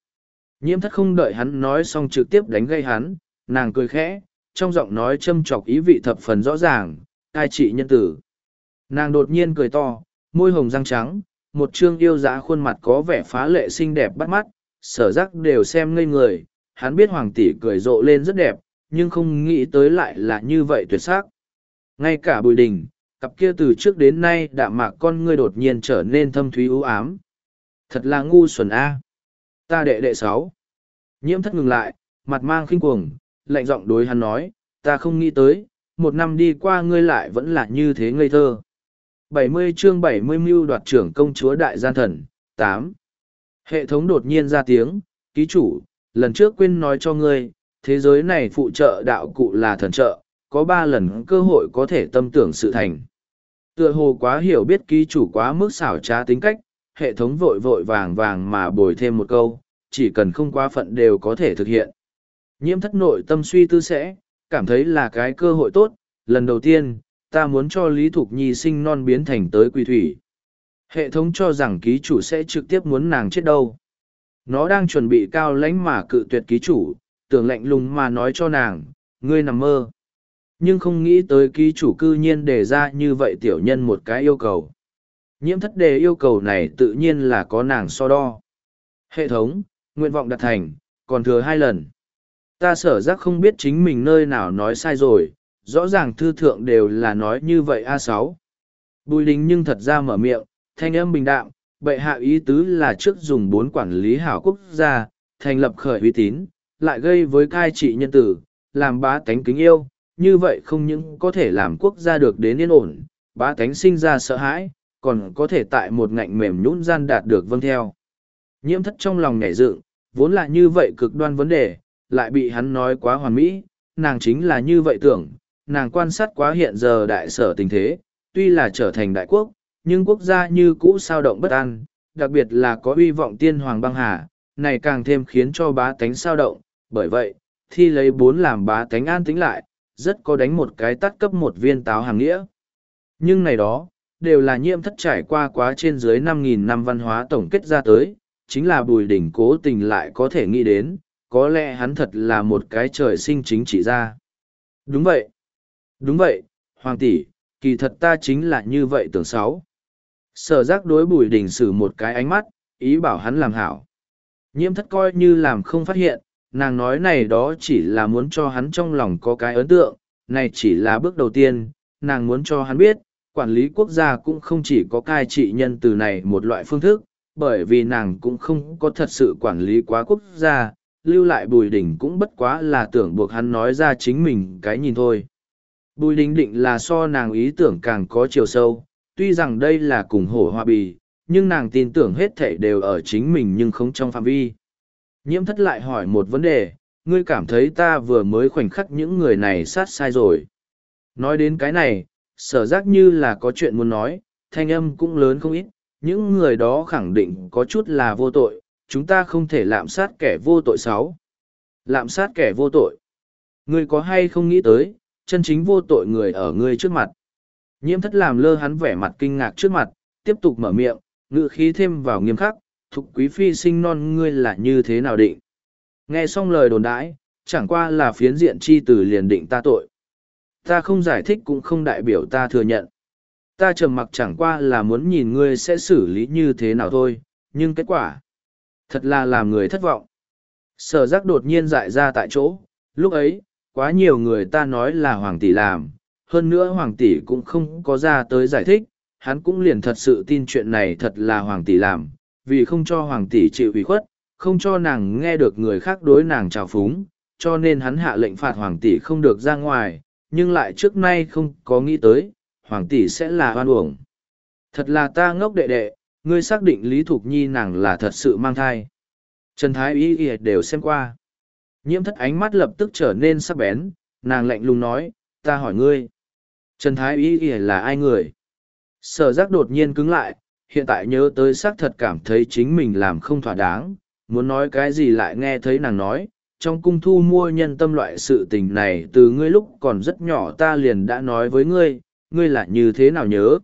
Nhiễm thất không đợi hắn nói xong trực tiếp đánh gây hắn, nàng cười khẽ, trong giọng nói châm chọc ý vị thập phần rõ ràng, cai trị nhân tử. Nàng đột nhiên cười to, môi hồng răng trắng, một trương yêu dã khuôn mặt có vẻ phá lệ xinh đẹp bắt mắt, sở giác đều xem ngây người, hắn biết hoàng tỷ cười rộ lên rất đẹp, nhưng không nghĩ tới lại là như vậy tuyệt sắc. Ngay cả bùi đình, cặp kia từ trước đến nay đạm mạc con ngươi đột nhiên trở nên thâm thúy ưu ám. Thật là ngu xuẩn A. Ta đệ đệ sáu. Nhiễm thất ngừng lại, mặt mang khinh cuồng, lạnh giọng đối hắn nói, ta không nghĩ tới, một năm đi qua ngươi lại vẫn là như thế ngây thơ. 70 chương 70 mưu đoạt trưởng công chúa đại gian thần, tám Hệ thống đột nhiên ra tiếng, ký chủ, lần trước quên nói cho ngươi, thế giới này phụ trợ đạo cụ là thần trợ, có ba lần cơ hội có thể tâm tưởng sự thành. Tựa hồ quá hiểu biết ký chủ quá mức xảo trá tính cách, hệ thống vội vội vàng vàng mà bồi thêm một câu, chỉ cần không quá phận đều có thể thực hiện. Nhiễm thất nội tâm suy tư sẽ, cảm thấy là cái cơ hội tốt, lần đầu tiên, ta muốn cho Lý Thục Nhi sinh non biến thành tới quỳ thủy. Hệ thống cho rằng ký chủ sẽ trực tiếp muốn nàng chết đâu. Nó đang chuẩn bị cao lãnh mà cự tuyệt ký chủ, tưởng lạnh lùng mà nói cho nàng, ngươi nằm mơ. Nhưng không nghĩ tới ký chủ cư nhiên đề ra như vậy tiểu nhân một cái yêu cầu. Nhiễm thất đề yêu cầu này tự nhiên là có nàng so đo. Hệ thống, nguyện vọng đặt thành, còn thừa hai lần. Ta sở giác không biết chính mình nơi nào nói sai rồi, rõ ràng thư thượng đều là nói như vậy a sáu bùi đính nhưng thật ra mở miệng thanh âm bình đạm bệ hạ ý tứ là trước dùng bốn quản lý hảo quốc gia thành lập khởi uy tín lại gây với cai trị nhân tử làm bá tánh kính yêu như vậy không những có thể làm quốc gia được đến yên ổn bá tánh sinh ra sợ hãi còn có thể tại một ngạnh mềm nhũn gian đạt được vâng theo. Nhiễm thất trong lòng nhảy dựng vốn là như vậy cực đoan vấn đề lại bị hắn nói quá hoàn mỹ nàng chính là như vậy tưởng nàng quan sát quá hiện giờ đại sở tình thế, tuy là trở thành đại quốc, nhưng quốc gia như cũ sao động bất an, đặc biệt là có uy vọng tiên hoàng băng hà, này càng thêm khiến cho bá tánh sao động, bởi vậy, thi lấy bốn làm bá tánh an tính lại, rất có đánh một cái tắt cấp một viên táo hàng nghĩa. Nhưng này đó, đều là nhiễm thất trải qua quá trên dưới 5.000 năm văn hóa tổng kết ra tới, chính là bùi đỉnh cố tình lại có thể nghĩ đến, có lẽ hắn thật là một cái trời sinh chính trị ra. Đúng vậy. Đúng vậy, Hoàng tỷ, kỳ thật ta chính là như vậy tưởng sáu. Sở giác đối bùi đỉnh sử một cái ánh mắt, ý bảo hắn làm hảo. Nhiễm thất coi như làm không phát hiện, nàng nói này đó chỉ là muốn cho hắn trong lòng có cái ấn tượng, này chỉ là bước đầu tiên, nàng muốn cho hắn biết, quản lý quốc gia cũng không chỉ có cai trị nhân từ này một loại phương thức, bởi vì nàng cũng không có thật sự quản lý quá quốc gia, lưu lại bùi đỉnh cũng bất quá là tưởng buộc hắn nói ra chính mình cái nhìn thôi. Bùi đỉnh định là so nàng ý tưởng càng có chiều sâu, tuy rằng đây là cùng hổ hoa bì, nhưng nàng tin tưởng hết thể đều ở chính mình nhưng không trong phạm vi. Nhiễm thất lại hỏi một vấn đề, ngươi cảm thấy ta vừa mới khoảnh khắc những người này sát sai rồi. Nói đến cái này, sở giác như là có chuyện muốn nói, thanh âm cũng lớn không ít, những người đó khẳng định có chút là vô tội, chúng ta không thể lạm sát kẻ vô tội sáu. Lạm sát kẻ vô tội. Ngươi có hay không nghĩ tới, chân chính vô tội người ở ngươi trước mặt. Nhiễm thất làm lơ hắn vẻ mặt kinh ngạc trước mặt, tiếp tục mở miệng, ngự khí thêm vào nghiêm khắc, thục quý phi sinh non ngươi là như thế nào định. Nghe xong lời đồn đãi, chẳng qua là phiến diện chi từ liền định ta tội. Ta không giải thích cũng không đại biểu ta thừa nhận. Ta trầm mặc chẳng qua là muốn nhìn ngươi sẽ xử lý như thế nào thôi, nhưng kết quả thật là làm người thất vọng. Sở giác đột nhiên dại ra tại chỗ, lúc ấy, quá nhiều người ta nói là hoàng tỷ làm, hơn nữa hoàng tỷ cũng không có ra tới giải thích, hắn cũng liền thật sự tin chuyện này thật là hoàng tỷ làm, vì không cho hoàng tỷ chịu ủy khuất, không cho nàng nghe được người khác đối nàng trào phúng, cho nên hắn hạ lệnh phạt hoàng tỷ không được ra ngoài, nhưng lại trước nay không có nghĩ tới, hoàng tỷ sẽ là oan uổng. Thật là ta ngốc đệ đệ, ngươi xác định Lý Thục Nhi nàng là thật sự mang thai. Trần Thái ý ý đều xem qua. Nhiễm thất ánh mắt lập tức trở nên sắc bén, nàng lạnh lùng nói, ta hỏi ngươi. Trần Thái ý ý là ai người? Sở giác đột nhiên cứng lại, hiện tại nhớ tới xác thật cảm thấy chính mình làm không thỏa đáng, muốn nói cái gì lại nghe thấy nàng nói, trong cung thu mua nhân tâm loại sự tình này từ ngươi lúc còn rất nhỏ ta liền đã nói với ngươi, ngươi là như thế nào nhớ.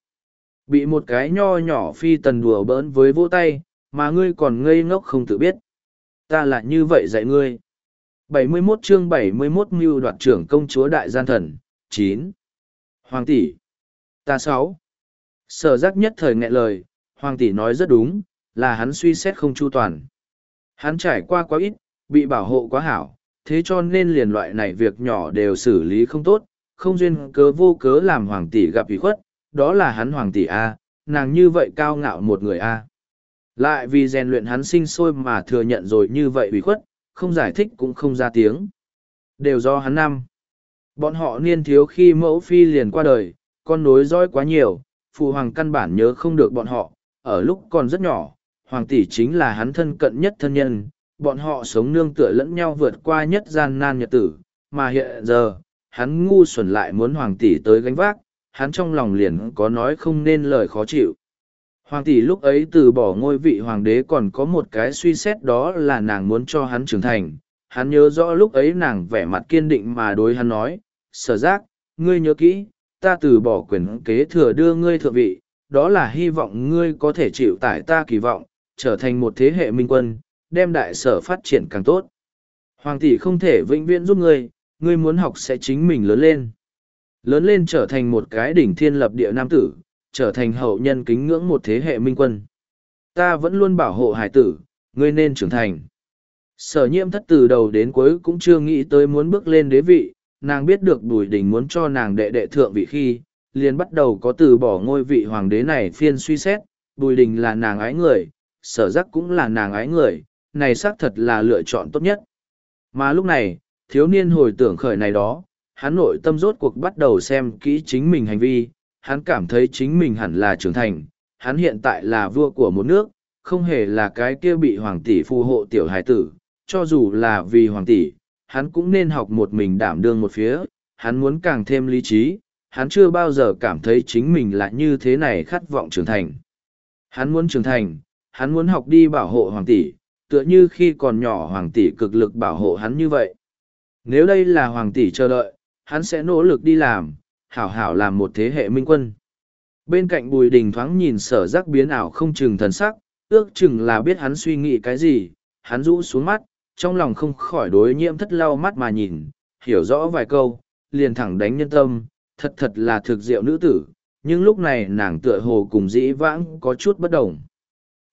Bị một cái nho nhỏ phi tần đùa bỡn với vỗ tay, mà ngươi còn ngây ngốc không tự biết. Ta là như vậy dạy ngươi. 71 chương 71 mưu đoạt trưởng công chúa đại gian thần, 9. Hoàng tỷ. Ta 6. Sở giác nhất thời nghẹn lời, Hoàng tỷ nói rất đúng, là hắn suy xét không chu toàn. Hắn trải qua quá ít, bị bảo hộ quá hảo, thế cho nên liền loại này việc nhỏ đều xử lý không tốt, không duyên cớ vô cớ làm hoàng tỷ gặp ủy khuất, đó là hắn hoàng tỷ A, nàng như vậy cao ngạo một người A. Lại vì rèn luyện hắn sinh sôi mà thừa nhận rồi như vậy ủy khuất, không giải thích cũng không ra tiếng. Đều do hắn năm. Bọn họ niên thiếu khi mẫu phi liền qua đời, con nối dõi quá nhiều, phụ hoàng căn bản nhớ không được bọn họ, ở lúc còn rất nhỏ, hoàng tỷ chính là hắn thân cận nhất thân nhân, bọn họ sống nương tựa lẫn nhau vượt qua nhất gian nan nhật tử, mà hiện giờ, hắn ngu xuẩn lại muốn hoàng tỷ tới gánh vác, hắn trong lòng liền có nói không nên lời khó chịu. Hoàng tỷ lúc ấy từ bỏ ngôi vị hoàng đế còn có một cái suy xét đó là nàng muốn cho hắn trưởng thành. Hắn nhớ rõ lúc ấy nàng vẻ mặt kiên định mà đối hắn nói, sở giác, ngươi nhớ kỹ, ta từ bỏ quyền kế thừa đưa ngươi thượng vị, đó là hy vọng ngươi có thể chịu tải ta kỳ vọng, trở thành một thế hệ minh quân, đem đại sở phát triển càng tốt. Hoàng tỷ không thể vĩnh viễn giúp ngươi, ngươi muốn học sẽ chính mình lớn lên. Lớn lên trở thành một cái đỉnh thiên lập địa nam tử, trở thành hậu nhân kính ngưỡng một thế hệ minh quân. Ta vẫn luôn bảo hộ hải tử, ngươi nên trưởng thành. Sở nhiễm thất từ đầu đến cuối cũng chưa nghĩ tới muốn bước lên đế vị, nàng biết được bùi đình muốn cho nàng đệ đệ thượng vị khi, liền bắt đầu có từ bỏ ngôi vị hoàng đế này phiên suy xét, bùi đình là nàng ái người, sở giác cũng là nàng ái người, này xác thật là lựa chọn tốt nhất. Mà lúc này, thiếu niên hồi tưởng khởi này đó, hắn nội tâm rốt cuộc bắt đầu xem kỹ chính mình hành vi, hắn cảm thấy chính mình hẳn là trưởng thành, hắn hiện tại là vua của một nước, không hề là cái kia bị hoàng tỷ phù hộ tiểu hải tử, cho dù là vì hoàng tỷ, hắn cũng nên học một mình đảm đương một phía, hắn muốn càng thêm lý trí, hắn chưa bao giờ cảm thấy chính mình là như thế này khát vọng trưởng thành. Hắn muốn trưởng thành, hắn muốn học đi bảo hộ hoàng tỷ, tựa như khi còn nhỏ hoàng tỷ cực lực bảo hộ hắn như vậy. Nếu đây là hoàng tỷ chờ đợi, hắn sẽ nỗ lực đi làm, hảo hảo làm một thế hệ minh quân. Bên cạnh bùi đình thoáng nhìn sở giác biến ảo không chừng thần sắc, ước chừng là biết hắn suy nghĩ cái gì, hắn rũ xuống mắt, trong lòng không khỏi đối nhiễm thất lau mắt mà nhìn, hiểu rõ vài câu, liền thẳng đánh nhân tâm, thật thật là thực diệu nữ tử, nhưng lúc này nàng tựa hồ cùng dĩ vãng có chút bất đồng.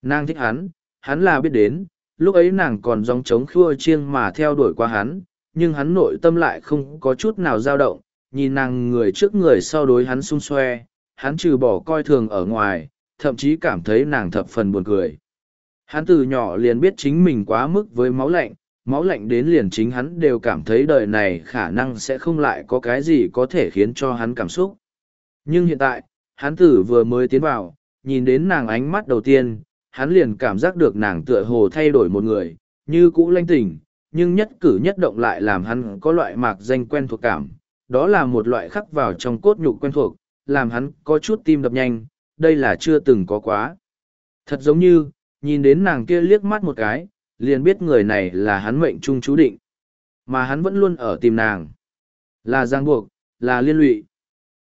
Nàng thích hắn, hắn là biết đến, lúc ấy nàng còn dòng trống khua chiêng mà theo đuổi qua hắn, nhưng hắn nội tâm lại không có chút nào dao động, nhìn nàng người trước người sau đối hắn xung xoe, hắn trừ bỏ coi thường ở ngoài, thậm chí cảm thấy nàng thập phần buồn cười. Hắn từ nhỏ liền biết chính mình quá mức với máu lạnh, máu lạnh đến liền chính hắn đều cảm thấy đời này khả năng sẽ không lại có cái gì có thể khiến cho hắn cảm xúc. Nhưng hiện tại, hắn tử vừa mới tiến vào, nhìn đến nàng ánh mắt đầu tiên, hắn liền cảm giác được nàng tựa hồ thay đổi một người, như cũ lanh tỉnh, nhưng nhất cử nhất động lại làm hắn có loại mạc danh quen thuộc cảm. Đó là một loại khắc vào trong cốt nhục quen thuộc, làm hắn có chút tim đập nhanh, đây là chưa từng có quá. Thật giống như, nhìn đến nàng kia liếc mắt một cái, liền biết người này là hắn mệnh trung chú định. Mà hắn vẫn luôn ở tìm nàng. Là giang buộc, là liên lụy.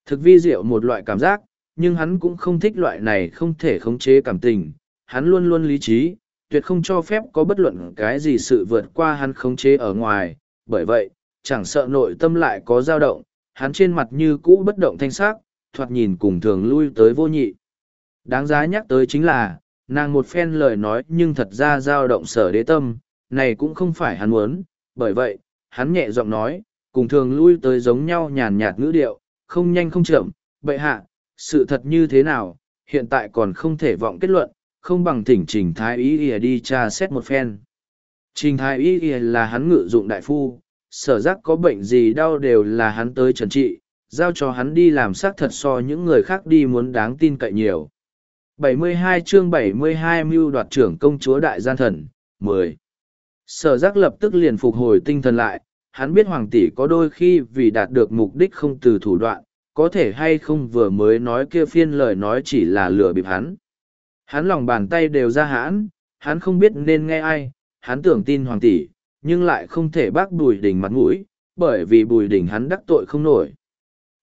Thực vi diệu một loại cảm giác, nhưng hắn cũng không thích loại này không thể khống chế cảm tình. Hắn luôn luôn lý trí, tuyệt không cho phép có bất luận cái gì sự vượt qua hắn khống chế ở ngoài. Bởi vậy, chẳng sợ nội tâm lại có dao động, hắn trên mặt như cũ bất động thanh sắc, thoạt nhìn cùng thường lui tới vô nhị. Đáng giá nhắc tới chính là, nàng một phen lời nói nhưng thật ra dao động sở đế tâm, này cũng không phải hắn muốn, bởi vậy, hắn nhẹ giọng nói, cùng thường lui tới giống nhau nhàn nhạt ngữ điệu, không nhanh không chậm, bệ hạ, sự thật như thế nào, hiện tại còn không thể vọng kết luận, không bằng thỉnh trình thái ý ỉa đi tra xét một phen. Trình thái ý ỉa là hắn ngự dụng đại phu, sở giác có bệnh gì đau đều là hắn tới trần trị, giao cho hắn đi làm xác thật so những người khác đi muốn đáng tin cậy nhiều. 72 chương 72 mưu đoạt trưởng công chúa đại gian thần, 10. Sở giác lập tức liền phục hồi tinh thần lại, hắn biết hoàng tỷ có đôi khi vì đạt được mục đích không từ thủ đoạn, có thể hay không vừa mới nói kia phiên lời nói chỉ là lừa bịp hắn. Hắn lòng bàn tay đều ra hãn, hắn không biết nên nghe ai, hắn tưởng tin hoàng tỷ, nhưng lại không thể bác bùi đỉnh mặt mũi, bởi vì bùi đỉnh hắn đắc tội không nổi.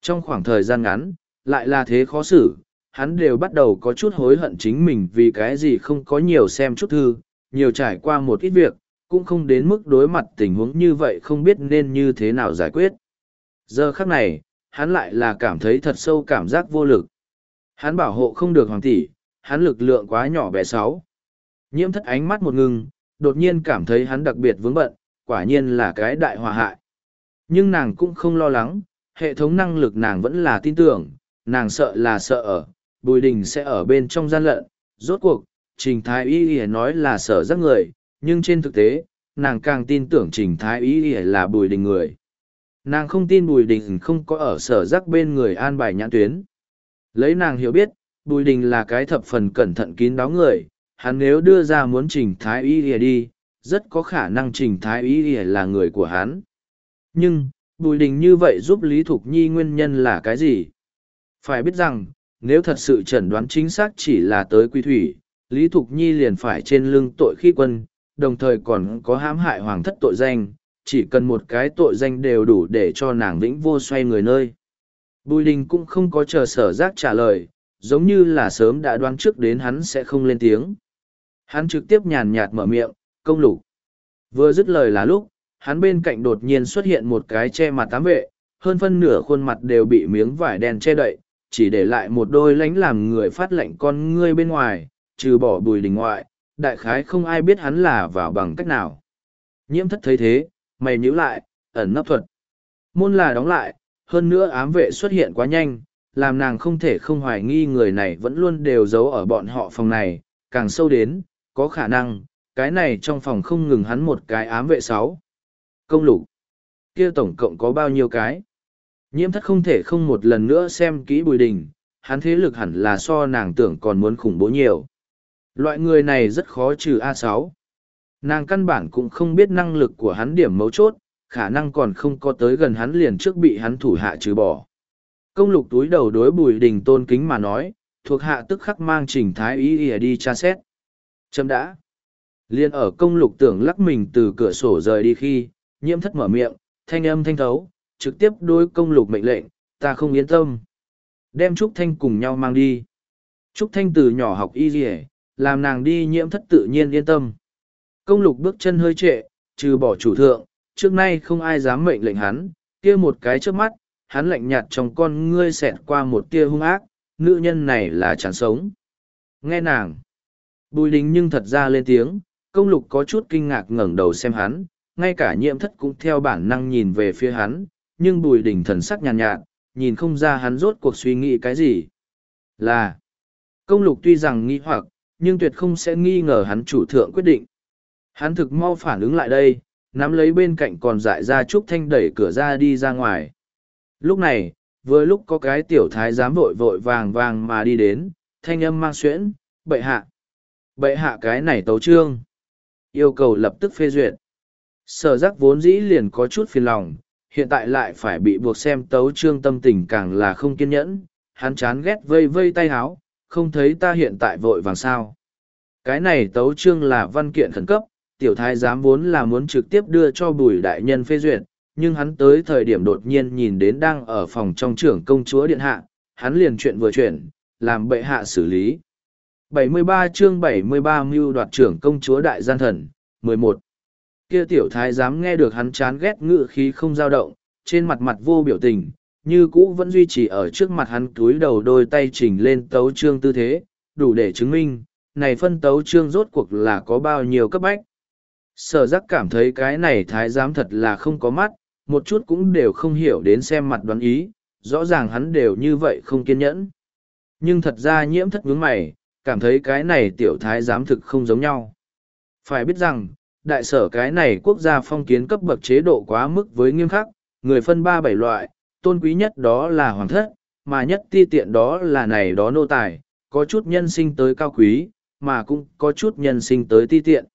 Trong khoảng thời gian ngắn, lại là thế khó xử, hắn đều bắt đầu có chút hối hận chính mình vì cái gì không có nhiều xem chút thư, nhiều trải qua một ít việc, cũng không đến mức đối mặt tình huống như vậy không biết nên như thế nào giải quyết. Giờ khắc này, hắn lại là cảm thấy thật sâu cảm giác vô lực. Hắn bảo hộ không được hoàng tỷ, hắn lực lượng quá nhỏ bé sáu. Nhiễm thất ánh mắt một ngừng, đột nhiên cảm thấy hắn đặc biệt vướng bận, quả nhiên là cái đại hòa hại. Nhưng nàng cũng không lo lắng, hệ thống năng lực nàng vẫn là tin tưởng, nàng sợ là sợ ở, Bùi Đình sẽ ở bên trong gian lận. Rốt cuộc, Trình Thái Y Y nói là sở giác người, nhưng trên thực tế, nàng càng tin tưởng Trình Thái Y Y là Bùi Đình người. Nàng không tin Bùi Đình không có ở sở giác bên người an bài nhãn tuyến. Lấy nàng hiểu biết, Bùi Đình là cái thập phần cẩn thận kín đáo người, hắn nếu đưa ra muốn Trình Thái Y Y đi, rất có khả năng Trình Thái Y Y là người của hắn. Nhưng, Bùi Đình như vậy giúp Lý Thục Nhi nguyên nhân là cái gì? Phải biết rằng, nếu thật sự chẩn đoán chính xác chỉ là tới quy thủy, Lý Thục Nhi liền phải trên lưng tội khi quân, đồng thời còn có hãm hại hoàng thất tội danh, chỉ cần một cái tội danh đều đủ để cho nàng vĩnh vô xoay người nơi. Bùi Đình cũng không có chờ sở giác trả lời, giống như là sớm đã đoán trước đến hắn sẽ không lên tiếng. Hắn trực tiếp nhàn nhạt mở miệng, công lục. Vừa dứt lời là lúc, hắn bên cạnh đột nhiên xuất hiện một cái che mặt tám vệ, hơn phân nửa khuôn mặt đều bị miếng vải đen che đậy, chỉ để lại một đôi lánh làm người phát lệnh con ngươi bên ngoài, trừ bỏ bùi đình ngoại, đại khái không ai biết hắn là vào bằng cách nào. Nhiễm thất thấy thế, mày nhíu lại, ẩn nấp thuật. Môn là đóng lại, hơn nữa ám vệ xuất hiện quá nhanh, làm nàng không thể không hoài nghi người này vẫn luôn đều giấu ở bọn họ phòng này, càng sâu đến, có khả năng, cái này trong phòng không ngừng hắn một cái ám vệ sáu. Công lục, kia tổng cộng có bao nhiêu cái? Nhiễm thất không thể không một lần nữa xem kỹ bùi đình, hắn thế lực hẳn là so nàng tưởng còn muốn khủng bố nhiều. Loại người này rất khó trừ A6. Nàng căn bản cũng không biết năng lực của hắn điểm mấu chốt, khả năng còn không có tới gần hắn liền trước bị hắn thủ hạ trừ bỏ. Công lục túi đầu đối bùi đình tôn kính mà nói, thuộc hạ tức khắc mang trình thái ý ỉa đi tra xét. Chấm đã. Liên ở công lục tưởng lắc mình từ cửa sổ rời đi khi, nhiễm thất mở miệng, thanh âm thanh thấu, trực tiếp đối công lục mệnh lệnh, ta không yên tâm. Đem Trúc Thanh cùng nhau mang đi. Trúc Thanh từ nhỏ học y dì làm nàng đi nhiễm thất tự nhiên yên tâm. Công lục bước chân hơi trệ, trừ bỏ chủ thượng, trước nay không ai dám mệnh lệnh hắn, kia một cái trước mắt, hắn lạnh nhạt trong con ngươi xẹt qua một tia hung ác, nữ nhân này là chẳng sống. Nghe nàng. Bùi đình nhưng thật ra lên tiếng, công lục có chút kinh ngạc ngẩng đầu xem hắn, ngay cả nhiễm thất cũng theo bản năng nhìn về phía hắn, nhưng bùi đình thần sắc nhàn nhạt, nhạt, nhìn không ra hắn rốt cuộc suy nghĩ cái gì. Là, công lục tuy rằng nghi hoặc, nhưng tuyệt không sẽ nghi ngờ hắn chủ thượng quyết định. Hắn thực mau phản ứng lại đây, nắm lấy bên cạnh còn dại ra Trúc Thanh đẩy cửa ra đi ra ngoài. Lúc này, vừa lúc có cái tiểu thái giám vội vội vàng vàng mà đi đến, thanh âm mang xuyễn, bệ hạ. Bệ hạ cái này tấu trương. Yêu cầu lập tức phê duyệt. Sở giác vốn dĩ liền có chút phiền lòng, hiện tại lại phải bị buộc xem tấu trương tâm tình càng là không kiên nhẫn, hắn chán ghét vây vây tay háo, không thấy ta hiện tại vội vàng sao. Cái này tấu trương là văn kiện khẩn cấp, tiểu thái giám vốn là muốn trực tiếp đưa cho bùi đại nhân phê duyệt, nhưng hắn tới thời điểm đột nhiên nhìn đến đang ở phòng trong trưởng công chúa điện hạ, hắn liền chuyện vừa chuyển, làm bệ hạ xử lý. 73 chương 73 mưu đoạt trưởng công chúa đại gian thần, 11. Kia tiểu thái giám nghe được hắn chán ghét ngự khí không dao động, trên mặt mặt vô biểu tình, như cũ vẫn duy trì ở trước mặt hắn túi đầu đôi tay chỉnh lên tấu trương tư thế, đủ để chứng minh, này phân tấu trương rốt cuộc là có bao nhiêu cấp bách. Sở giác cảm thấy cái này thái giám thật là không có mắt, một chút cũng đều không hiểu đến xem mặt đoán ý, rõ ràng hắn đều như vậy không kiên nhẫn. Nhưng thật ra nhiễm thất vướng mày, cảm thấy cái này tiểu thái giám thực không giống nhau. Phải biết rằng, đại sở cái này quốc gia phong kiến cấp bậc chế độ quá mức với nghiêm khắc, người phân ba bảy loại, tôn quý nhất đó là hoàng thất, mà nhất ti tiện đó là này đó nô tài, có chút nhân sinh tới cao quý, mà cũng có chút nhân sinh tới ti tiện.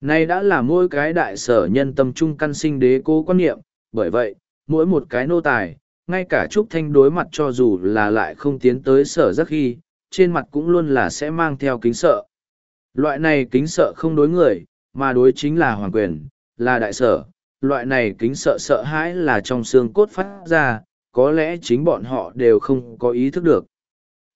Này đã là mỗi cái đại sở nhân tâm trung căn sinh đế cố quan niệm, bởi vậy, mỗi một cái nô tài, ngay cả Trúc Thanh đối mặt cho dù là lại không tiến tới sở rất khi, trên mặt cũng luôn là sẽ mang theo kính sợ. Loại này kính sợ không đối người, mà đối chính là hoàng quyền, là đại sở. Loại này kính sợ sợ hãi là trong xương cốt phát ra, có lẽ chính bọn họ đều không có ý thức được.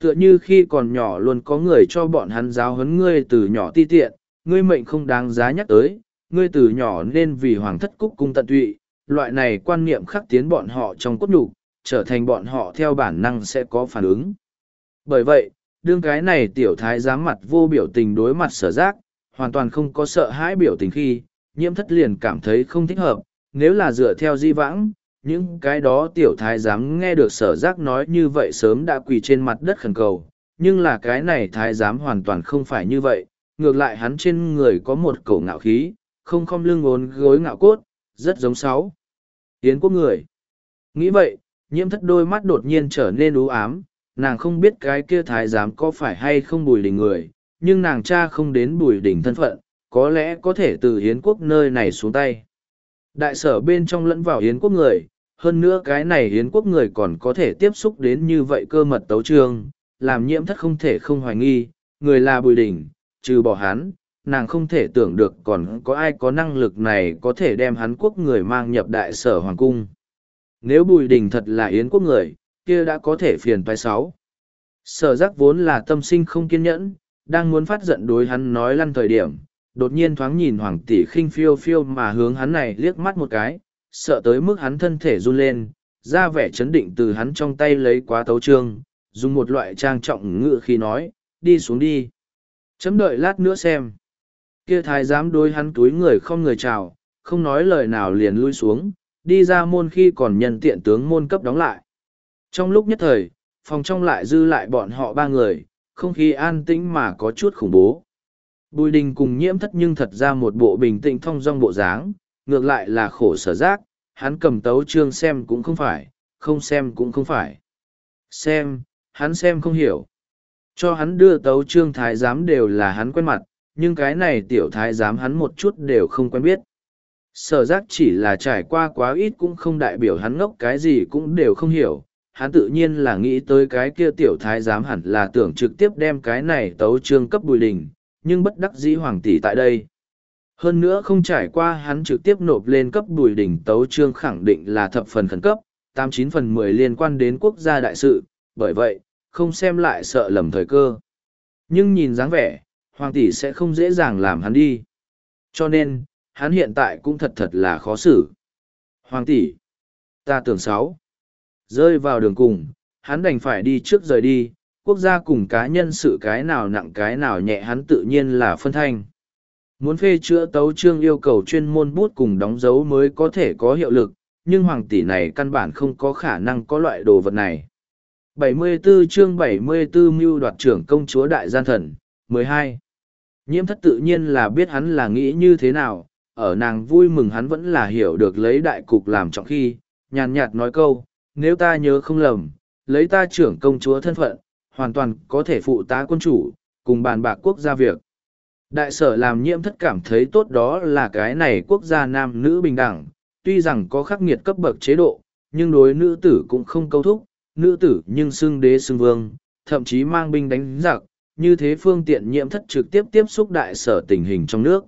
Tựa như khi còn nhỏ luôn có người cho bọn hắn giáo huấn ngươi từ nhỏ ti tiện, ngươi mệnh không đáng giá nhắc tới, ngươi từ nhỏ nên vì hoàng thất cúc cung tận tụy, loại này quan niệm khắc tiến bọn họ trong cốt nhục, trở thành bọn họ theo bản năng sẽ có phản ứng. Bởi vậy, đương cái này tiểu thái giám mặt vô biểu tình đối mặt sở giác, hoàn toàn không có sợ hãi biểu tình khi, nhiễm thất liền cảm thấy không thích hợp, nếu là dựa theo di vãng, những cái đó tiểu thái giám nghe được sở giác nói như vậy sớm đã quỳ trên mặt đất khẩn cầu, nhưng là cái này thái giám hoàn toàn không phải như vậy, ngược lại hắn trên người có một cổ ngạo khí, không không lưng ốn gối ngạo cốt, rất giống sáu. Yến quốc người. Nghĩ vậy, nhiễm thất đôi mắt đột nhiên trở nên u ám, nàng không biết cái kia thái giám có phải hay không bùi đỉnh người, nhưng nàng cha không đến bùi đỉnh thân phận, có lẽ có thể từ hiến quốc nơi này xuống tay. Đại sở bên trong lẫn vào hiến quốc người, hơn nữa cái này hiến quốc người còn có thể tiếp xúc đến như vậy cơ mật tấu trương, làm nhiễm thất không thể không hoài nghi, người là bùi đỉnh, trừ bỏ hắn, nàng không thể tưởng được còn có ai có năng lực này có thể đem hắn quốc người mang nhập đại sở hoàng cung. Nếu bùi đình thật là yến quốc người, kia đã có thể phiền toái sáu. Sở giác vốn là tâm sinh không kiên nhẫn, đang muốn phát giận đối hắn nói lăn thời điểm, đột nhiên thoáng nhìn hoàng tỷ khinh phiêu phiêu mà hướng hắn này liếc mắt một cái, sợ tới mức hắn thân thể run lên, ra vẻ chấn định từ hắn trong tay lấy quá tấu trương, dùng một loại trang trọng ngự khi nói, đi xuống đi. Chấm đợi lát nữa xem. Kia thái giám đối hắn túi người không người chào, không nói lời nào liền lui xuống, đi ra môn khi còn nhân tiện tướng môn cấp đóng lại. Trong lúc nhất thời, phòng trong lại dư lại bọn họ ba người, không khí an tĩnh mà có chút khủng bố. Bùi đình cùng nhiễm thất nhưng thật ra một bộ bình tĩnh thong dong bộ dáng, ngược lại là khổ sở giác, hắn cầm tấu trương xem cũng không phải, không xem cũng không phải. Xem, hắn xem không hiểu. Cho hắn đưa tấu trương thái giám đều là hắn quen mặt, nhưng cái này tiểu thái giám hắn một chút đều không quen biết. Sở giác chỉ là trải qua quá ít cũng không đại biểu hắn ngốc cái gì cũng đều không hiểu. Hắn tự nhiên là nghĩ tới cái kia tiểu thái giám hẳn là tưởng trực tiếp đem cái này tấu trương cấp bùi đình, nhưng bất đắc dĩ hoàng tỷ tại đây. Hơn nữa không trải qua hắn trực tiếp nộp lên cấp bùi đỉnh tấu trương khẳng định là thập phần khẩn cấp, tám chín phần mười liên quan đến quốc gia đại sự, bởi vậy, không xem lại sợ lầm thời cơ. Nhưng nhìn dáng vẻ, hoàng tỷ sẽ không dễ dàng làm hắn đi. Cho nên, hắn hiện tại cũng thật thật là khó xử. Hoàng tỷ, ta tưởng sáu. Rơi vào đường cùng, hắn đành phải đi trước rời đi, quốc gia cùng cá nhân sự cái nào nặng cái nào nhẹ hắn tự nhiên là phân thanh. Muốn phê chữa tấu trương yêu cầu chuyên môn bút cùng đóng dấu mới có thể có hiệu lực, nhưng hoàng tỷ này căn bản không có khả năng có loại đồ vật này. 74 chương 74 mưu đoạt trưởng công chúa đại gian thần, 12. Nhiễm thất tự nhiên là biết hắn là nghĩ như thế nào, ở nàng vui mừng hắn vẫn là hiểu được lấy đại cục làm trọng khi, nhàn nhạt nói câu, nếu ta nhớ không lầm, lấy ta trưởng công chúa thân phận, hoàn toàn có thể phụ tá quân chủ, cùng bàn bạc quốc gia việc. Đại sở làm nhiễm thất cảm thấy tốt đó là cái này quốc gia nam nữ bình đẳng, tuy rằng có khắc nghiệt cấp bậc chế độ, nhưng đối nữ tử cũng không câu thúc, nữ tử nhưng xưng đế xưng vương, thậm chí mang binh đánh giặc, như thế phương tiện nhiễm thất trực tiếp tiếp xúc đại sở tình hình trong nước.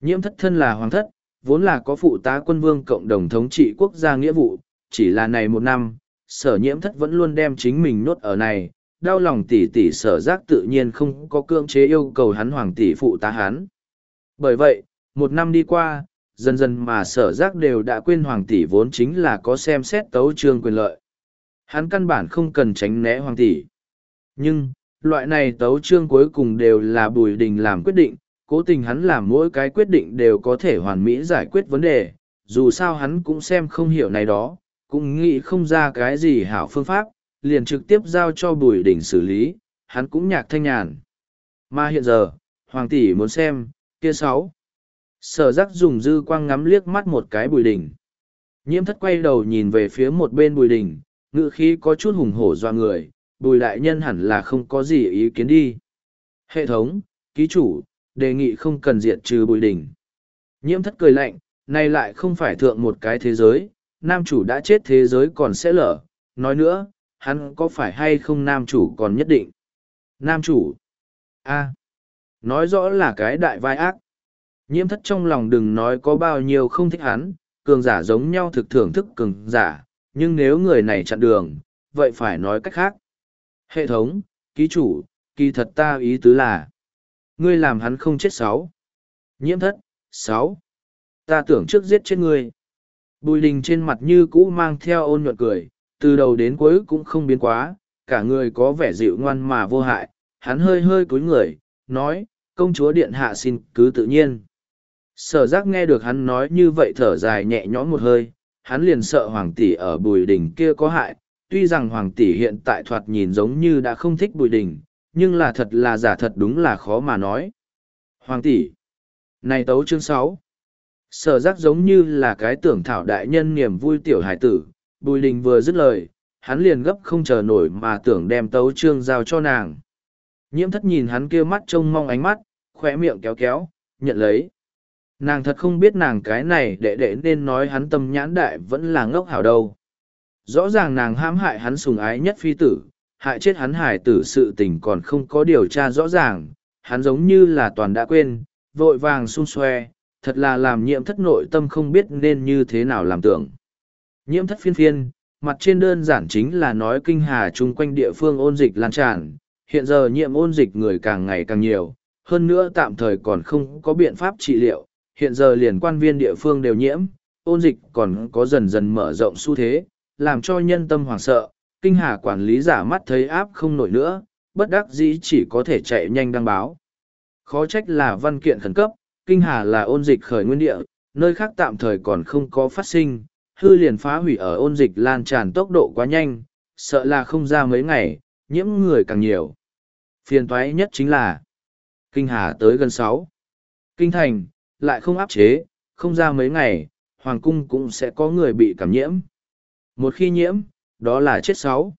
Nhiễm thất thân là hoàng thất, vốn là có phụ tá quân vương cộng đồng thống trị quốc gia nghĩa vụ, chỉ là này một năm, sở nhiễm thất vẫn luôn đem chính mình nốt ở này, đau lòng tỷ tỷ sở giác tự nhiên không có cưỡng chế yêu cầu hắn hoàng tỷ phụ tá hắn. Bởi vậy, một năm đi qua, dần dần mà sở giác đều đã quên hoàng tỷ vốn chính là có xem xét tấu trương quyền lợi. Hắn căn bản không cần tránh né hoàng tỷ. Nhưng, loại này tấu trương cuối cùng đều là bùi đình làm quyết định, cố tình hắn làm mỗi cái quyết định đều có thể hoàn mỹ giải quyết vấn đề, dù sao hắn cũng xem không hiểu này đó, cũng nghĩ không ra cái gì hảo phương pháp, liền trực tiếp giao cho bùi đỉnh xử lý, hắn cũng nhạc thanh nhàn. Mà hiện giờ, Hoàng tỷ muốn xem, kia sáu. Sở giác dùng dư quang ngắm liếc mắt một cái bùi đỉnh. Nhiễm thất quay đầu nhìn về phía một bên bùi đỉnh, ngự khí có chút hùng hổ doa người, bùi đại nhân hẳn là không có gì ý kiến đi. Hệ thống, ký chủ, đề nghị không cần diệt trừ bùi đỉnh. Nhiễm thất cười lạnh, này lại không phải thượng một cái thế giới, nam chủ đã chết thế giới còn sẽ lở. Nói nữa, hắn có phải hay không nam chủ còn nhất định. Nam chủ. a Nói rõ là cái đại vai ác. Nhiễm thất trong lòng đừng nói có bao nhiêu không thích hắn, cường giả giống nhau thực thưởng thức cường giả, nhưng nếu người này chặn đường, vậy phải nói cách khác. Hệ thống, ký chủ, kỳ thật ta ý tứ là, ngươi làm hắn không chết sáu. Nhiễm thất, sáu. Ta tưởng trước giết chết ngươi. Bùi đình trên mặt như cũ mang theo ôn nhuận cười, từ đầu đến cuối cũng không biến quá, cả người có vẻ dịu ngoan mà vô hại, hắn hơi hơi cúi người, nói, công chúa điện hạ xin cứ tự nhiên. Sở giác nghe được hắn nói như vậy thở dài nhẹ nhõm một hơi, hắn liền sợ hoàng tỷ ở bùi đỉnh kia có hại, tuy rằng hoàng tỷ hiện tại thoạt nhìn giống như đã không thích bùi đỉnh, nhưng là thật là giả thật đúng là khó mà nói. Hoàng tỷ, này tấu chương sáu Sở giác giống như là cái tưởng thảo đại nhân niềm vui tiểu hải tử, Bùi đình vừa dứt lời, hắn liền gấp không chờ nổi mà tưởng đem tấu trương giao cho nàng. Nhiễm thất nhìn hắn kia mắt trông mong ánh mắt, khoe miệng kéo kéo, nhận lấy. Nàng thật không biết nàng cái này đệ đệ nên nói hắn tâm nhãn đại vẫn là ngốc hảo đâu. Rõ ràng nàng hãm hại hắn sùng ái nhất phi tử, hại chết hắn hải tử sự tình còn không có điều tra rõ ràng, hắn giống như là toàn đã quên, vội vàng xung xoe, thật là làm nhiễm thất nội tâm không biết nên như thế nào làm tưởng. Nhiễm thất phiên phiên, mặt trên đơn giản chính là nói kinh hà chung quanh địa phương ôn dịch lan tràn, hiện giờ nhiễm ôn dịch người càng ngày càng nhiều, hơn nữa tạm thời còn không có biện pháp trị liệu, hiện giờ liền quan viên địa phương đều nhiễm, ôn dịch còn có dần dần mở rộng xu thế, làm cho nhân tâm hoảng sợ, kinh hà quản lý giả mắt thấy áp không nổi nữa, bất đắc dĩ chỉ có thể chạy nhanh đăng báo. Khó trách là văn kiện khẩn cấp, kinh hà là ôn dịch khởi nguyên địa, nơi khác tạm thời còn không có phát sinh, hư liền phá hủy ở ôn dịch lan tràn tốc độ quá nhanh, sợ là không ra mấy ngày, nhiễm người càng nhiều. Phiền toái nhất chính là Kinh Hà tới gần sáu Kinh Thành, lại không áp chế, không ra mấy ngày, Hoàng Cung cũng sẽ có người bị cảm nhiễm. Một khi nhiễm, đó là chết sáu.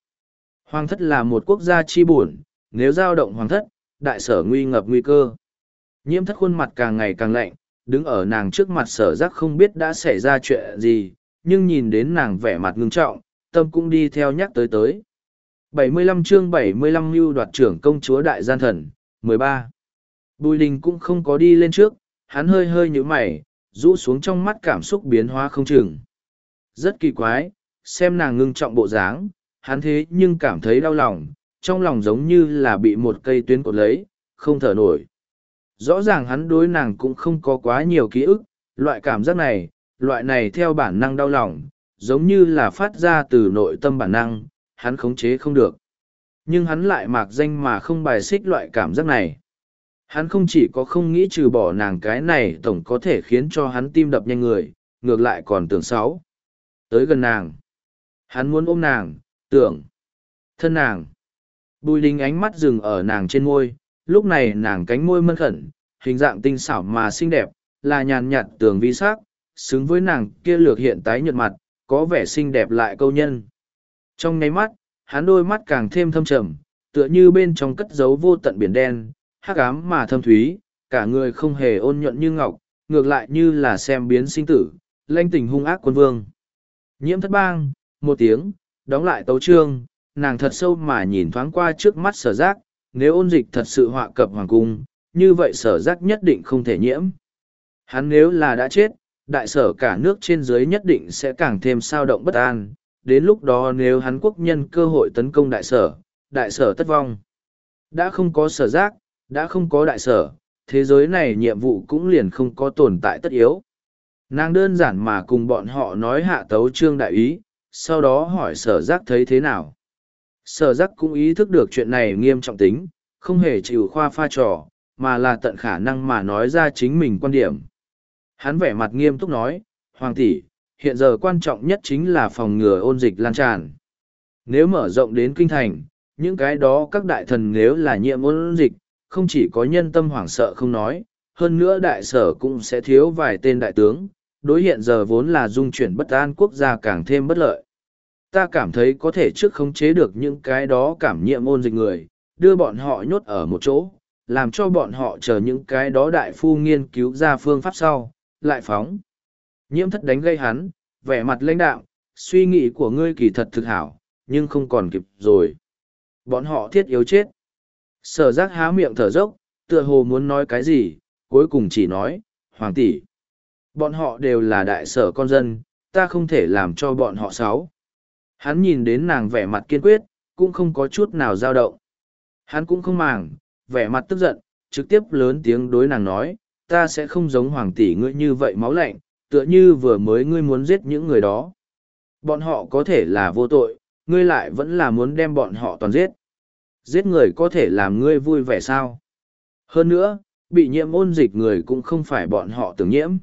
Hoàng thất là một quốc gia chi buồn, nếu giao động hoàng thất, đại sở nguy ngập nguy cơ. Nhiễm thất khuôn mặt càng ngày càng lạnh, đứng ở nàng trước mặt sở giác không biết đã xảy ra chuyện gì, nhưng nhìn đến nàng vẻ mặt ngưng trọng, tâm cũng đi theo nhắc tới tới. 75 chương 75 mưu đoạt trưởng công chúa đại gian thần, 13. Bùi đình cũng không có đi lên trước, hắn hơi hơi như mày, rũ xuống trong mắt cảm xúc biến hóa không chừng. Rất kỳ quái, xem nàng ngưng trọng bộ dáng, hắn thế nhưng cảm thấy đau lòng, trong lòng giống như là bị một cây tuyến cột lấy, không thở nổi. Rõ ràng hắn đối nàng cũng không có quá nhiều ký ức, loại cảm giác này, loại này theo bản năng đau lòng, giống như là phát ra từ nội tâm bản năng, hắn khống chế không được. Nhưng hắn lại mạc danh mà không bài xích loại cảm giác này. Hắn không chỉ có không nghĩ trừ bỏ nàng cái này tổng có thể khiến cho hắn tim đập nhanh người, ngược lại còn tưởng xấu. Tới gần nàng. Hắn muốn ôm nàng, tưởng. Thân nàng. Bùi đình ánh mắt dừng ở nàng trên môi, lúc này nàng cánh môi mân khẩn, hình dạng tinh xảo mà xinh đẹp, là nhàn nhạt tường vi sắc, xứng với nàng kia lược hiện tái nhợt mặt, có vẻ xinh đẹp lại câu nhân. Trong nháy mắt, hắn đôi mắt càng thêm thâm trầm, tựa như bên trong cất giấu vô tận biển đen, hắc ám mà thâm thúy, cả người không hề ôn nhuận như ngọc, ngược lại như là xem biến sinh tử, lanh tình hung ác quân vương. Nhiễm thất bang, một tiếng, đóng lại tấu trương, nàng thật sâu mà nhìn thoáng qua trước mắt sở giác, nếu ôn dịch thật sự họa cập hoàng cung, như vậy sở giác nhất định không thể nhiễm. Hắn nếu là đã chết, đại sở cả nước trên dưới nhất định sẽ càng thêm sao động bất an, đến lúc đó nếu hắn quốc nhân cơ hội tấn công đại sở, đại sở tất vong. Đã không có sở giác, đã không có đại sở, thế giới này nhiệm vụ cũng liền không có tồn tại tất yếu. Nàng đơn giản mà cùng bọn họ nói hạ tấu trương đại ý, sau đó hỏi sở giác thấy thế nào. Sở giác cũng ý thức được chuyện này nghiêm trọng tính, không hề chịu khoa pha trò, mà là tận khả năng mà nói ra chính mình quan điểm. Hắn vẻ mặt nghiêm túc nói, Hoàng tỷ, hiện giờ quan trọng nhất chính là phòng ngừa ôn dịch lan tràn. Nếu mở rộng đến kinh thành, những cái đó các đại thần nếu là nhiễm ôn dịch, không chỉ có nhân tâm hoảng sợ không nói, hơn nữa đại sở cũng sẽ thiếu vài tên đại tướng, đối hiện giờ vốn là dung chuyển bất an quốc gia càng thêm bất lợi. Ta cảm thấy có thể trước khống chế được những cái đó cảm nhiễm ôn dịch người, đưa bọn họ nhốt ở một chỗ, làm cho bọn họ chờ những cái đó đại phu nghiên cứu ra phương pháp sau, lại phóng. Nhiễm thất đánh gây hắn, vẻ mặt lãnh đạo, suy nghĩ của ngươi kỳ thật thực hảo, nhưng không còn kịp rồi. Bọn họ thiết yếu chết. Sở giác há miệng thở dốc, tựa hồ muốn nói cái gì, cuối cùng chỉ nói, hoàng tỷ. Bọn họ đều là đại sở con dân, ta không thể làm cho bọn họ xấu. Hắn nhìn đến nàng vẻ mặt kiên quyết, cũng không có chút nào dao động. Hắn cũng không màng, vẻ mặt tức giận, trực tiếp lớn tiếng đối nàng nói, ta sẽ không giống hoàng tỷ ngươi như vậy máu lạnh, tựa như vừa mới ngươi muốn giết những người đó. Bọn họ có thể là vô tội, ngươi lại vẫn là muốn đem bọn họ toàn giết. Giết người có thể làm ngươi vui vẻ sao? Hơn nữa, bị nhiễm ôn dịch người cũng không phải bọn họ tưởng nhiễm.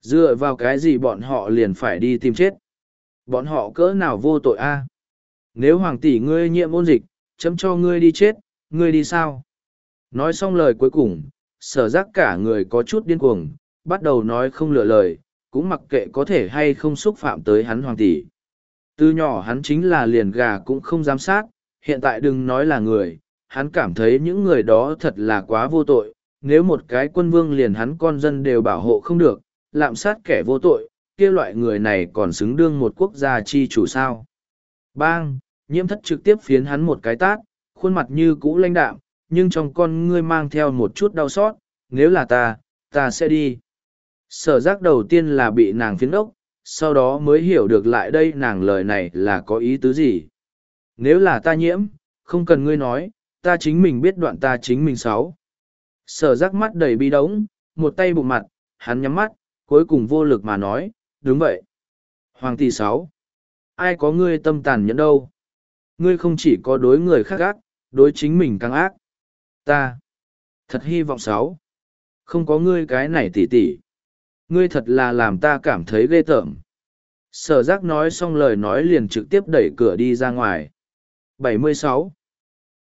Dựa vào cái gì bọn họ liền phải đi tìm chết? Bọn họ cỡ nào vô tội a? Nếu hoàng tỷ ngươi nhiễm ôn dịch, chấm cho ngươi đi chết, ngươi đi sao? Nói xong lời cuối cùng, sở giác cả người có chút điên cuồng, bắt đầu nói không lựa lời, cũng mặc kệ có thể hay không xúc phạm tới hắn hoàng tỷ. Từ nhỏ hắn chính là liền gà cũng không giám sát, hiện tại đừng nói là người, hắn cảm thấy những người đó thật là quá vô tội, nếu một cái quân vương liền hắn con dân đều bảo hộ không được, lạm sát kẻ vô tội, kia loại người này còn xứng đương một quốc gia chi chủ sao. Bang, nhiễm thất trực tiếp phiến hắn một cái tát, khuôn mặt như cũ lãnh đạm, nhưng trong con ngươi mang theo một chút đau xót, nếu là ta, ta sẽ đi. Sở giác đầu tiên là bị nàng phiến ốc, sau đó mới hiểu được lại đây nàng lời này là có ý tứ gì. Nếu là ta nhiễm, không cần ngươi nói, ta chính mình biết đoạn ta chính mình xấu. Sở giác mắt đầy bi đống, một tay bụng mặt, hắn nhắm mắt, cuối cùng vô lực mà nói, đúng vậy. Hoàng tỷ sáu, ai có ngươi tâm tàn nhẫn đâu. Ngươi không chỉ có đối người khác ác, đối chính mình càng ác. Ta, thật hy vọng sáu, không có ngươi cái này tỉ tỉ. Ngươi thật là làm ta cảm thấy ghê tởm. Sở giác nói xong lời nói liền trực tiếp đẩy cửa đi ra ngoài. 76.